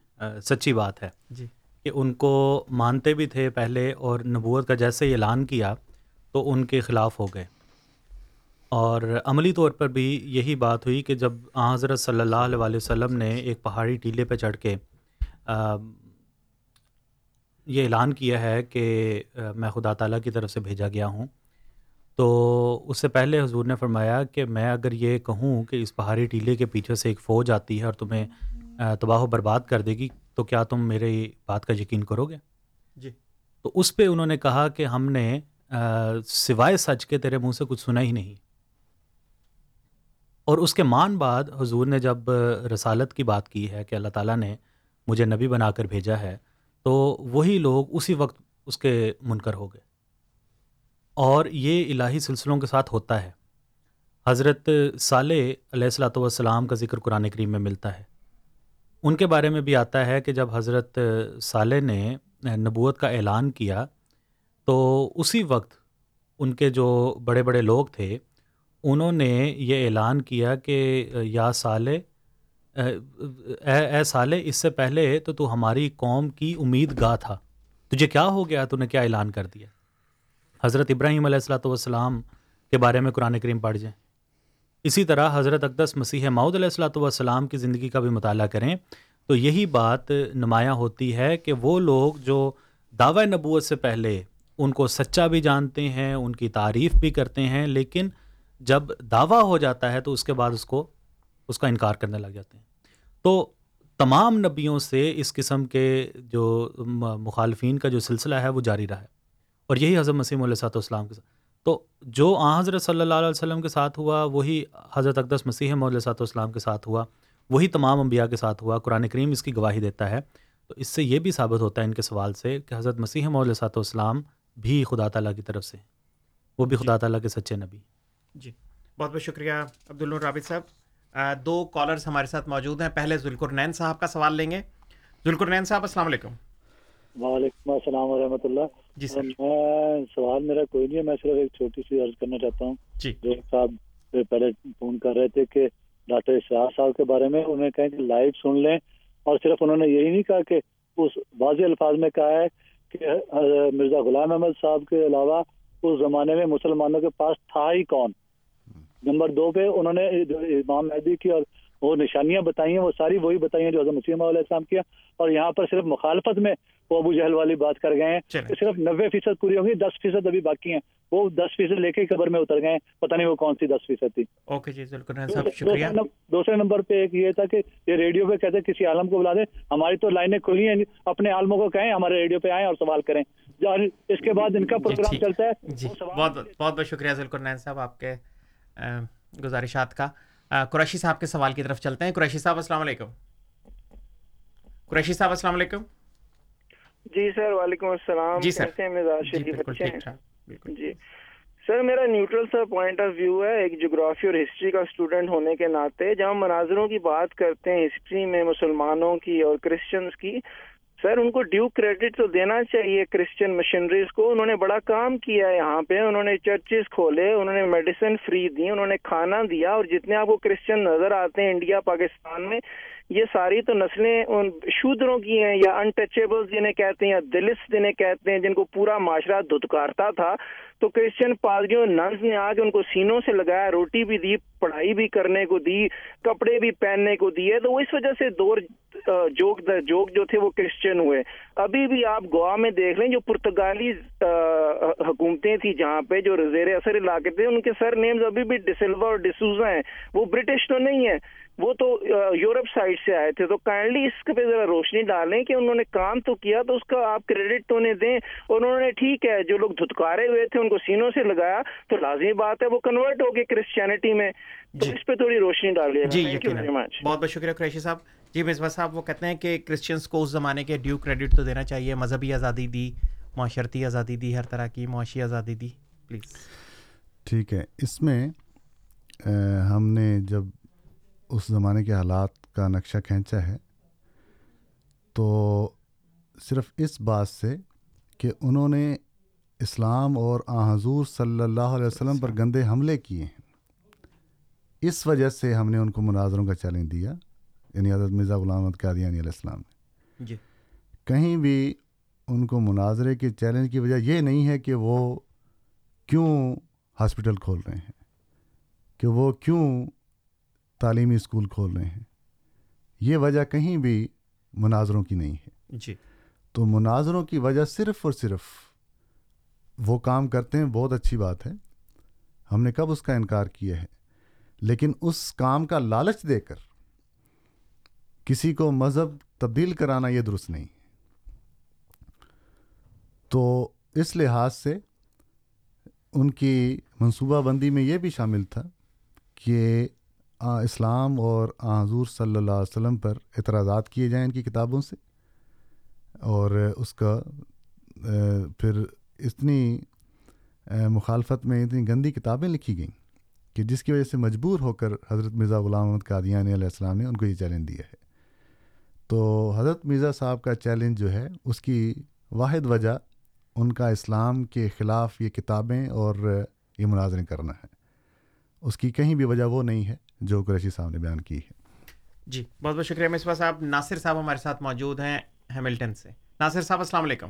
سچی بات ہے جی۔ کہ ان کو مانتے بھی تھے پہلے اور نبوت کا جیسے ہی اعلان کیا تو ان کے خلاف ہو گئے۔ اور عملی طور پر بھی یہی بات ہوئی کہ جب حضرت صلی اللہ علیہ وسلم نے ایک پہاڑی ٹیلے پہ چڑھ کے یہ اعلان کیا ہے کہ میں خدا تعالیٰ کی طرف سے بھیجا گیا ہوں۔ تو اس سے پہلے حضور نے فرمایا کہ میں اگر یہ کہوں کہ اس پہاڑی ٹیلے کے پیچھے سے ایک فوج آتی ہے اور تمہیں تباہ و برباد کر دے گی تو کیا تم میری بات کا یقین کرو گے؟ جی۔ تو اس پہ انہوں نے کہا کہ ہم نے سوائے سچ کے تیرے منہ سے کچھ سنا ہی نہیں۔ اور اس کے مان بعد حضور نے جب رسالت کی بات کی ہے کہ اللہ تعالیٰ نے مجھے نبی بنا کر بھیجا ہے تو وہی لوگ اسی وقت اس کے منکر ہو گئے۔ اور یہ الہی سلسلوں کے ساتھ ہوتا ہے۔ حضرت صالح علیہ السلاۃ والسلام کا ذکر قرآن کریم میں ملتا ہے۔ ان کے بارے میں بھی آتا ہے کہ جب حضرت صالح نے نبوت کا اعلان کیا، تو اسی وقت ان کے جو بڑے بڑے لوگ تھے، انہوں نے یہ اعلان کیا کہ، یا صالح، اے اے صالح، اس سے پہلے تو تو ہماری قوم کی امید گاہ تھا۔ تجھے کیا ہو گیا؟ تو نے کیا اعلان کر دیا؟ حضرت ابراہیم علیہ السلاۃ والسلام کے بارے میں قرآن کریم پڑھ جائیں۔ اسی طرح حضرت اقدس مسیح ماؤد علیہ السلاۃ والسلام کی زندگی کا بھی مطالعہ کریں تو یہی بات نمایاں ہوتی ہے کہ وہ لوگ جو دعوی نبوت سے پہلے ان کو سچا بھی جانتے ہیں، ان کی تعریف بھی کرتے ہیں، لیکن جب دعویٰ ہو جاتا ہے تو اس کے بعد اس کو، اس کا انکار کرنے لگ جاتے ہیں۔ تو تمام نبیوں سے اس قسم کے جو مخالفین کا جو سلسلہ ہے وہ جاری رہا ہے۔ اور یہی حضرت مسیم علیہ صاحب السلام کے ساتھ۔ تو جو آ حضرت صلی اللہ علیہ وسلم کے ساتھ ہوا وہی حضرت اقدس مسیح علیہ صاحب والسلام کے ساتھ ہوا وہی تمام انبیاء کے ساتھ ہوا۔ قرآن کریم اس کی گواہی دیتا ہے۔ تو اس سے یہ بھی ثابت ہوتا ہے ان کے سوال سے کہ حضرت مسیح علیہ صاحب والسلام بھی خدا تعالیٰ کی طرف سے وہ بھی خدا تعالیٰ کے سچے نبی جی۔ بہت بہت شکریہ عبد الرابط صاحب۔ دو کالرز ہمارے ساتھ موجود ہیں۔ پہلے ذوالقرنین صاحب کا سوال لیں گے۔ ذوالقرنین صاحب السلام علیکم۔ وعلیکم السلام ورحمۃ اللہ۔ جی سر. میں سوال میرا کوئی نہیں ہے میں صرف ایک چھوٹی سی عرض کرنا چاہتا ہوں۔ جی۔ جو صاحب پہلے فون کر رہے تھے کہ ڈاکٹر اشراق صاحب کے بارے میں انہوں نے کہا کہ لائیو سن لیں۔ اور صرف انہوں نے یہی نہیں کہا کہ اس واضح الفاظ میں کہا ہے کہ مرزا غلام احمد صاحب کے علاوہ اس زمانے میں مسلمانوں کے پاس تھا ہی کون۔ نمبر دو پہ انہوں نے امام مہدی کی اور وہ نشانیاں بتائی ہیں وہ ساری وہی بتائی ہیں جو حضرت مسیم علیہ السلام کیا۔ اور یہاں پر صرف مخالفت میں وہ ابو جہل والی بات کر گئے ہیں۔ صرف نوے فیصد پوری ہوگی دس فیصد ابھی باقی ہیں۔ وہ دس فیصد لے کے قبر میں اتر گئے پتہ نہیں وہ کون سی دس فیصد تھی۔ اوکے جی شکریہ۔ دوسرے نمبر پہ ایک یہ تھا کہ یہ ریڈیو پہ کہتے کسی عالم کو بلا دیں۔ ہماری تو لائنیں کھلی ہیں اپنے عالموں کو کہیں ہمارے ریڈیو پہ آئیں اور سوال کریں۔ اس کے بعد ان کا پروگرام چلتا ہے۔ جی۔ بہت بہت بہت شکریہ ذوالقرنین صاحب آپ کے گزارشات کا۔ قریشی صاحب کے سوال کی طرف چلتے ہیں۔ قریشی صاحب السلام علیکم۔ قریشی صاحب السلام علیکم۔ جی سر وعلیکم السلام۔ جی سر۔ جی سر میرا نیوٹرل سا پوائنٹ آف ویو ہے ایک جغرافی اور ہسٹری کا اسٹوڈنٹ ہونے کے ناطے۔ جب ہم مناظروں کی بات کرتے ہیں ہسٹری میں مسلمانوں کی اور کرسچنس کی سر، ان کو ڈیو کریڈٹ تو دینا چاہیے کرسچن مشنریز کو۔ انہوں نے بڑا کام کیا ہے یہاں پہ۔ انہوں نے چرچز کھولے، انہوں نے میڈیسن فری دی، انہوں نے کھانا دیا اور جتنے آپ کو کرسچن نظر آتے ہیں انڈیا، پاکستان میں یہ ساری تو نسلیں ان شودروں کی ہیں یا انٹچیبل جنہیں کہتے ہیں یا دلس جنہیں کہتے ہیں، جن کو پورا معاشرہ دھتکارتا تھا۔ تو کرسچن پادریوں ننز نے آ کے ان کو سینوں سے لگایا، روٹی بھی دی، پڑھائی بھی کرنے کو دی، کپڑے بھی پہننے کو دیے۔ تو وہ اس وجہ سے دور جوک جوک جو تھے وہ کرسچن ہوئے۔ ابھی بھی آپ گوا میں دیکھ لیں، جو پرتگالی حکومتیں تھیں جہاں پہ، جو زیر اثر علاقے تھے، ان کے سر نیمز ابھی بھی ڈسلوا اور ڈسوزا ہیں۔ وہ برٹش تو نہیں ہے وہ تو یورپ سائڈ سے آئے تھے تو کائنڈلی اس پہ ذرا روشنی ڈالیں کہ انہوں نے کام تو کیا تو اس کا آپ کریڈٹ تو انہیں دیں۔ اور انہوں نے ٹھیک ہے جو لوگ دھتکارے ہوئے تھے ان کو سینوں سے لگایا تو لازمی بات ہے وہ کنورٹ ہو گئے کرسچینٹی میں۔ تو اس پہ تھوڑی روشنی ڈالیے جی بہت بہت شکریہ قریشی صاحب۔ جی مصباح صاحب وہ کہتے ہیں کہ کرسچنس کو اس زمانے کے ڈیو کریڈٹ تو دینا چاہیے۔ مذہبی آزادی دی معاشرتی آزادی دی ہر طرح کی معاشی آزادی دی۔ پلیز ٹھیک ہے۔ اس میں ہم نے جب اس زمانے کے حالات کا نقشہ کھینچا ہے تو صرف اس بات سے کہ انہوں نے اسلام اور آ حضور صلی اللہ علیہ وسلم پر گندے حملے کیے ہیں۔ اس وجہ سے ہم نے ان کو مناظروں کا چیلنج دیا یعنی حضرت مرزا غلام احمد قادیانی علیہ السلام نے۔ جی۔ کہیں بھی ان کو مناظرے کے چیلنج کی وجہ یہ نہیں ہے کہ وہ کیوں ہاسپٹل کھول رہے ہیں کہ وہ کیوں تعلیمی اسکول کھول رہے ہیں۔ یہ وجہ کہیں بھی مناظروں کی نہیں ہے۔ جی۔ تو مناظروں کی وجہ صرف اور صرف وہ کام کرتے ہیں بہت اچھی بات ہے۔ ہم نے کب اس کا انکار کیا ہے؟ لیکن اس کام کا لالچ دے کر کسی کو مذہب تبدیل کرانا یہ درست نہیں تو اس لحاظ سے ان کی منصوبہ بندی میں یہ بھی شامل تھا کہ اسلام اور حضور صلی اللہ علیہ وسلم پر اعتراضات کیے جائیں ان کی کتابوں سے؟ اور اس کا پھر اتنی مخالفت میں اتنی گندی کتابیں لکھی گئیں کہ جس کی وجہ سے مجبور ہو کر حضرت مرزا غلام محمد قادیانی علیہ السلام نے ان کو یہ چیلنج دیا ہے۔ تو حضرت مرزا صاحب کا چیلنج جو ہے، اس کی واحد وجہ ان کا اسلام کے خلاف یہ کتابیں اور یہ مناظریں کرنا ہے۔ اس کی کہیں بھی وجہ وہ نہیں ہے۔ جو قریشی صاحب نے بیان کی ہے۔ جی بہت بہت شکریہ۔ مصباح صاحب ناصر صاحب ہمارے ساتھ موجود ہیں ہیملٹن سے۔ ناصر صاحب السلام علیکم۔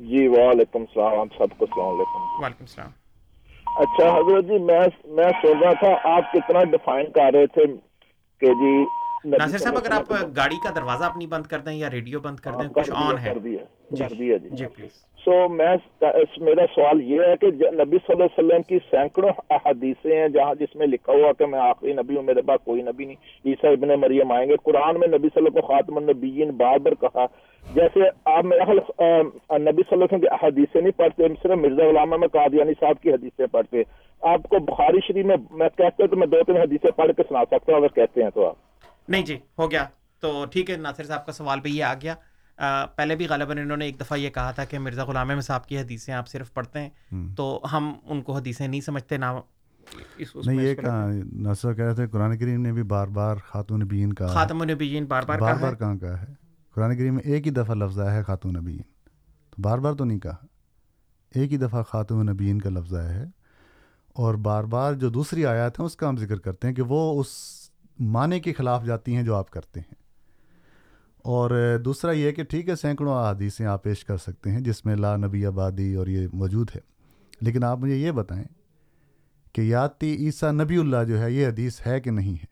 جی وعلیکم السلام آپ سب کو السلام علیکم۔ وعلیکم السلام۔ اچھا حضرت جی میں میں سن رہا تھا آپ کتنا ڈیفائن کر رہے تھے کہ جی ناصر صاحب اگر آپ گاڑی کا دروازہ اپنی بند کر دیں یا ریڈیو بند کر دیں کچھ آن ہے؟ دیا جی جی۔ پلیز سو میں میرا سوال یہ ہے کہ نبی صلی اللہ علیہ وسلم کی سینکڑوں احادیثیں ہیں جہاں جس میں لکھا ہوا کہ میں آخری نبی ہوں میرے پاس کوئی نبی نہیں عیسیٰ ابن مریم آئیں گے قرآن میں نبی صلی اللہ علیہ وسلم کو خاتم النبیین بار بار کہا۔ جیسے آپ میرا خیال نبی صلی اللہ علیہ وسلم کی احادیثیں نہیں پڑھتے صرف مرزا علامہ میں قادیانی صاحب کی حدیثیں پڑھتے۔ آپ کو بخاری شریف میں میں کہتے تو میں دو تین حدیثیں پڑھ کے سنا سکتا ہوں اگر کہتے ہیں تو آپ۔ نہیں جی ہو گیا۔ تو ٹھیک ہے ناصر صاحب کا سوال بھی یہ آ گیا۔ پہلے بھی غالباً انہوں نے ایک دفعہ یہ کہا تھا کہ مرزا غلام میں صاحب کی حدیثیں آپ صرف پڑھتے ہیں۔ تو ہم ان کو حدیثیں نہیں سمجھتے نہ نہیں یہ کہا ناصر کہہ رہے تھے قرآن کریم نے بھی بار بار خاتون نبیین کہا خاتم النبیین بار بار بار بار کہاں کہا ہے؟ قرآن کریم میں ایک ہی دفعہ لفظ آیا ہے خاتون نبیین۔ تو بار بار تو نہیں کہا۔ ایک ہی دفعہ خاتون نبیین کا لفظ آیا ہے۔ اور بار بار جو دوسری آیات ہیں اس کا ہم ذکر کرتے ہیں کہ وہ اس معنی کے خلاف جاتی ہیں جو آپ کرتے ہیں۔ اور دوسرا یہ کہ ٹھیک ہے، سینکڑوں احادیثیں آپ پیش کر سکتے ہیں جس میں لا نبی آبادی اور یہ موجود ہے۔ لیکن آپ مجھے یہ بتائیں کہ یاتی عیسیٰ نبی اللہ جو ہے، یہ حدیث ہے کہ نہیں ہے؟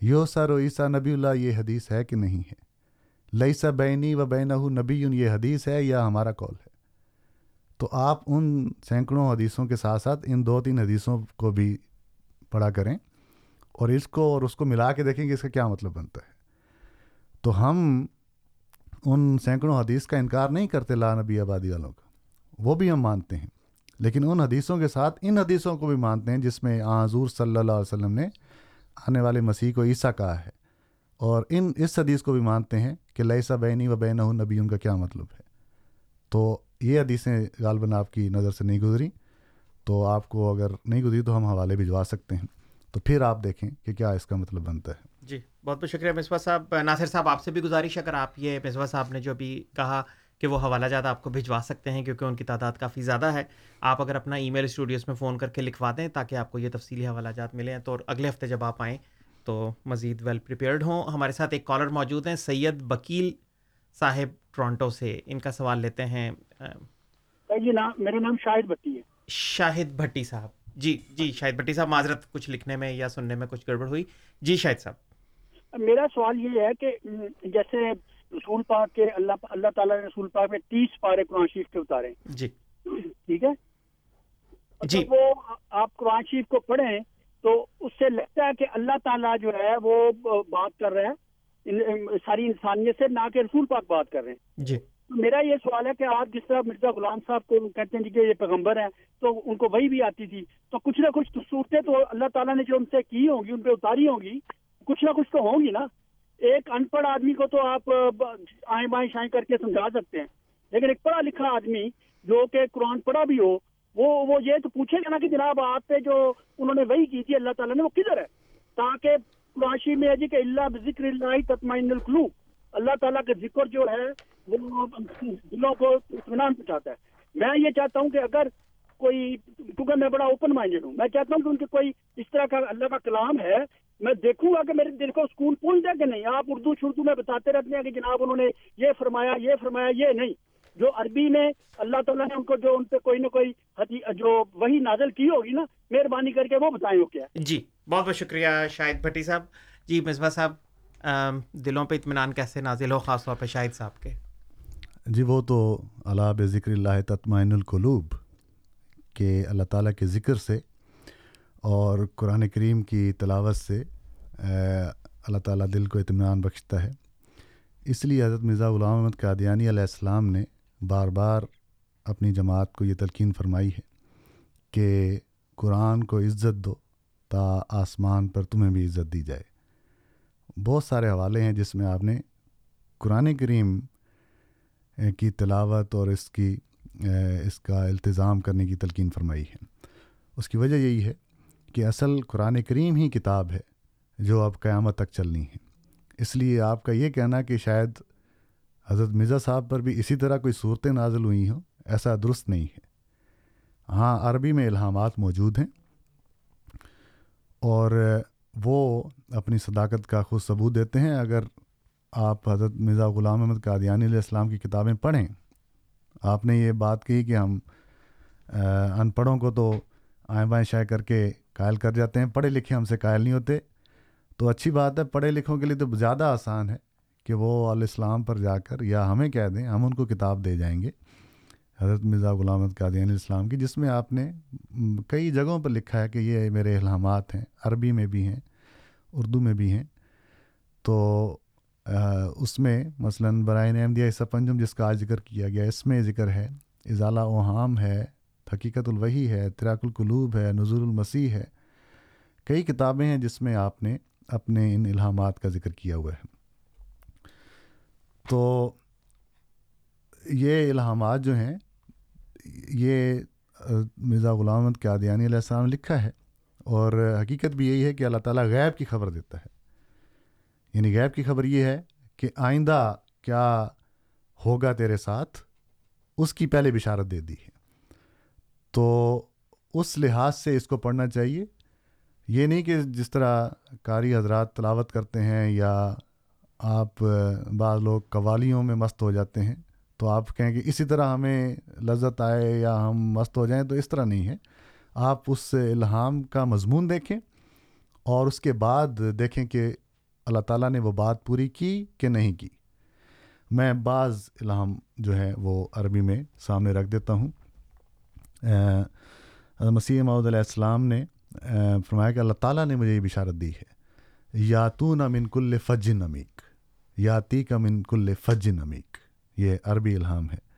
یو سر و عیسیٰ نبی اللہ، یہ حدیث ہے کہ نہیں ہے؟ لئیسا بینی و بین نبی یہ حدیث ہے یا ہمارا کال ہے؟ تو آپ ان سینکڑوں حدیثوں کے ساتھ ساتھ ان دو تین حدیثوں کو بھی پڑھا کریں۔ اور اس کو اور اس کو ملا کے دیکھیں کہ اس کا کیا مطلب بنتا ہے۔ تو ہم ان سینکڑوں حدیث کا انکار نہیں کرتے لا نبی آبادی والوں کا۔ وہ بھی ہم مانتے ہیں۔ لیکن ان حدیثوں کے ساتھ ان حدیثوں کو بھی مانتے ہیں جس میں حضور صلی اللہ علیہ وسلم نے آنے والے مسیح کو عیسیٰ کہا ہے۔ اور ان اس حدیث کو بھی مانتے ہیں کہ لئیسا بینی و بین نبی، ان کا کیا مطلب ہے۔ تو یہ حدیثیں غالباً آپ کی نظر سے نہیں گزری۔ تو آپ کو اگر نہیں گزری تو ہم حوالے بھجوا سکتے ہیں۔ تو پھر آپ دیکھیں کہ کیا اس کا مطلب بنتا ہے۔ جی بہت بہت شکریہ مصباح صاحب۔ ناصر صاحب آپ سے بھی گزارش اگر آپ یہ مصباح صاحب نے جو بھی کہا کہ وہ حوالہ جات آپ کو بھجوا سکتے ہیں کیونکہ ان کی تعداد کافی زیادہ ہے آپ اگر اپنا ای میل اسٹوڈیوز میں فون کر کے لکھوا دیں تاکہ آپ کو یہ تفصیلی حوالہ جات ملیں تو اگلے ہفتے جب آپ آئیں تو مزید ویل پریپیئرڈ ہوں۔ ہمارے ساتھ ایک کالر موجود ہیں سید بکیل صاحب ٹورانٹو سے۔ ان کا سوال لیتے ہیں۔ جی نام میرا نام شاہد بھٹی ہے۔ شاہد بھٹی صاحب۔ جی جی شاہد بھٹی صاحب معذرت کچھ لکھنے میں یا سننے میں کچھ گڑبڑ ہوئی؟ جی شاہد صاحب۔ میرا سوال یہ ہے کہ جیسے رسول پاک کے اللہ اللہ تعالیٰ نے رسول پاک میں تیس پارے قرآن شریف کے اتارے۔ جی۔ ٹھیک ہے؟ جی۔ وہ آپ قرآن شریف کو پڑھیں تو اس سے لگتا ہے کہ اللہ تعالیٰ جو ہے وہ بات کر رہے ہیں ساری انسانیت سے نہ کہ رسول پاک بات کر رہے ہیں۔ جی۔ میرا یہ سوال ہے کہ آپ جس طرح مرزا غلام صاحب کو کہتے ہیں جی کہ یہ پیغمبر ہیں، تو ان کو وہی بھی آتی تھی۔ تو کچھ نہ کچھ صورتیں تو اللہ تعالیٰ نے جو ان سے کی ہوں گی، ان پہ اتاری ہوں گی، کچھ نہ کچھ تو ہوں گی نا۔ ایک ان پڑھ آدمی کو تو آپ آئیں بائیں شائیں کر کے سمجھا سکتے ہیں۔ لیکن ایک پڑھا لکھا آدمی جو کہ قرآن پڑھا بھی ہو، وہ وہ یہ تو پوچھے گا نا کہ جناب آپ پہ جو انہوں نے وہی کی تھی، اللہ تعالیٰ نے وہ کدھر ہے؟ تاکہ قرآشی میں ہے جی کہ اللہ ذکر اللہ تطمئن القلوب۔ اللہ تعالیٰ کا ذکر جو ہے، وہ دلوں کو اطمینان پہنچاتا ہے۔ میں یہ چاہتا ہوں کہ اگر کوئی کیونکہ میں بڑا اوپن مائنڈیڈ ہوں، میں چاہتا ہوں کہ ان کے کوئی اس طرح کا اللہ کا کلام ہے، میں دیکھوں گا کہ میرے دل کو اسکول پہنچ جائے کہ نہیں، آپ اردو شردو میں بتاتے رہتے ہیں کہ جناب انہوں نے یہ فرمایا یہ فرمایا، یہ نہیں۔ جو عربی میں اللہ تعالیٰ نے ان کو جو ان پہ کوئی نہ کوئی جو وہی نازل کی ہوگی نا، مہربانی کر کے وہ بتائیں وہ کیا جی بہت بہت شکریہ شاہد بھٹی صاحب۔ جی مصباح صاحب دلوں پہ اطمینان کیسے نازل ہو، خاص طور پہ شاہد صاحب کے؟ جی وہ تو اللہ بے ذکر اللہ تطمئن القلوب کہ اللہ تعالیٰ کے ذکر سے اور قرآن کریم کی تلاوت سے اللہ تعالیٰ دل کو اطمینان بخشتا ہے۔ اس لیے حضرت مرزا غلام احمد قادیانی علیہ السلام نے بار بار اپنی جماعت کو یہ تلقین فرمائی ہے کہ قرآن کو عزت دو تا آسمان پر تمہیں بھی عزت دی جائے۔ بہت سارے حوالے ہیں جس میں آپ نے قرآن کریم کی تلاوت اور اس کی اس کا التظام کرنے کی تلقین فرمائی ہے۔ اس کی وجہ یہی ہے کہ اصل قرآن کریم ہی کتاب ہے جو اب قیامت تک چلنی ہے۔ اس لیے آپ کا یہ کہنا کہ شاید حضرت مرزا صاحب پر بھی اسی طرح کوئی صورتیں نازل ہوئی ہوں، ایسا درست نہیں ہے۔ ہاں عربی میں الہامات موجود ہیں اور وہ اپنی صداقت کا خود ثبوت دیتے ہیں۔ اگر آپ حضرت مرزا غلام احمد قادیانی علیہ السلام کی کتابیں پڑھیں، آپ نے یہ بات کہی کہ ہم ان پڑھوں کو تو آئیں بائیں شائع کر کے قائل کر جاتے ہیں، پڑھے لکھے ہم سے قائل نہیں ہوتے۔ تو اچھی بات ہے، پڑھے لکھوں کے لیے تو زیادہ آسان ہے کہ وہ علیہ السلام پر جا کر یا ہمیں کہہ دیں، ہم ان کو کتاب دے جائیں گے۔ حضرت مرزا غلامت قادی السلام کی، جس میں آپ نے کئی جگہوں پر لکھا ہے کہ یہ میرے الہامات ہیں، عربی میں بھی ہیں، اردو میں بھی ہیں۔ تو اس میں مثلا برائے احمدیہ حصہ پنجم جس کا آج ذکر کیا گیا، اس میں ذکر ہے اضالہ اوہام ہے، حقیقت الوحی ہے، تراک القلوب ہے نظور المسیح ہے۔ کئی کتابیں ہیں جس میں آپ نے اپنے ان الہامات کا ذکر کیا ہوا ہے۔ تو، یہ الہامات جو ہیں یہ مرزا غلام احمد قادیانی علیہ السلام نے لکھا ہے اور حقیقت بھی یہی ہے کہ اللہ تعالیٰ غیب کی خبر دیتا ہے۔ یعنی غیب کی خبر یہ ہے کہ آئندہ کیا ہوگا تیرے ساتھ؟ اس کی پہلے بشارت دے دی ہے۔ تو اس لحاظ سے اس کو پڑھنا چاہیے۔ یہ نہیں کہ جس طرح قاری حضرات تلاوت کرتے ہیں یا آپ بعض لوگ قوالیوں میں مست ہو جاتے ہیں۔ تو آپ کہیں کہ اسی طرح ہمیں لذت آئے یا ہم مست ہو جائیں تو اس طرح نہیں ہے۔ آپ اس الہام کا مضمون دیکھیں اور اس کے بعد دیکھیں کہ اللہ تعالیٰ نے وہ بات پوری کی کہ نہیں کی۔ میں بعض الہام جو ہے وہ عربی میں سامنے رکھ دیتا ہوں۔ مسیح محدود علیہ السلام نے فرمایا کہ اللہ تعالیٰ نے مجھے یہ بشارت دی ہے۔ یا تو من کل فج نمیک یا تی کا من کل فج نمیک یہ عربی الہام ہے۔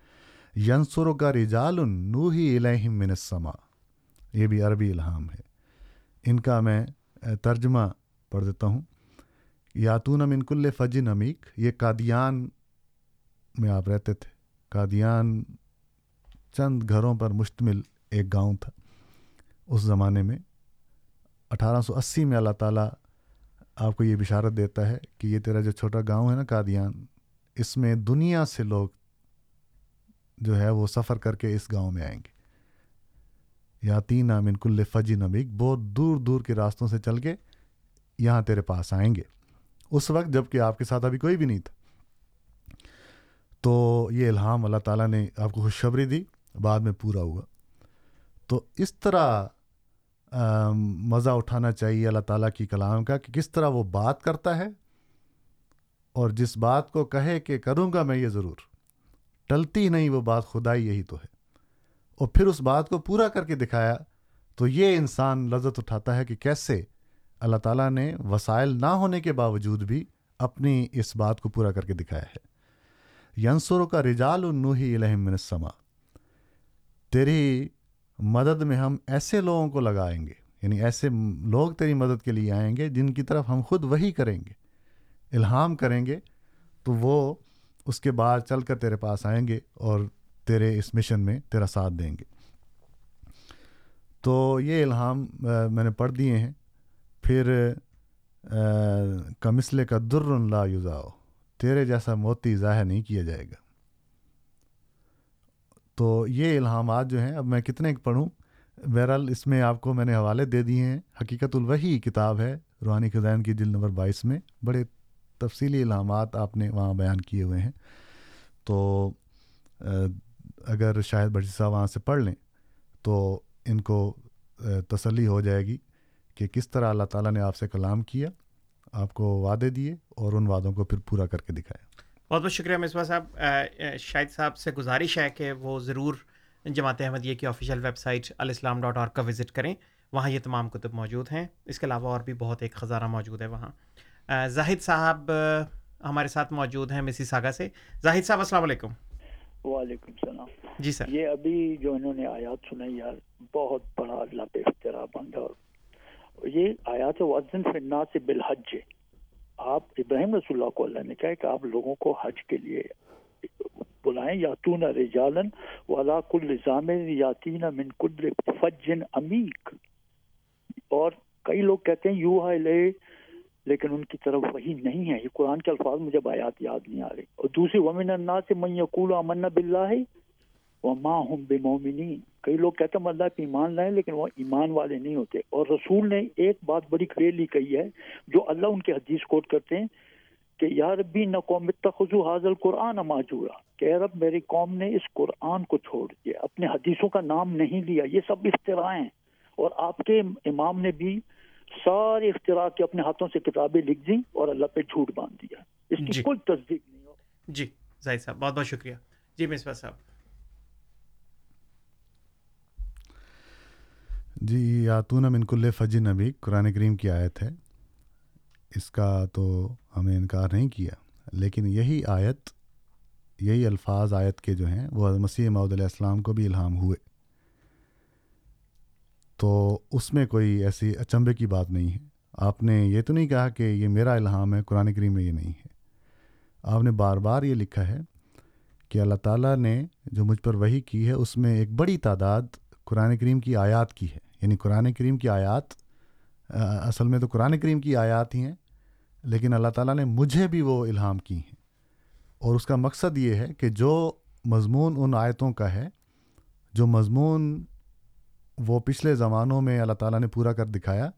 ینسر کا رجال نوحی الہم من السما یہ بھی عربی الہام ہے۔ ان کا میں ترجمہ پڑھ دیتا ہوں۔ یاتون من کل فج نمیک یہ قادیان میں آپ رہتے تھے۔ قادیان چند گھروں پر مشتمل ایک گاؤں تھا۔ اس زمانے میں اٹھارہ سو اسی میں اللہ تعالیٰ آپ کو یہ بشارت دیتا ہے کہ یہ تیرا جو چھوٹا گاؤں ہے نا قادیان اس میں دنیا سے لوگ جو ہے وہ سفر کر کے اس گاؤں میں آئیں گے۔ یا تین من کل فجی نبیک بہت دور دور کے راستوں سے چل کے یہاں تیرے پاس آئیں گے۔ اس وقت جبکہ آپ کے ساتھ ابھی کوئی بھی نہیں تھا۔ تو یہ الہام اللہ تعالیٰ نے آپ کو خوشخبری دی، بعد میں پورا ہوا۔ تو اس طرح مزہ اٹھانا چاہیے اللہ تعالیٰ کی کلام کا کہ کس طرح وہ بات کرتا ہے اور جس بات کو کہے کہ کروں گا میں یہ ضرور۔ ٹلتی نہیں وہ بات، خدائی یہی تو ہے۔ اور پھر اس بات کو پورا کر کے دکھایا تو یہ انسان لذت اٹھاتا ہے کہ کیسے اللہ تعالیٰ نے وسائل نہ ہونے کے باوجود بھی اپنی اس بات کو پورا کر کے دکھایا ہے۔ ینسروں کا رجال النوحی الحم السما تیری مدد میں ہم ایسے لوگوں کو لگائیں گے یعنی ایسے لوگ تیری مدد کے لیے آئیں گے جن کی طرف ہم خود وہی کریں گے۔ الہام کریں گے، تو وہ اس کے بعد چل کر تیرے پاس آئیں گے اور تیرے اس مشن میں تیرا ساتھ دیں گے۔ تو یہ الہام میں نے پڑھ دیے ہیں۔ پھر کمسلے کا در لا یوزاؤ تیرے جیسا موتی ظاہر نہیں کیا جائے گا۔ تو یہ الہامات جو ہیں، اب میں کتنے پڑھوں؟ بہرحال اس میں آپ کو میں نے حوالے دے دیے ہیں۔ حقیقت الوحی کتاب ہے، روحانی خزین کی جلد نمبر بائیس میں، بڑے تفصیلی علامات آپ نے وہاں بیان کیے ہوئے ہیں۔ تو اگر شاید بڑی صاحب وہاں سے پڑھ لیں تو ان کو تسلی ہو جائے گی کہ کس طرح اللہ تعالیٰ نے آپ سے کلام کیا، آپ کو وعدے دیے اور ان وعدوں کو پھر پورا کر کے دکھایا۔ بہت بہت شکریہ مصباح صاحب۔ شاہد صاحب سے گزارش ہے کہ وہ ضرور جماعت احمدیہ کی official website alislam dot org کا وزٹ کریں۔ وہاں یہ تمام کتب موجود ہیں۔ اس کے علاوہ اور بھی بہت ایک خزانہ موجود ہے وہاں۔ زاہد صاحب ہمارے ساتھ موجود ہیں مسی ساگا سے۔ زاہد صاحب السلام علیکم۔ وعلیکم السلام۔ جی سر۔ یہ ابھی جو انہوں نے آیات سنائی یار بہت بڑا اللہ پہ افطرا بند اور یہ آیات وزن فرنا سے بالحج۔ آپ ابراہیم رسول اللہ کو اللہ نے کہا کہ آپ لوگوں کو حج کے لیے بلائیں یا تو نہ رجالن والا کل نظام یاتین من کل فجن امیک اور کئی لوگ کہتے ہیں یو ہے لے لیکن ان کی طرف وہی نہیں ہے۔ یہ قرآن کے الفاظ مجھے آیات یاد نہیں آ رہے۔ اور دوسری، ومن الناس سے من یقول امن باللہ وما هم بمؤمنین کئی لوگ کہتے ہیں اللہ پہ ایمان لائیں، لیکن وہ ایمان والے نہیں ہوتے۔ اور رسول نے ایک بات بڑی کلیئرلی کہی ہے، جو اللہ ان کے حدیث کوٹ کرتے ہیں کہ، یا ربی، نہ قوم اتخذو حاضر قرآن ماجورا۔ کہ رب، میری قوم نے اس قرآن کو چھوڑ دیا۔ اپنے حدیثوں کا نام نہیں لیا۔ یہ سب افتراء ہیں۔ اور آپ کے امام نے بھی سارے اختراع کے اپنے ہاتھوں سے کتابیں لکھ دیں اور اللہ پہ جھوٹ باندھ دیا۔ اس کی جی. کوئی تصدیق نہیں ہو۔ جی زاہد صاحب بہت بہت شکریہ۔ جی مصباح صاحب۔ جی یاتون من کل فجن نبی قرآن کریم کی آیت ہے۔ اس کا تو ہمیں انکار نہیں کیا لیکن یہی آیت یہی الفاظ آیت کے جو ہیں وہ مسیح معود علیہ السلام کو بھی الہام ہوئے۔ تو اس میں کوئی ایسی اچمبے کی بات نہیں ہے۔ آپ نے یہ تو نہیں کہا کہ یہ میرا الہام ہے، قرآن کریم میں یہ نہیں ہے۔ آپ نے بار بار یہ لکھا ہے کہ اللہ تعالیٰ نے جو مجھ پر وہی کی ہے، اس میں ایک بڑی تعداد قرآن کریم کی آیات کی ہے۔ یعنی قرآن کریم کی آیات اصل میں تو قرآن کریم کی آیات ہی ہیں، لیکن اللہ تعالیٰ نے مجھے بھی وہ الہام کی ہیں۔ اور اس کا مقصد یہ ہے کہ جو مضمون ان آیتوں کا ہے، جو مضمون وہ پچھلے زمانوں میں اللہ تعالیٰ نے پورا کر دکھایا،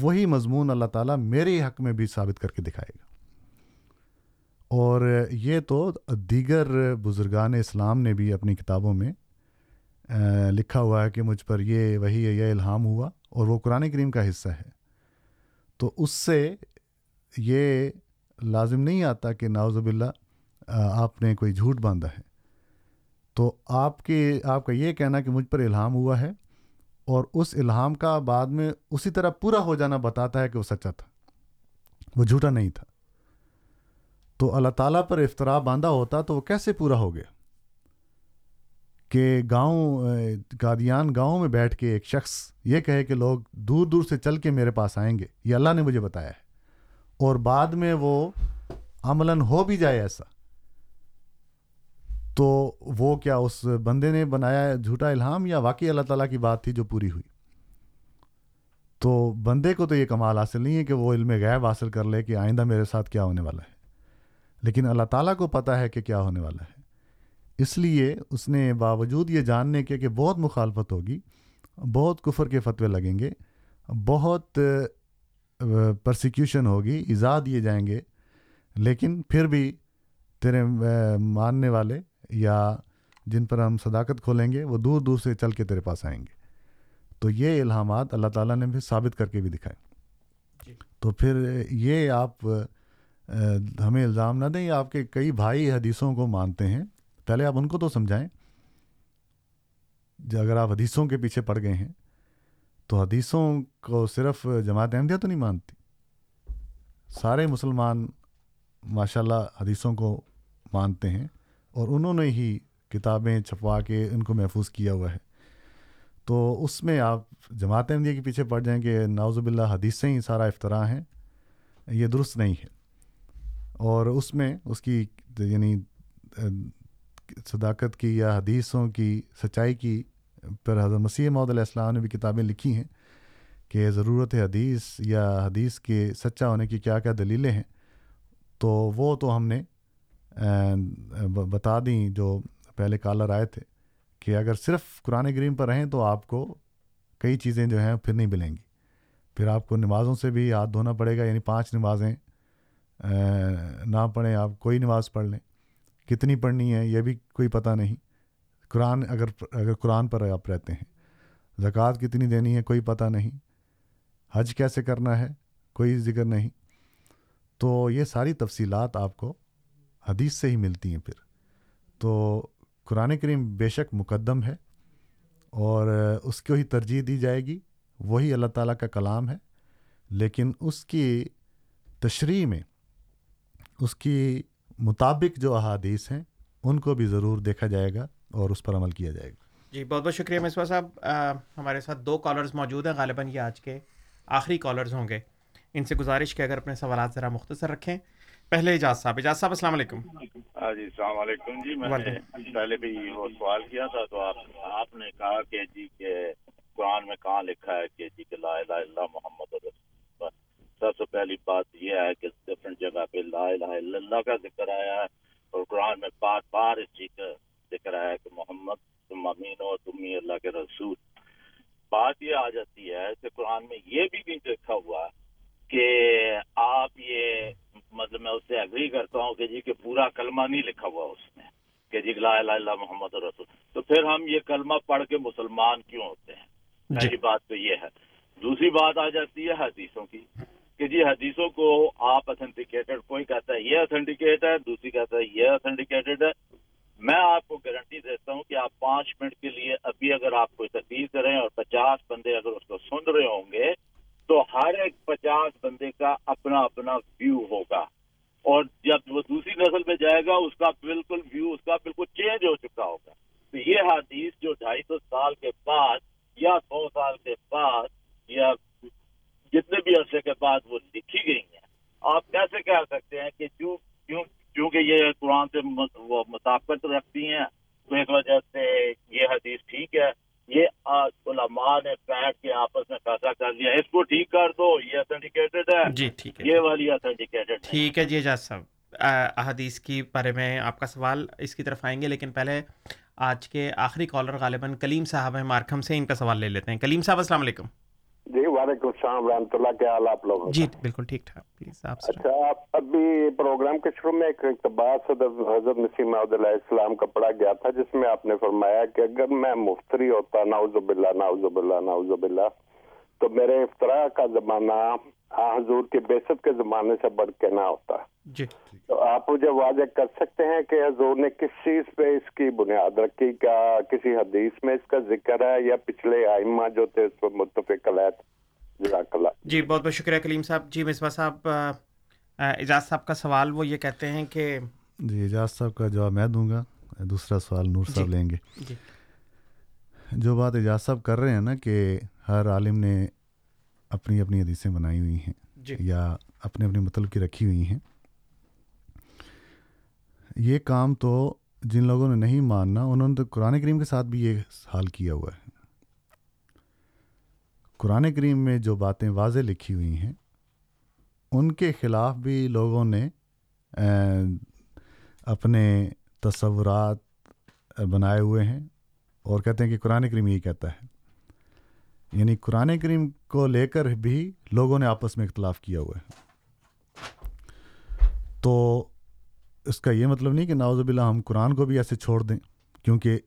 وہی مضمون اللہ تعالیٰ میرے حق میں بھی ثابت کر کے دکھائے گا۔ اور یہ تو دیگر بزرگان اسلام نے بھی اپنی کتابوں میں لکھا ہوا ہے کہ مجھ پر یہ وہی یہ الہام ہوا اور وہ قرآن کریم کا حصہ ہے۔ تو اس سے یہ لازم نہیں آتا کہ ناوزب اللہ آپ نے کوئی جھوٹ باندھا ہے۔ تو آپ کے، آپ کا یہ کہنا کہ مجھ پر الہام ہوا ہے اور اس الہام کا بعد میں اسی طرح پورا ہو جانا بتاتا ہے کہ وہ سچا تھا، وہ جھوٹا نہیں تھا۔ تو اللہ تعالیٰ پر افطرا باندھا ہوتا تو وہ کیسے پورا ہو گیا؟ کہ گاؤں، قادیان گاؤں میں بیٹھ کے ایک شخص یہ کہے کہ لوگ دور دور سے چل کے میرے پاس آئیں گے، یہ اللہ نے مجھے بتایا ہے۔ اور بعد میں وہ عملاً ہو بھی جائے ایسا۔ تو وہ کیا اس بندے نے بنایا جھوٹا الہام یا واقعی اللہ تعالیٰ کی بات تھی جو پوری ہوئی؟ تو بندے کو تو یہ کمال حاصل نہیں ہے کہ وہ علم غیب حاصل کر لے کہ آئندہ میرے ساتھ کیا ہونے والا ہے۔ لیکن اللہ تعالیٰ کو پتہ ہے کہ کیا ہونے والا ہے۔ اس لیے اس نے باوجود یہ جاننے کے کہ بہت مخالفت ہوگی، بہت کفر کے فتوے لگیں گے، بہت پرسیکیوشن ہوگی ایجاد دیے جائیں گے، لیکن پھر بھی تیرے ماننے والے یا جن پر ہم صداقت کھولیں گے وہ دور دور سے چل کے تیرے پاس آئیں گے۔ تو یہ الہامات اللہ تعالیٰ نے بھی ثابت کر کے بھی دکھائے۔ جی۔ تو پھر یہ آپ ہمیں الزام نہ دیں آپ کے کئی بھائی حدیثوں کو مانتے ہیں۔ پہلے آپ ان کو تو سمجھائیں۔ اگر آپ حدیثوں کے پیچھے پڑ گئے ہیں تو حدیثوں کو صرف جماعت احمدیہ تو نہیں مانتی۔ سارے مسلمان ماشاء اللہ حدیثوں کو مانتے ہیں۔ اور انہوں نے ہی کتابیں چھپوا کے ان کو محفوظ کیا ہوا ہے۔ تو اس میں آپ جماعت احمدیہ کے پیچھے پڑ جائیں کہ ناوزب اللہ حدیثیں ہی سارا افطرا ہیں یہ درست نہیں ہے۔ اور اس میں اس کی یعنی صداقت کی یا حدیثوں کی سچائی کی پر حضرت مسیح محدود علیہ السلام نے بھی کتابیں لکھی ہیں کہ ضرورت حدیث یا حدیث کے سچا ہونے کی کیا کیا دلیلیں ہیں۔ تو وہ تو ہم نے بتا دیں جو پہلے کالر آئے تھے کہ اگر صرف قرآن کریم پر رہیں تو آپ کو کئی چیزیں جو ہیں پھر نہیں ملیں گی پھر آپ کو نمازوں سے بھی یاد دھونا پڑے گا یعنی پانچ نمازیں نہ پڑھیں آپ کوئی نماز پڑھ لیں کتنی پڑھنی ہے یہ بھی کوئی پتہ نہیں قرآن اگر اگر قرآن پر آپ رہتے ہیں زکوٰۃ کتنی دینی ہے کوئی پتہ نہیں حج کیسے کرنا ہے کوئی ذکر نہیں تو یہ ساری تفصیلات آپ کو حدیث سے ہی ملتی ہیں پھر۔ تو قرآن کریم بے شک مقدم ہے اور اس کو ہی ترجیح دی جائے گی، وہی اللہ تعالیٰ کا کلام ہے۔ لیکن اس کی تشریح میں، اس کی مطابق جو احادیث ہیں، ان کو بھی ضرور دیکھا جائے گا اور اس پر عمل کیا جائے گا۔ جی بہت بہت شکریہ مصباح صاحب۔ ہمارے ساتھ دو کالرز موجود ہیں، غالباً یہ آج کے آخری کالرز ہوں گے۔ ان سے گزارش کہ اگر اپنے سوالات ذرا مختصر رکھیں۔ پہلے اجاز صاحب اجاز صاحب السلام علیکم۔ ہاں جی السلام علیکم۔ جی میں نے پہلے بھی وہ سوال کیا تھا تو آپ آپ نے کہا کہ جی کہ قرآن میں کہاں لکھا ہے کہ جی کہ لا الہ الا محمد رسول سب سے پہلی بات یہ ہے کہ ڈفرینٹ جگہ پہ لا الہ الا اللہ کا ذکر آیا ہے اور قرآن میں بار بار اس چیز کا ذکر آیا ہے کہ محمد تم امین ہو تم ہی اللہ کے رسول۔ بات یہ آ جاتی ہے کہ قرآن میں یہ بھی بھی لکھا ہوا ہے کہ آپ یہ مطلب میں اس سے اگری کرتا ہوں کہ جی کہ پورا کلمہ نہیں لکھا ہوا اس میں کہ جی لا الہ الا محمد رسول تو پھر ہم یہ کلمہ پڑھ کے مسلمان کیوں ہوتے ہیں؟ پہلی بات تو یہ ہے۔ دوسری بات آ جاتی ہے حدیثوں کی کہ جی حدیثوں کو آپ اتھینٹیکیٹڈ کوئی کہتا ہے یہ اتھینٹیکیٹ ہے دوسری کہتا ہے یہ اتھینٹیکیٹڈ ہے۔ میں آپ کو گارنٹی دیتا ہوں کہ آپ پانچ منٹ کے لیے ابھی اگر آپ کوئی تقریر کریں اور پچاس بندے اگر اس کو سن رہے ہوں گے تو ہر ایک پچاس بندے کا اپنا اپنا ویو ہوگا۔ اور جب وہ دوسری نسل میں جائے گا، اس کا بالکل ویو اس کا بالکل چینج ہو چکا ہوگا۔ تو یہ حدیث جو ڈھائی سو سال کے بعد یا سو سال کے بعد یا جتنے بھی عرصے کے بعد وہ لکھی گئی ہیں، آپ کیسے کہہ سکتے ہیں کہ کیونکہ یہ قرآن سے مطابقت رکھتی ہیں، تو اس وجہ سے یہ حدیث ٹھیک ہے۔ یہ علماء نے بیٹھ کے آپس میں فیصلہ کر لیا اس کو ٹھیک کر دو یہ اتھینٹیکیٹڈ ہے۔ جی ٹھیک ہے یہ والی اتھینٹیکیٹڈ ٹھیک ہے جی اجاز صاحب۔ احادیث کی بارے میں آپ کا سوال اس کی طرف آئیں گے لیکن پہلے آج کے آخری کالر غالباً کلیم صاحب ہیں مارکھم سے ان کا سوال لے لیتے ہیں۔ کلیم صاحب السلام علیکم۔ جی وعلیکم السلام رحمۃ اللہ کیا حال آپ لوگ جی بالکل ٹھیک ٹھاک پلیز آپ اچھا آپ ابھی پروگرام کے شروع میں ایک اقتباس حضرت مسیم علیہ السلام کا پڑھا گیا تھا جس میں آپ نے فرمایا کہ اگر میں مفتری ہوتا ناؤز باللہ ناؤز باللہ ناؤز باللہ تو میرے افطرا کا زمانہ حضور کے بیست کے زمانے سے بڑھ کے نہ ہوتا۔ جی۔ تو آپ مجھے واضح کر سکتے ہیں کہ حضور نے کس چیز پہ اس کی بنیاد رکھی؟ کیا کسی حدیث میں اس کا ذکر ہے یا پچھلے آئمہ جو تھے اس پر متفق علیہ؟ جزاک اللہ۔ جی بہت بہت شکریہ کلیم صاحب۔ جی مصباح صاحب اعجاز صاحب کا سوال وہ یہ کہتے ہیں کہ جی اعجاز صاحب کا جواب میں دوں گا۔ دوسرا سوال نور صاحب جی لیں گے۔ جی۔ جو بات اعجاز صاحب کر رہے ہیں نا کہ ہر عالم نے اپنی اپنی حدیثیں بنائی ہوئی ہیں جی۔ یا اپنے اپنے مطلب کی رکھی ہوئی ہیں۔ یہ کام تو جن لوگوں نے نہیں ماننا انہوں نے تو قرآن کریم کے ساتھ بھی یہ حال کیا ہوا ہے۔ قرآن کریم میں جو باتیں واضح لکھی ہوئی ہیں ان کے خلاف بھی لوگوں نے اپنے تصورات بنائے ہوئے ہیں۔ اور کہتے ہیں کہ قرآن کریم یہی کہتا ہے۔ یعنی قرآن کریم کو لے کر بھی لوگوں نے آپس میں اختلاف کیا ہوا ہے۔ تو اس کا یہ مطلب نہیں کہ ناوز باللہ ہم قرآن کو بھی ایسے چھوڑ دیں، کیونکہ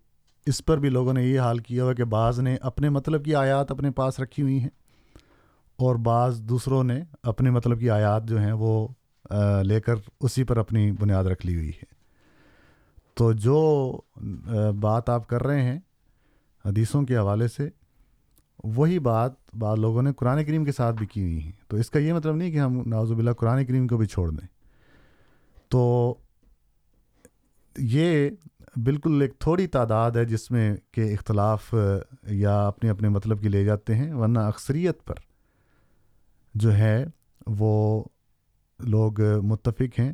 اس پر بھی لوگوں نے یہ حال کیا ہوا کہ بعض نے اپنے مطلب کی آیات اپنے پاس رکھی ہوئی ہیں، اور بعض دوسروں نے اپنے مطلب کی آیات جو ہیں وہ لے کر اسی پر اپنی بنیاد رکھ لی ہوئی ہے۔ تو جو بات آپ کر رہے ہیں حدیثوں کے حوالے سے وہی بات بعض لوگوں نے قرآن کریم کے ساتھ بھی کی ہوئی ہیں۔ تو اس کا یہ مطلب نہیں کہ ہم نازب اللہ قرآن کریم کو بھی چھوڑ دیں۔ تو یہ بالکل ایک تھوڑی تعداد ہے جس میں کہ اختلاف یا اپنے اپنے مطلب کی لے جاتے ہیں، ورنہ اکثریت پر جو ہے وہ لوگ متفق ہیں۔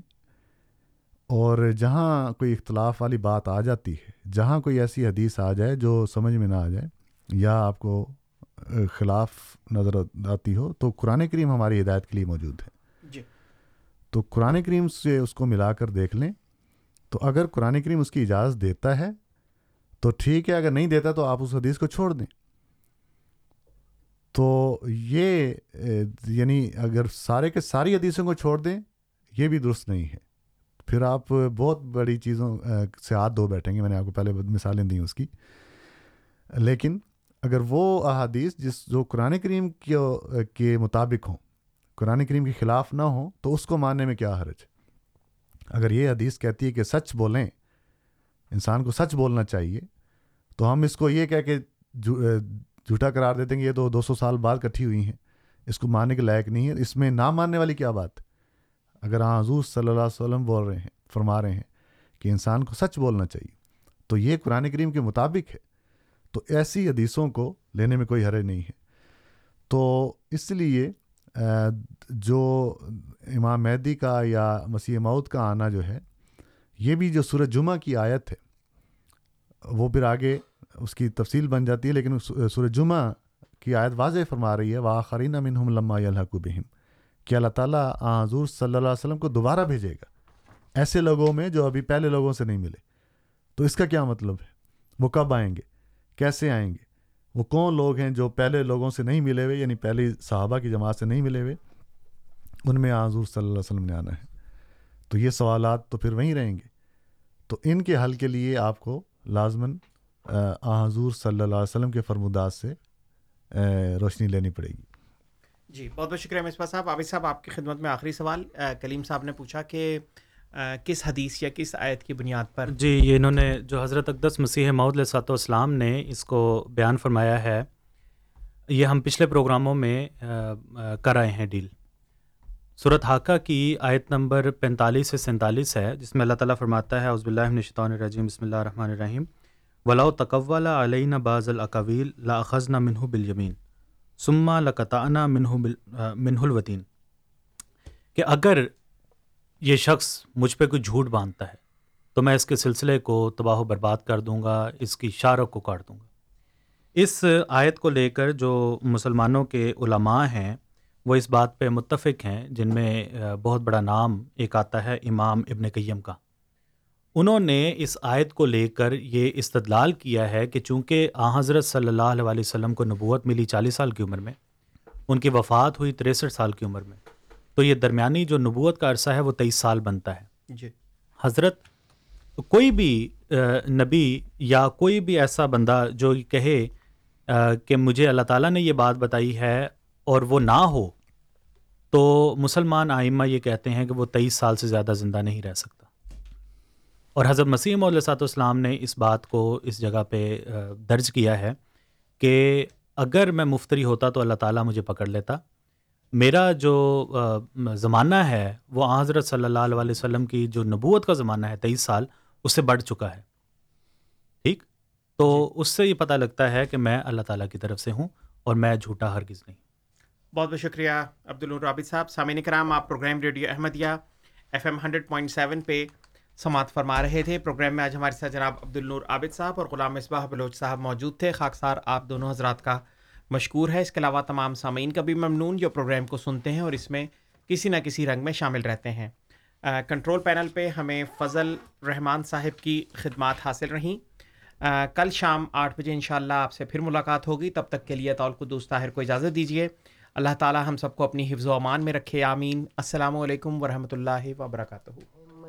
اور جہاں کوئی اختلاف والی بات آ جاتی ہے، جہاں کوئی ایسی حدیث آ جائے جو سمجھ میں نہ آ جائے، یا آپ کو خلاف نظر آتی ہو تو قرآن کریم ہماری ہدایت کے لیے موجود ہے۔ جی۔ تو قرآن کریم سے اس کو ملا کر دیکھ لیں۔ تو اگر قرآن کریم اس کی اجازت دیتا ہے تو ٹھیک ہے اگر نہیں دیتا تو آپ اس حدیث کو چھوڑ دیں۔ تو یہ یعنی اگر سارے کے ساری حدیثوں کو چھوڑ دیں یہ بھی درست نہیں ہے۔ پھر آپ بہت بڑی چیزوں سے ہاتھ دھو بیٹھیں گے میں نے آپ کو پہلے مثالیں دیں اس کی۔ لیکن اگر وہ احادیث جس جو قرآن کریم کے مطابق ہوں، قرآن کریم کے خلاف نہ ہوں، تو اس کو ماننے میں کیا حرج؟ اگر یہ حدیث کہتی ہے کہ سچ بولیں، انسان کو سچ بولنا چاہیے، تو ہم اس کو یہ کہہ کے جھوٹا قرار دیتے ہیں کہ یہ تو دو سو سال بعد کٹھی ہوئی ہیں، اس کو ماننے کے لائق نہیں ہے۔ اس میں نہ ماننے والی کیا بات؟ اگر ہاں حضور صلی اللہ علیہ وسلم بول رہے ہیں، فرما رہے ہیں کہ انسان کو سچ بولنا چاہیے، تو یہ قرآن کریم کے مطابق ہے۔ تو ایسی حدیثوں کو لینے میں کوئی حرج نہیں ہے۔ تو اس لیے جو امام مہدی کا یا مسیح مود کا آنا جو ہے، یہ بھی جو سورج جمعہ کی آیت ہے، وہ پھر آگے اس کی تفصیل بن جاتی ہے، لیکن سورج جمعہ کی آیت واضح فرما رہی ہے واخرین منہم لما الحق بہم۔ کہ اللہ تعالیٰ حضور صلی اللہ علیہ وسلم کو دوبارہ بھیجے گا۔ ایسے لوگوں میں جو ابھی پہلے لوگوں سے نہیں ملے۔ تو اس کا کیا مطلب ہے؟ وہ کب آئیں گے؟ کیسے آئیں گے؟ وہ کون لوگ ہیں جو پہلے لوگوں سے نہیں ملے ہوئے یعنی پہلی صحابہ کی جماعت سے نہیں ملے ہوئے، ان میں حضور صلی اللہ علیہ وسلم نے آنا ہے؟ تو یہ سوالات تو پھر وہیں رہیں گے۔ تو ان کے حل کے لیے آپ کو لازماً حضور صلی اللہ علیہ وسلم کے فرمودات سے روشنی لینی پڑے گی۔ جی بہت بہت شکریہ مصباح صاحب۔ عابد صاحب، آپ کی خدمت میں آخری سوال کلیم صاحب نے پوچھا کہ کس حدیث یا کس آیت کی بنیاد پر؟ جی یہ انہوں نے، جو حضرت اقدس مسیح علیہ سات والسلام نے اس کو بیان فرمایا ہے، یہ ہم پچھلے پروگراموں میں کر آئے ہیں ڈیل۔ صورت حاقہ کی آیت نمبر پینتالیس سے سینتالیس ہے، جس میں اللہ تعالیٰ فرماتا ہے عزب اللہ نشطان الرجیم، بسم اللہ الرحمن الرحیم۔ ولاء تقول علین باز القویل لاخذ منہ بالیمین سما لقطانہ منہ منہ الوطین کہ اگر یہ شخص مجھ پہ کوئی جھوٹ باندھتا ہے، تو میں اس کے سلسلے کو تباہ و برباد کر دوں گا، اس کی شارک کو کاٹ دوں گا۔ اس آیت کو لے کر جو مسلمانوں کے علماء ہیں، وہ اس بات پہ متفق ہیں، جن میں بہت بڑا نام ایک آتا ہے، امام ابن قیم کا۔ انہوں نے اس آیت کو لے کر یہ استدلال کیا ہے کہ چونکہ آ، حضرت صلی اللہ علیہ وسلم کو نبوت ملی چالیس سال کی عمر میں، ان کی وفات ہوئی تریسٹھ سال کی عمر میں۔ تو یہ درمیانی جو نبوت کا عرصہ ہے وہ تیئیس سال بنتا ہے۔ جی۔ حضرت کوئی بھی نبی یا کوئی بھی ایسا بندہ جو کہے کہ مجھے اللہ تعالیٰ نے یہ بات بتائی ہے اور وہ نہ ہو تو مسلمان آئمہ یہ کہتے ہیں کہ وہ تیئیس سال سے زیادہ زندہ نہیں رہ سکتا۔ اور حضرت مسیم علیہ صاحب اسلام نے اس بات کو اس جگہ پہ درج کیا ہے کہ اگر میں مفتری ہوتا تو اللہ تعالیٰ مجھے پکڑ لیتا۔ میرا جو زمانہ ہے وہ حضرت صلی اللہ علیہ وسلم کی جو نبوت کا زمانہ ہے تیئیس سال اس سے بڑھ چکا ہے۔ ٹھیک؟ تو جی۔ اس سے یہ پتہ لگتا ہے کہ میں اللہ تعالیٰ کی طرف سے ہوں اور میں جھوٹا ہرگز نہیں۔ بہت بہت شکریہ عبد الرابط صاحب۔ سامعین کرام آپ programme radio Ahmadiyya F M hundred point seven پہ سماعت فرما رہے تھے۔ پروگرام میں آج ہمارے ساتھ جناب عبد النور عابد صاحب اور غلام مصباح بلوچ صاحب موجود تھے۔ خاکسار آپ دونوں حضرات کا مشکور ہے۔ اس کے علاوہ تمام سامعین کا بھی ممنون جو پروگرام کو سنتے ہیں اور اس میں کسی نہ کسی رنگ میں شامل رہتے ہیں۔ کنٹرول پینل پہ ہمیں فضل رحمان صاحب کی خدمات حاصل رہیں۔ کل شام آٹھ بجے انشاءاللہ اللہ آپ سے پھر ملاقات ہوگی۔ تب تک کے لیے طول قدوس طاہر کو اجازت دیجیے۔ اللہ تعالیٰ ہم سب کو اپنی حفظ و امان میں رکھے۔ آمین۔ السلام علیکم ورحمۃ اللہ وبرکاتہ۔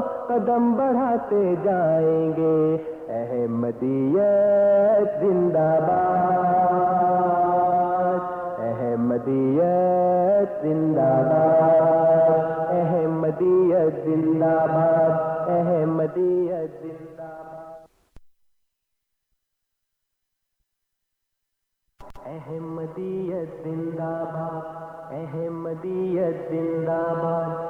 قدم بڑھاتے جائیں گے۔ احمدیت زندہ باد۔ احمدیت زندہ باد۔ احمدیت زندہ باد۔ احمدیت زندہ باد۔ احمدیت زندہ باد۔ احمدیت زندہ باد۔ احمدیت زندہ باد